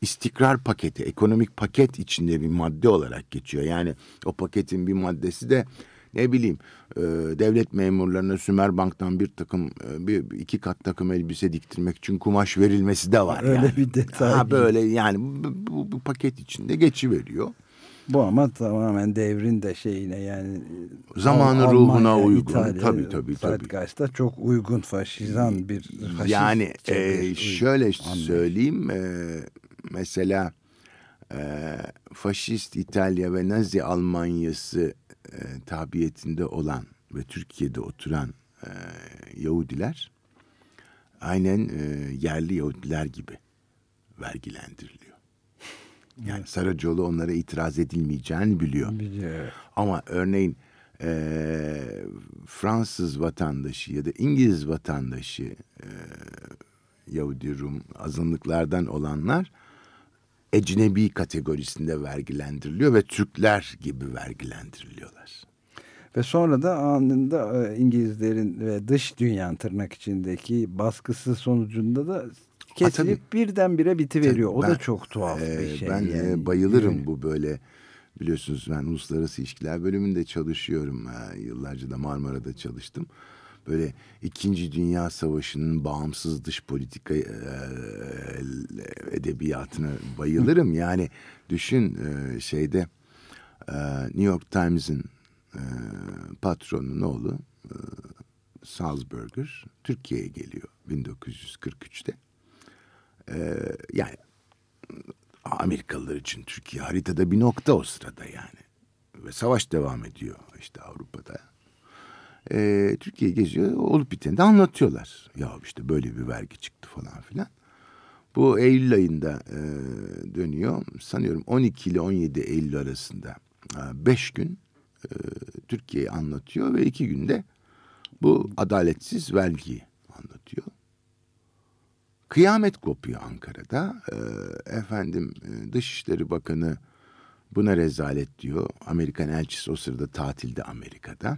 istikrar paketi, ekonomik paket içinde bir madde olarak geçiyor. Yani o paketin bir maddesi de ne bileyim e, devlet memurlarına Sümerbank'tan bir takım e, bir iki kat takım elbise diktirmek için kumaş verilmesi de var. Öyle yani. bir detay Ha, böyle yani bu, bu, bu paket içinde geçiveriyor. Bu ama tamamen devrin de şeyine yani Zamanı Al- ruhuna Almanya, uygun. İtalya, Tabii, tabii, tabii. Çok uygun faşizan bir faşist Yani e, uygun şöyle anlayış. söyleyeyim e, mesela e, faşist İtalya ve Nazi Almanyası e, tabiyetinde olan ve Türkiye'de oturan e, Yahudiler aynen e, yerli Yahudiler gibi vergilendiriliyor. Yani Saracoğlu onlara itiraz edilmeyeceğini biliyor. Biliyor, evet. Ama örneğin e, Fransız vatandaşı ya da İngiliz vatandaşı e, Yahudi Rum azınlıklardan olanlar ecnebi kategorisinde vergilendiriliyor ve Türkler gibi vergilendiriliyorlar. Ve sonra da anında e, İngilizlerin ve dış dünyanın tırnak içindeki baskısı sonucunda da kesilip birdenbire bitiveriyor. O da çok tuhaf Ee, bir şey. Ben e, yani. bayılırım bu böyle biliyorsunuz ben uluslararası ilişkiler bölümünde çalışıyorum. Ha, yıllarca da Marmara'da çalıştım. Böyle İkinci Dünya Savaşı'nın bağımsız dış politika e, edebiyatına bayılırım. Yani düşün e, şeyde e, New York Times'in e, patronunun oğlu e, Salzburger Türkiye'ye geliyor 1943'te. E, yani Amerikalılar için Türkiye haritada bir nokta o sırada yani. Ve savaş devam ediyor işte Avrupa'da. Ee, Türkiye geziyor olup biteni de anlatıyorlar. Ya işte böyle bir vergi çıktı falan filan. Bu Eylül ayında e, dönüyor. Sanıyorum 12 ile 17 Eylül arasında 5 gün e, Türkiye'yi anlatıyor ve iki günde bu adaletsiz vergiyi anlatıyor. Kıyamet kopuyor Ankara'da. Ee, efendim e, Dışişleri Bakanı buna rezalet diyor. Amerikan elçisi o sırada tatilde Amerika'da.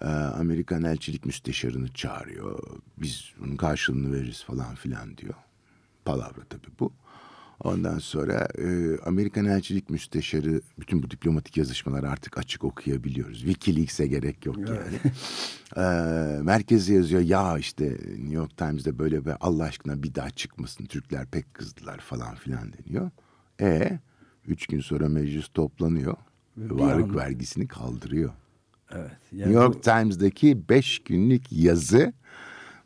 Ee, Amerikan elçilik müsteşarını çağırıyor. Biz bunun karşılığını veririz falan filan diyor. Palavra tabii bu. Ondan sonra e, Amerikan elçilik müsteşarı bütün bu diplomatik yazışmaları artık açık okuyabiliyoruz. Wikileaks'e gerek yok yani. Ee, merkeze yazıyor ya işte New York Times'de böyle bir Allah aşkına bir daha çıkmasın Türkler pek kızdılar falan filan deniyor. E üç gün sonra meclis toplanıyor ve Bir varlık anda- vergisini kaldırıyor. Evet. New York Times'daki beş günlük yazı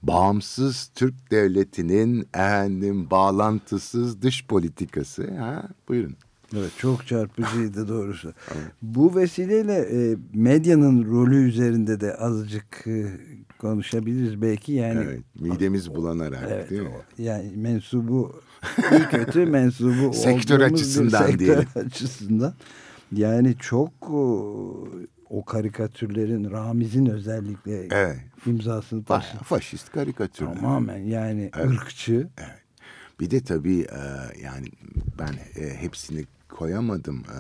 bağımsız Türk devletinin efendim bağlantısız dış politikası. Ha, buyurun. Evet çok çarpıcıydı doğrusu. Bu vesileyle e, medyanın rolü üzerinde de azıcık e, konuşabiliriz belki yani. Evet, midemiz bulanarak Evet, değil mi? yani mensubu iyi kötü mensubu Sektör açısından sektör diyelim. açısından. Yani çok o, karikatürlerin Ramiz'in özellikle Evet. imzasını taşıyan faşist karikatürler. tamamen yani Evet. ırkçı. Evet. Bir de tabii e, yani ben e, hepsini koyamadım. E,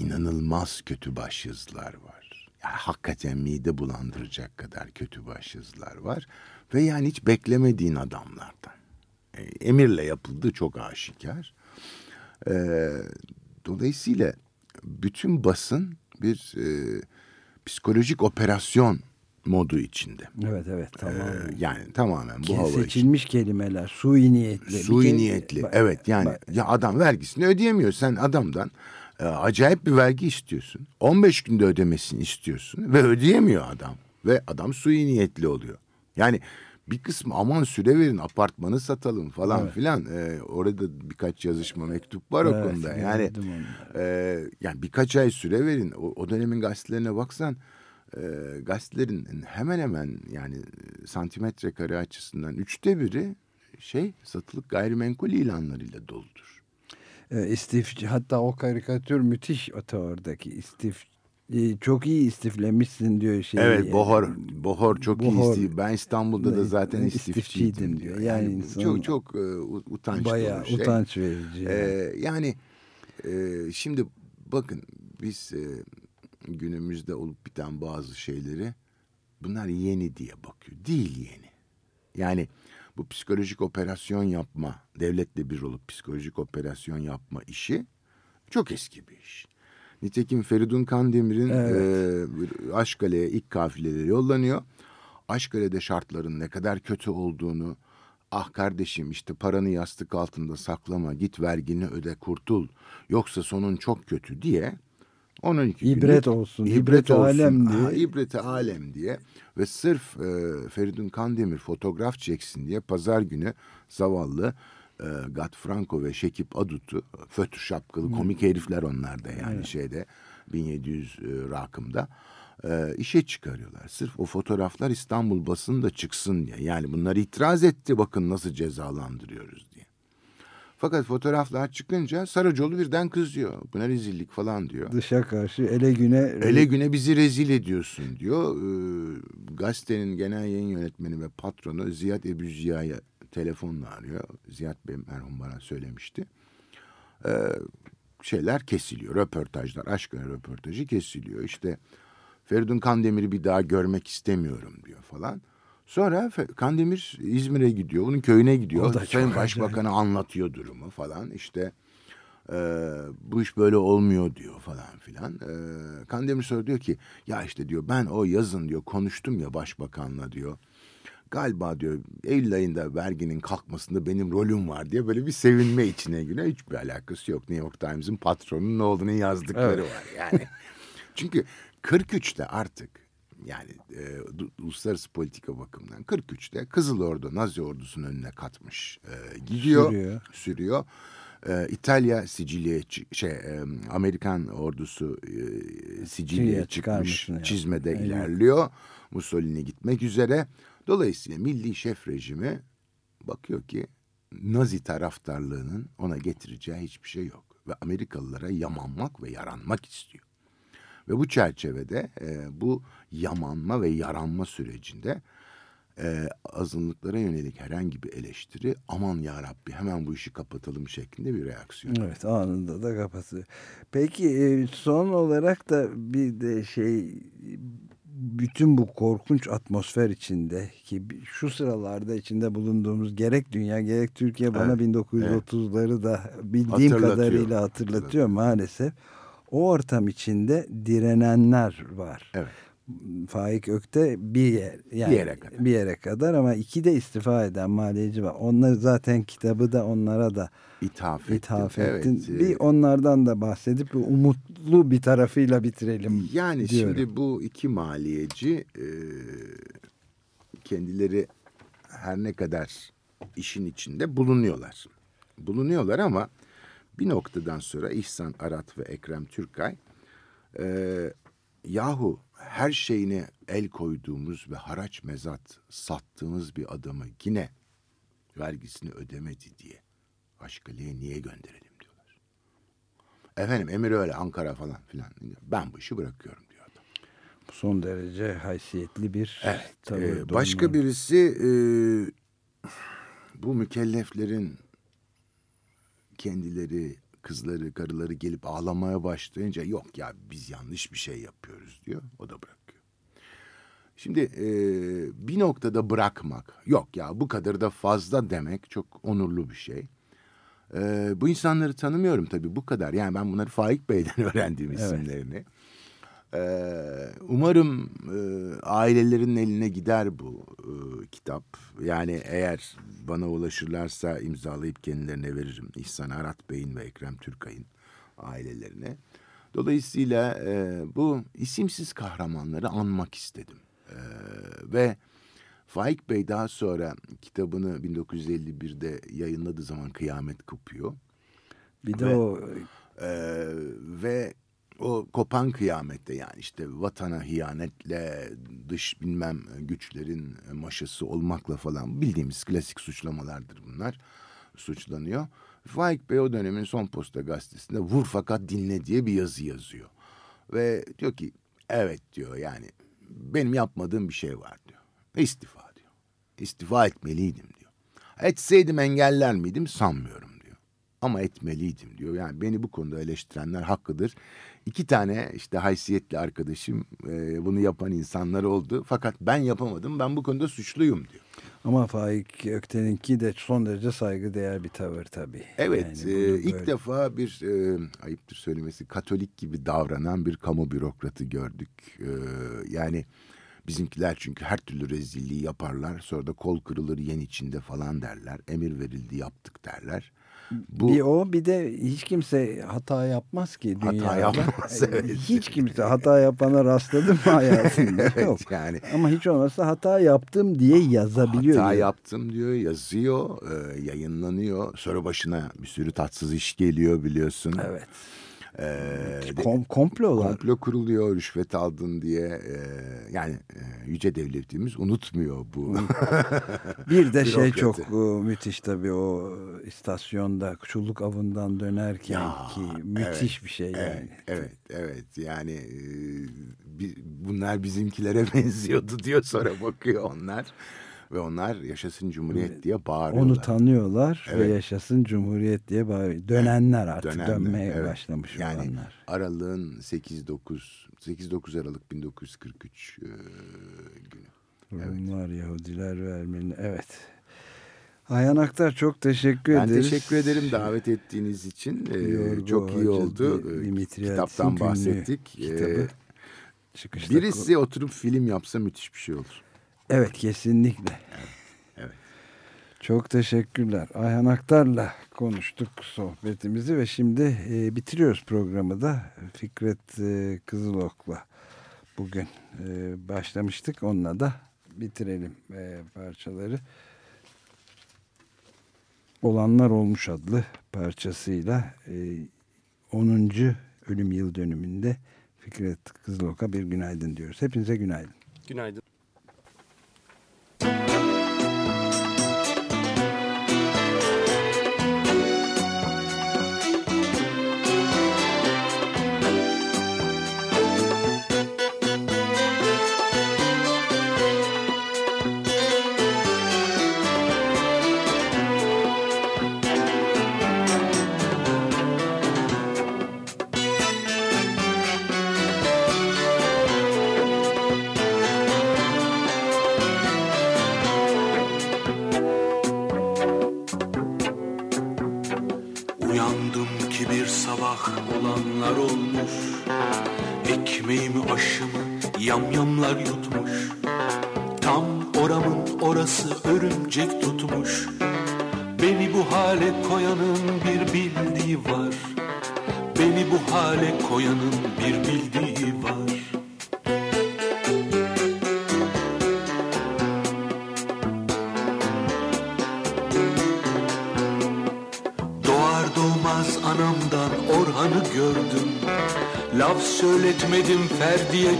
inanılmaz kötü başyazılar var. Yani hakikaten mide bulandıracak kadar kötü başyazılar var. Ve yani hiç beklemediğin adamlardan. E, emirle yapıldığı çok aşikar. E, dolayısıyla bütün basın bir e, psikolojik operasyon modu içinde. Evet evet E, tamamen. yani tamamen bu hava seçilmiş kelimeler sui niyetli. Sui niyetli. Bak- evet yani bak- ya adam vergisini ödeyemiyor. Sen adamdan e, acayip bir vergi istiyorsun. 15 günde ödemesini istiyorsun ve ödeyemiyor adam. Ve adam sui niyetli oluyor. Yani bir kısmı aman süre verin apartmanı satalım falan Evet. filan. E, orada birkaç yazışma mektup var o Evet, konuda. Yani e, yani birkaç ay süre verin. O, o dönemin gazetelerine baksan e, gazetelerin hemen hemen yani santimetre kare açısından üçte biri şey satılık gayrimenkul ilanlarıyla doludur. E, istif hatta o karikatür müthiş öte oradaki istif çok iyi istiflemişsin diyor şey. evet Bohor Bohor çok Bohor. iyi. istif- Ben İstanbul'da da zaten istifçiydim istifçiydim diyor. Yani Yani, çok çok e, u- utançlı Bayağı şey. utanç verici. yani. Ee, yani e, şimdi bakın biz e, günümüzde olup biten bazı şeyleri bunlar yeni diye bakıyor. Değil yeni. Yani bu psikolojik operasyon yapma, devletle bir olup psikolojik operasyon yapma işi çok eski bir iş. Nitekim Feridun Kandemir'in Evet. e, Aşkale'ye ilk kafileleri yollanıyor. Aşkale'de şartların ne kadar kötü olduğunu, ah kardeşim işte paranı yastık altında saklama, git vergini öde kurtul, yoksa sonun çok kötü diye onun iki İbret günlük- olsun, ibret, ibret olsun, alem Aha, diye. ibreti alem diye ve sırf e, Feridun Kandemir fotoğraf çeksin diye pazar günü zavallı e, Gat Franco ve Şekip Adut'u fötr şapkalı komik herifler onlar da yani şeyde 1700 e, rakımda e, işe çıkarıyorlar. Sırf o fotoğraflar İstanbul basında çıksın diye. Yani bunlar itiraz etti bakın nasıl cezalandırıyoruz diye. Fakat fotoğraflar çıkınca Saracoğlu birden kızıyor. Bu ne rezillik falan diyor. Dışa karşı ele güne Ele güne bizi rezil ediyorsun diyor. Ee, gazetenin genel yayın yönetmeni ve patronu Ziyad Ebu Ziya'ya telefonla arıyor. Ziyad Bey merhum bana söylemişti. Ee, şeyler kesiliyor. Röportajlar, aşkına röportajı kesiliyor. İşte Feridun Kandemir'i bir daha görmek istemiyorum diyor falan. Sonra Kandemir İzmir'e gidiyor. Onun köyüne gidiyor. Sayın. Başbakan'a anlatıyor durumu falan. İşte ee, bu iş böyle olmuyor diyor falan filan. Ee, Kandemir sonra diyor ki ya işte diyor ben o yazın diyor konuştum ya başbakanla diyor. Galiba diyor Eylül ayında verginin kalkmasında benim rolüm var diye böyle bir sevinme içine giriyor. Hiçbir alakası yok. New York Times'ın patronunun ne olduğunu yazdıkları Evet. var yani. Çünkü 43'te artık yani e, uluslararası politika bakımından 43'te Kızıl Ordu Nazi ordusunun önüne katmış e, gidiyor Sürüyor. sürüyor. Ee, İtalya Sicilya'ya şey e, Amerikan ordusu e, Sicilya'ya çıkmış çizmede Aynen. ilerliyor. Mussolini gitmek üzere. Dolayısıyla milli şef rejimi bakıyor ki Nazi taraftarlığının ona getireceği hiçbir şey yok. Ve Amerikalılara yamanmak ve yaranmak istiyor. Ve bu çerçevede e, bu yamanma ve yaranma sürecinde e, azınlıklara yönelik herhangi bir eleştiri aman ya Rabbi hemen bu işi kapatalım şeklinde bir reaksiyon. Evet anında da kapatıyor. Peki e, son olarak da bir de şey bütün bu korkunç atmosfer içinde ki şu sıralarda içinde bulunduğumuz gerek dünya gerek Türkiye bana Evet, 1930'ları da bildiğim Hatırlatıyor. kadarıyla hatırlatıyor maalesef. O ortam içinde direnenler var. Evet. Faik Ökte bir yer yani Bir yere kadar. bir yere kadar ama iki de istifa eden maliyeci var. Onları zaten kitabı da onlara da İthaf ettin. ithaf Evet, ettin. e, Bir onlardan da bahsedip bir umutlu bir tarafıyla bitirelim. Yani diyorum. şimdi bu iki maliyeci e, kendileri her ne kadar işin içinde bulunuyorlar. Bulunuyorlar ama bir noktadan sonra İhsan Arat ve Ekrem Türkay e, yahu her şeyine el koyduğumuz ve haraç mezat sattığımız bir adamı yine vergisini ödemedi diye Aşkale'ye niye gönderelim diyorlar. Efendim emir öyle Ankara falan filan. Ben bu işi bırakıyorum diyor adam. Son derece haysiyetli bir Evet. tavır. Ee, başka durumlar. birisi e, bu mükelleflerin kendileri, kızları, karıları gelip ağlamaya başlayınca yok ya biz yanlış bir şey yapıyoruz diyor. O da bırakıyor. Şimdi e, bir noktada bırakmak, yok ya bu kadar da fazla demek çok onurlu bir şey. E, bu insanları tanımıyorum tabii bu kadar. Yani ben bunları Faik Bey'den öğrendiğim Evet. isimlerini. Ee, umarım e, ailelerin eline gider bu e, kitap. Yani eğer bana ulaşırlarsa imzalayıp kendilerine veririm. İhsan Arat Bey'in ve Ekrem Türkay'ın ailelerine. Dolayısıyla e, bu isimsiz kahramanları anmak istedim. E, ve Faik Bey daha sonra kitabını 1951'de yayınladığı zaman Kıyamet Kopuyor. bir de ve- o Ee, ve o kopan kıyamette yani işte vatana hiyanetle dış bilmem güçlerin maşası olmakla falan bildiğimiz klasik suçlamalardır bunlar suçlanıyor. Faik Bey o dönemin son posta gazetesinde vur fakat dinle diye bir yazı yazıyor. Ve diyor ki evet diyor yani benim yapmadığım bir şey var diyor. İstifa diyor. İstifa etmeliydim diyor. Etseydim engeller miydim sanmıyorum diyor. Ama etmeliydim diyor. Yani beni bu konuda eleştirenler hakkıdır. İki tane işte haysiyetli arkadaşım e, bunu yapan insanlar oldu. Fakat ben yapamadım. Ben bu konuda suçluyum diyor. ama Faik Ökten'inki de son derece saygıdeğer bir tavır tabii. Evet, Yani e, ilk böyle- defa bir e, ayıptır söylemesi Katolik gibi davranan bir kamu bürokratı gördük. E, yani bizimkiler çünkü her türlü rezilliği yaparlar. Sonra da kol kırılır yen içinde falan derler. Emir verildi yaptık derler. Bu Bir o bir de hiç kimse hata yapmaz ki Hata dünyada. yapmaz, Yani evet. Hiç kimse hata yapana rastladı mı hayatında? evet Yok. yani Ama hiç olmazsa hata yaptım diye yazabiliyor. hata ya. yaptım diyor yazıyor e, yayınlanıyor. Sonra başına bir sürü tatsız iş geliyor biliyorsun. Evet. Ee, Kom komplolar. komplo kuruluyor, rüşvet aldın diye. e, yani e, yüce devletimiz unutmuyor bu. Bir de şey çok e, müthiş tabii o istasyonda çulluk avından dönerken Ya, ki müthiş evet, bir şey evet, yani. Evet, evet. Yani e, bi- bunlar bizimkilere benziyordu diyor sonra bakıyor onlar. Ve onlar yaşasın cumhuriyet diye bağırıyorlar. Onu tanıyorlar ve Evet. yaşasın Cumhuriyet diye bağırıyor. Dönenler artık Dönenler, dönmeye evet. başlamış yani olanlar. aralığın 8-9 8-9 Aralık 1943 e, günü. Rumlar, Yahudiler ve Ermeniler. Evet. Ayhan Aktar çok teşekkür Ben ederiz. teşekkür ederim davet ettiğiniz için. E, Yorgo çok iyi oldu. E, Kitaptan bahsettik. kitabı. E, Çıkışta birisi oturup film yapsa müthiş bir şey olur. Evet kesinlikle. Evet. Çok teşekkürler. Ayhan Aktar'la konuştuk sohbetimizi ve şimdi e, bitiriyoruz programı da Fikret e, Kızılok'la bugün e, başlamıştık. Onunla da bitirelim e, parçaları. Olanlar Olmuş adlı parçasıyla e, 10. ölüm yıl dönümünde Fikret Kızılok'a bir günaydın diyoruz. Hepinize günaydın. Günaydın.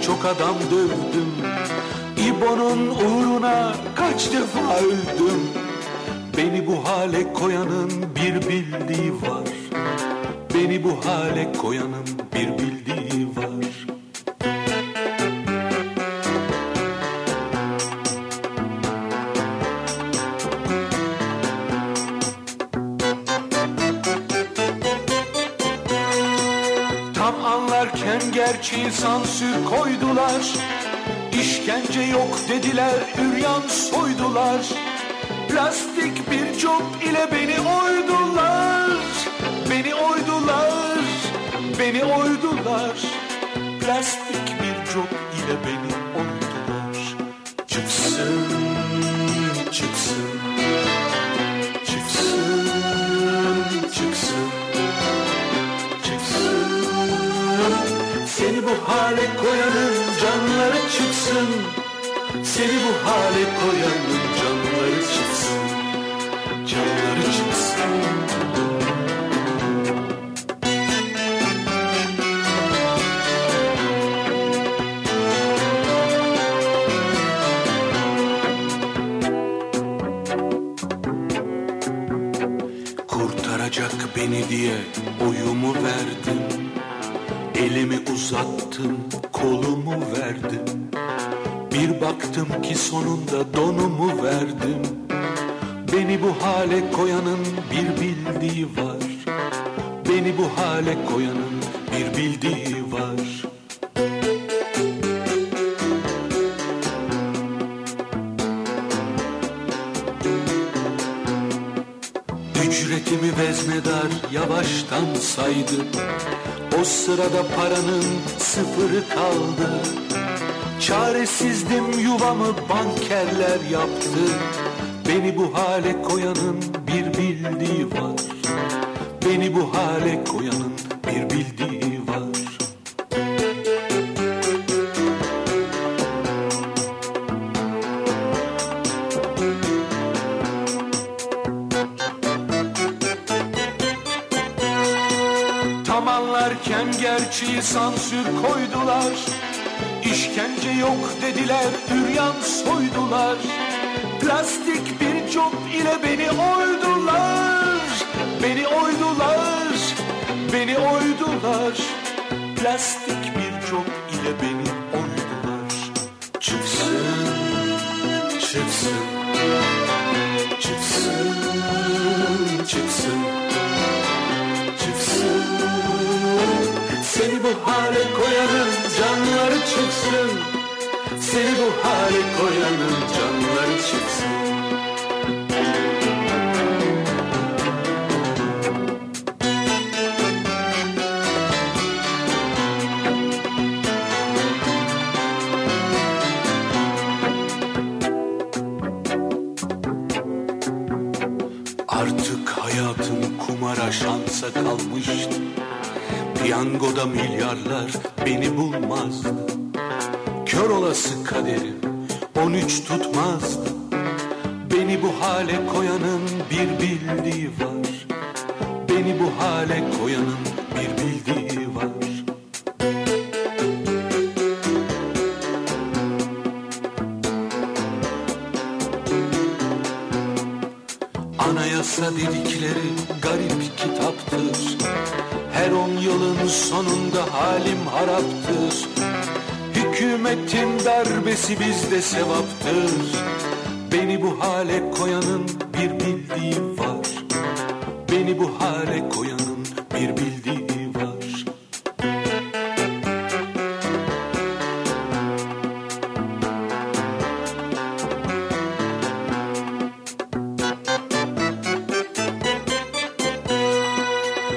Çok adam dövdüm. İbo'nun uğruna kaç defa öldüm Cop ile beni oydular. Beni oydular, beni oydular. Plastik bir cop ile beni oydular. Çıksın, çıksın. Çıksın, çıksın. Çıksın. Seni bu hale koyanın canları çıksın. Seni bu hale koyanın sırada paranın sıfırı kaldı. Çaresizdim yuvamı bankerler yaptı. Beni bu hale koyanın bir bildiği var. Beni bu hale koyanın çıksın. Çıksın, çıksın. Çıksın. Seni bu hale koyanın canları çıksın. Seni bu hale koyanın canları çıksın Piyangoda milyarlar beni bulmazdı Kör olası kaderim 13 tutmazdı Beni bu hale koyanın bir bildiği var. Beni bu hale koyanın darbesi bizde sevaptır. Beni bu hale koyanın bir bildiği var. Beni bu hale koyanın bir bildiği var.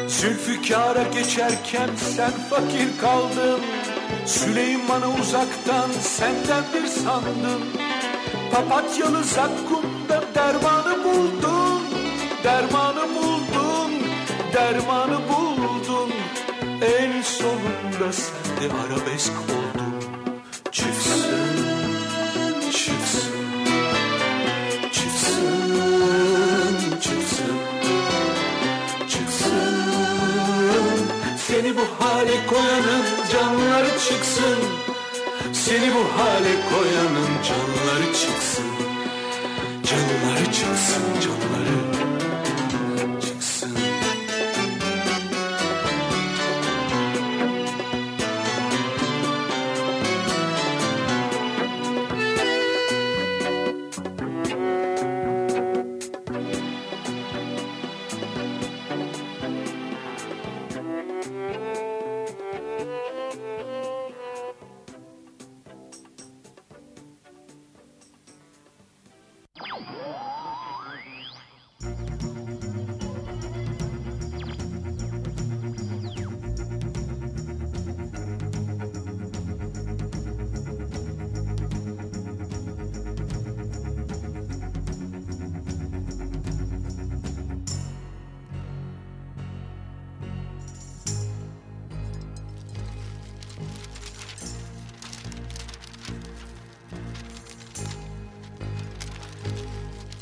Zülfikar'a geçerken sen fakir kaldın. Süleyman'ı uzaktan senden bir sandın Papatyalı zakkumda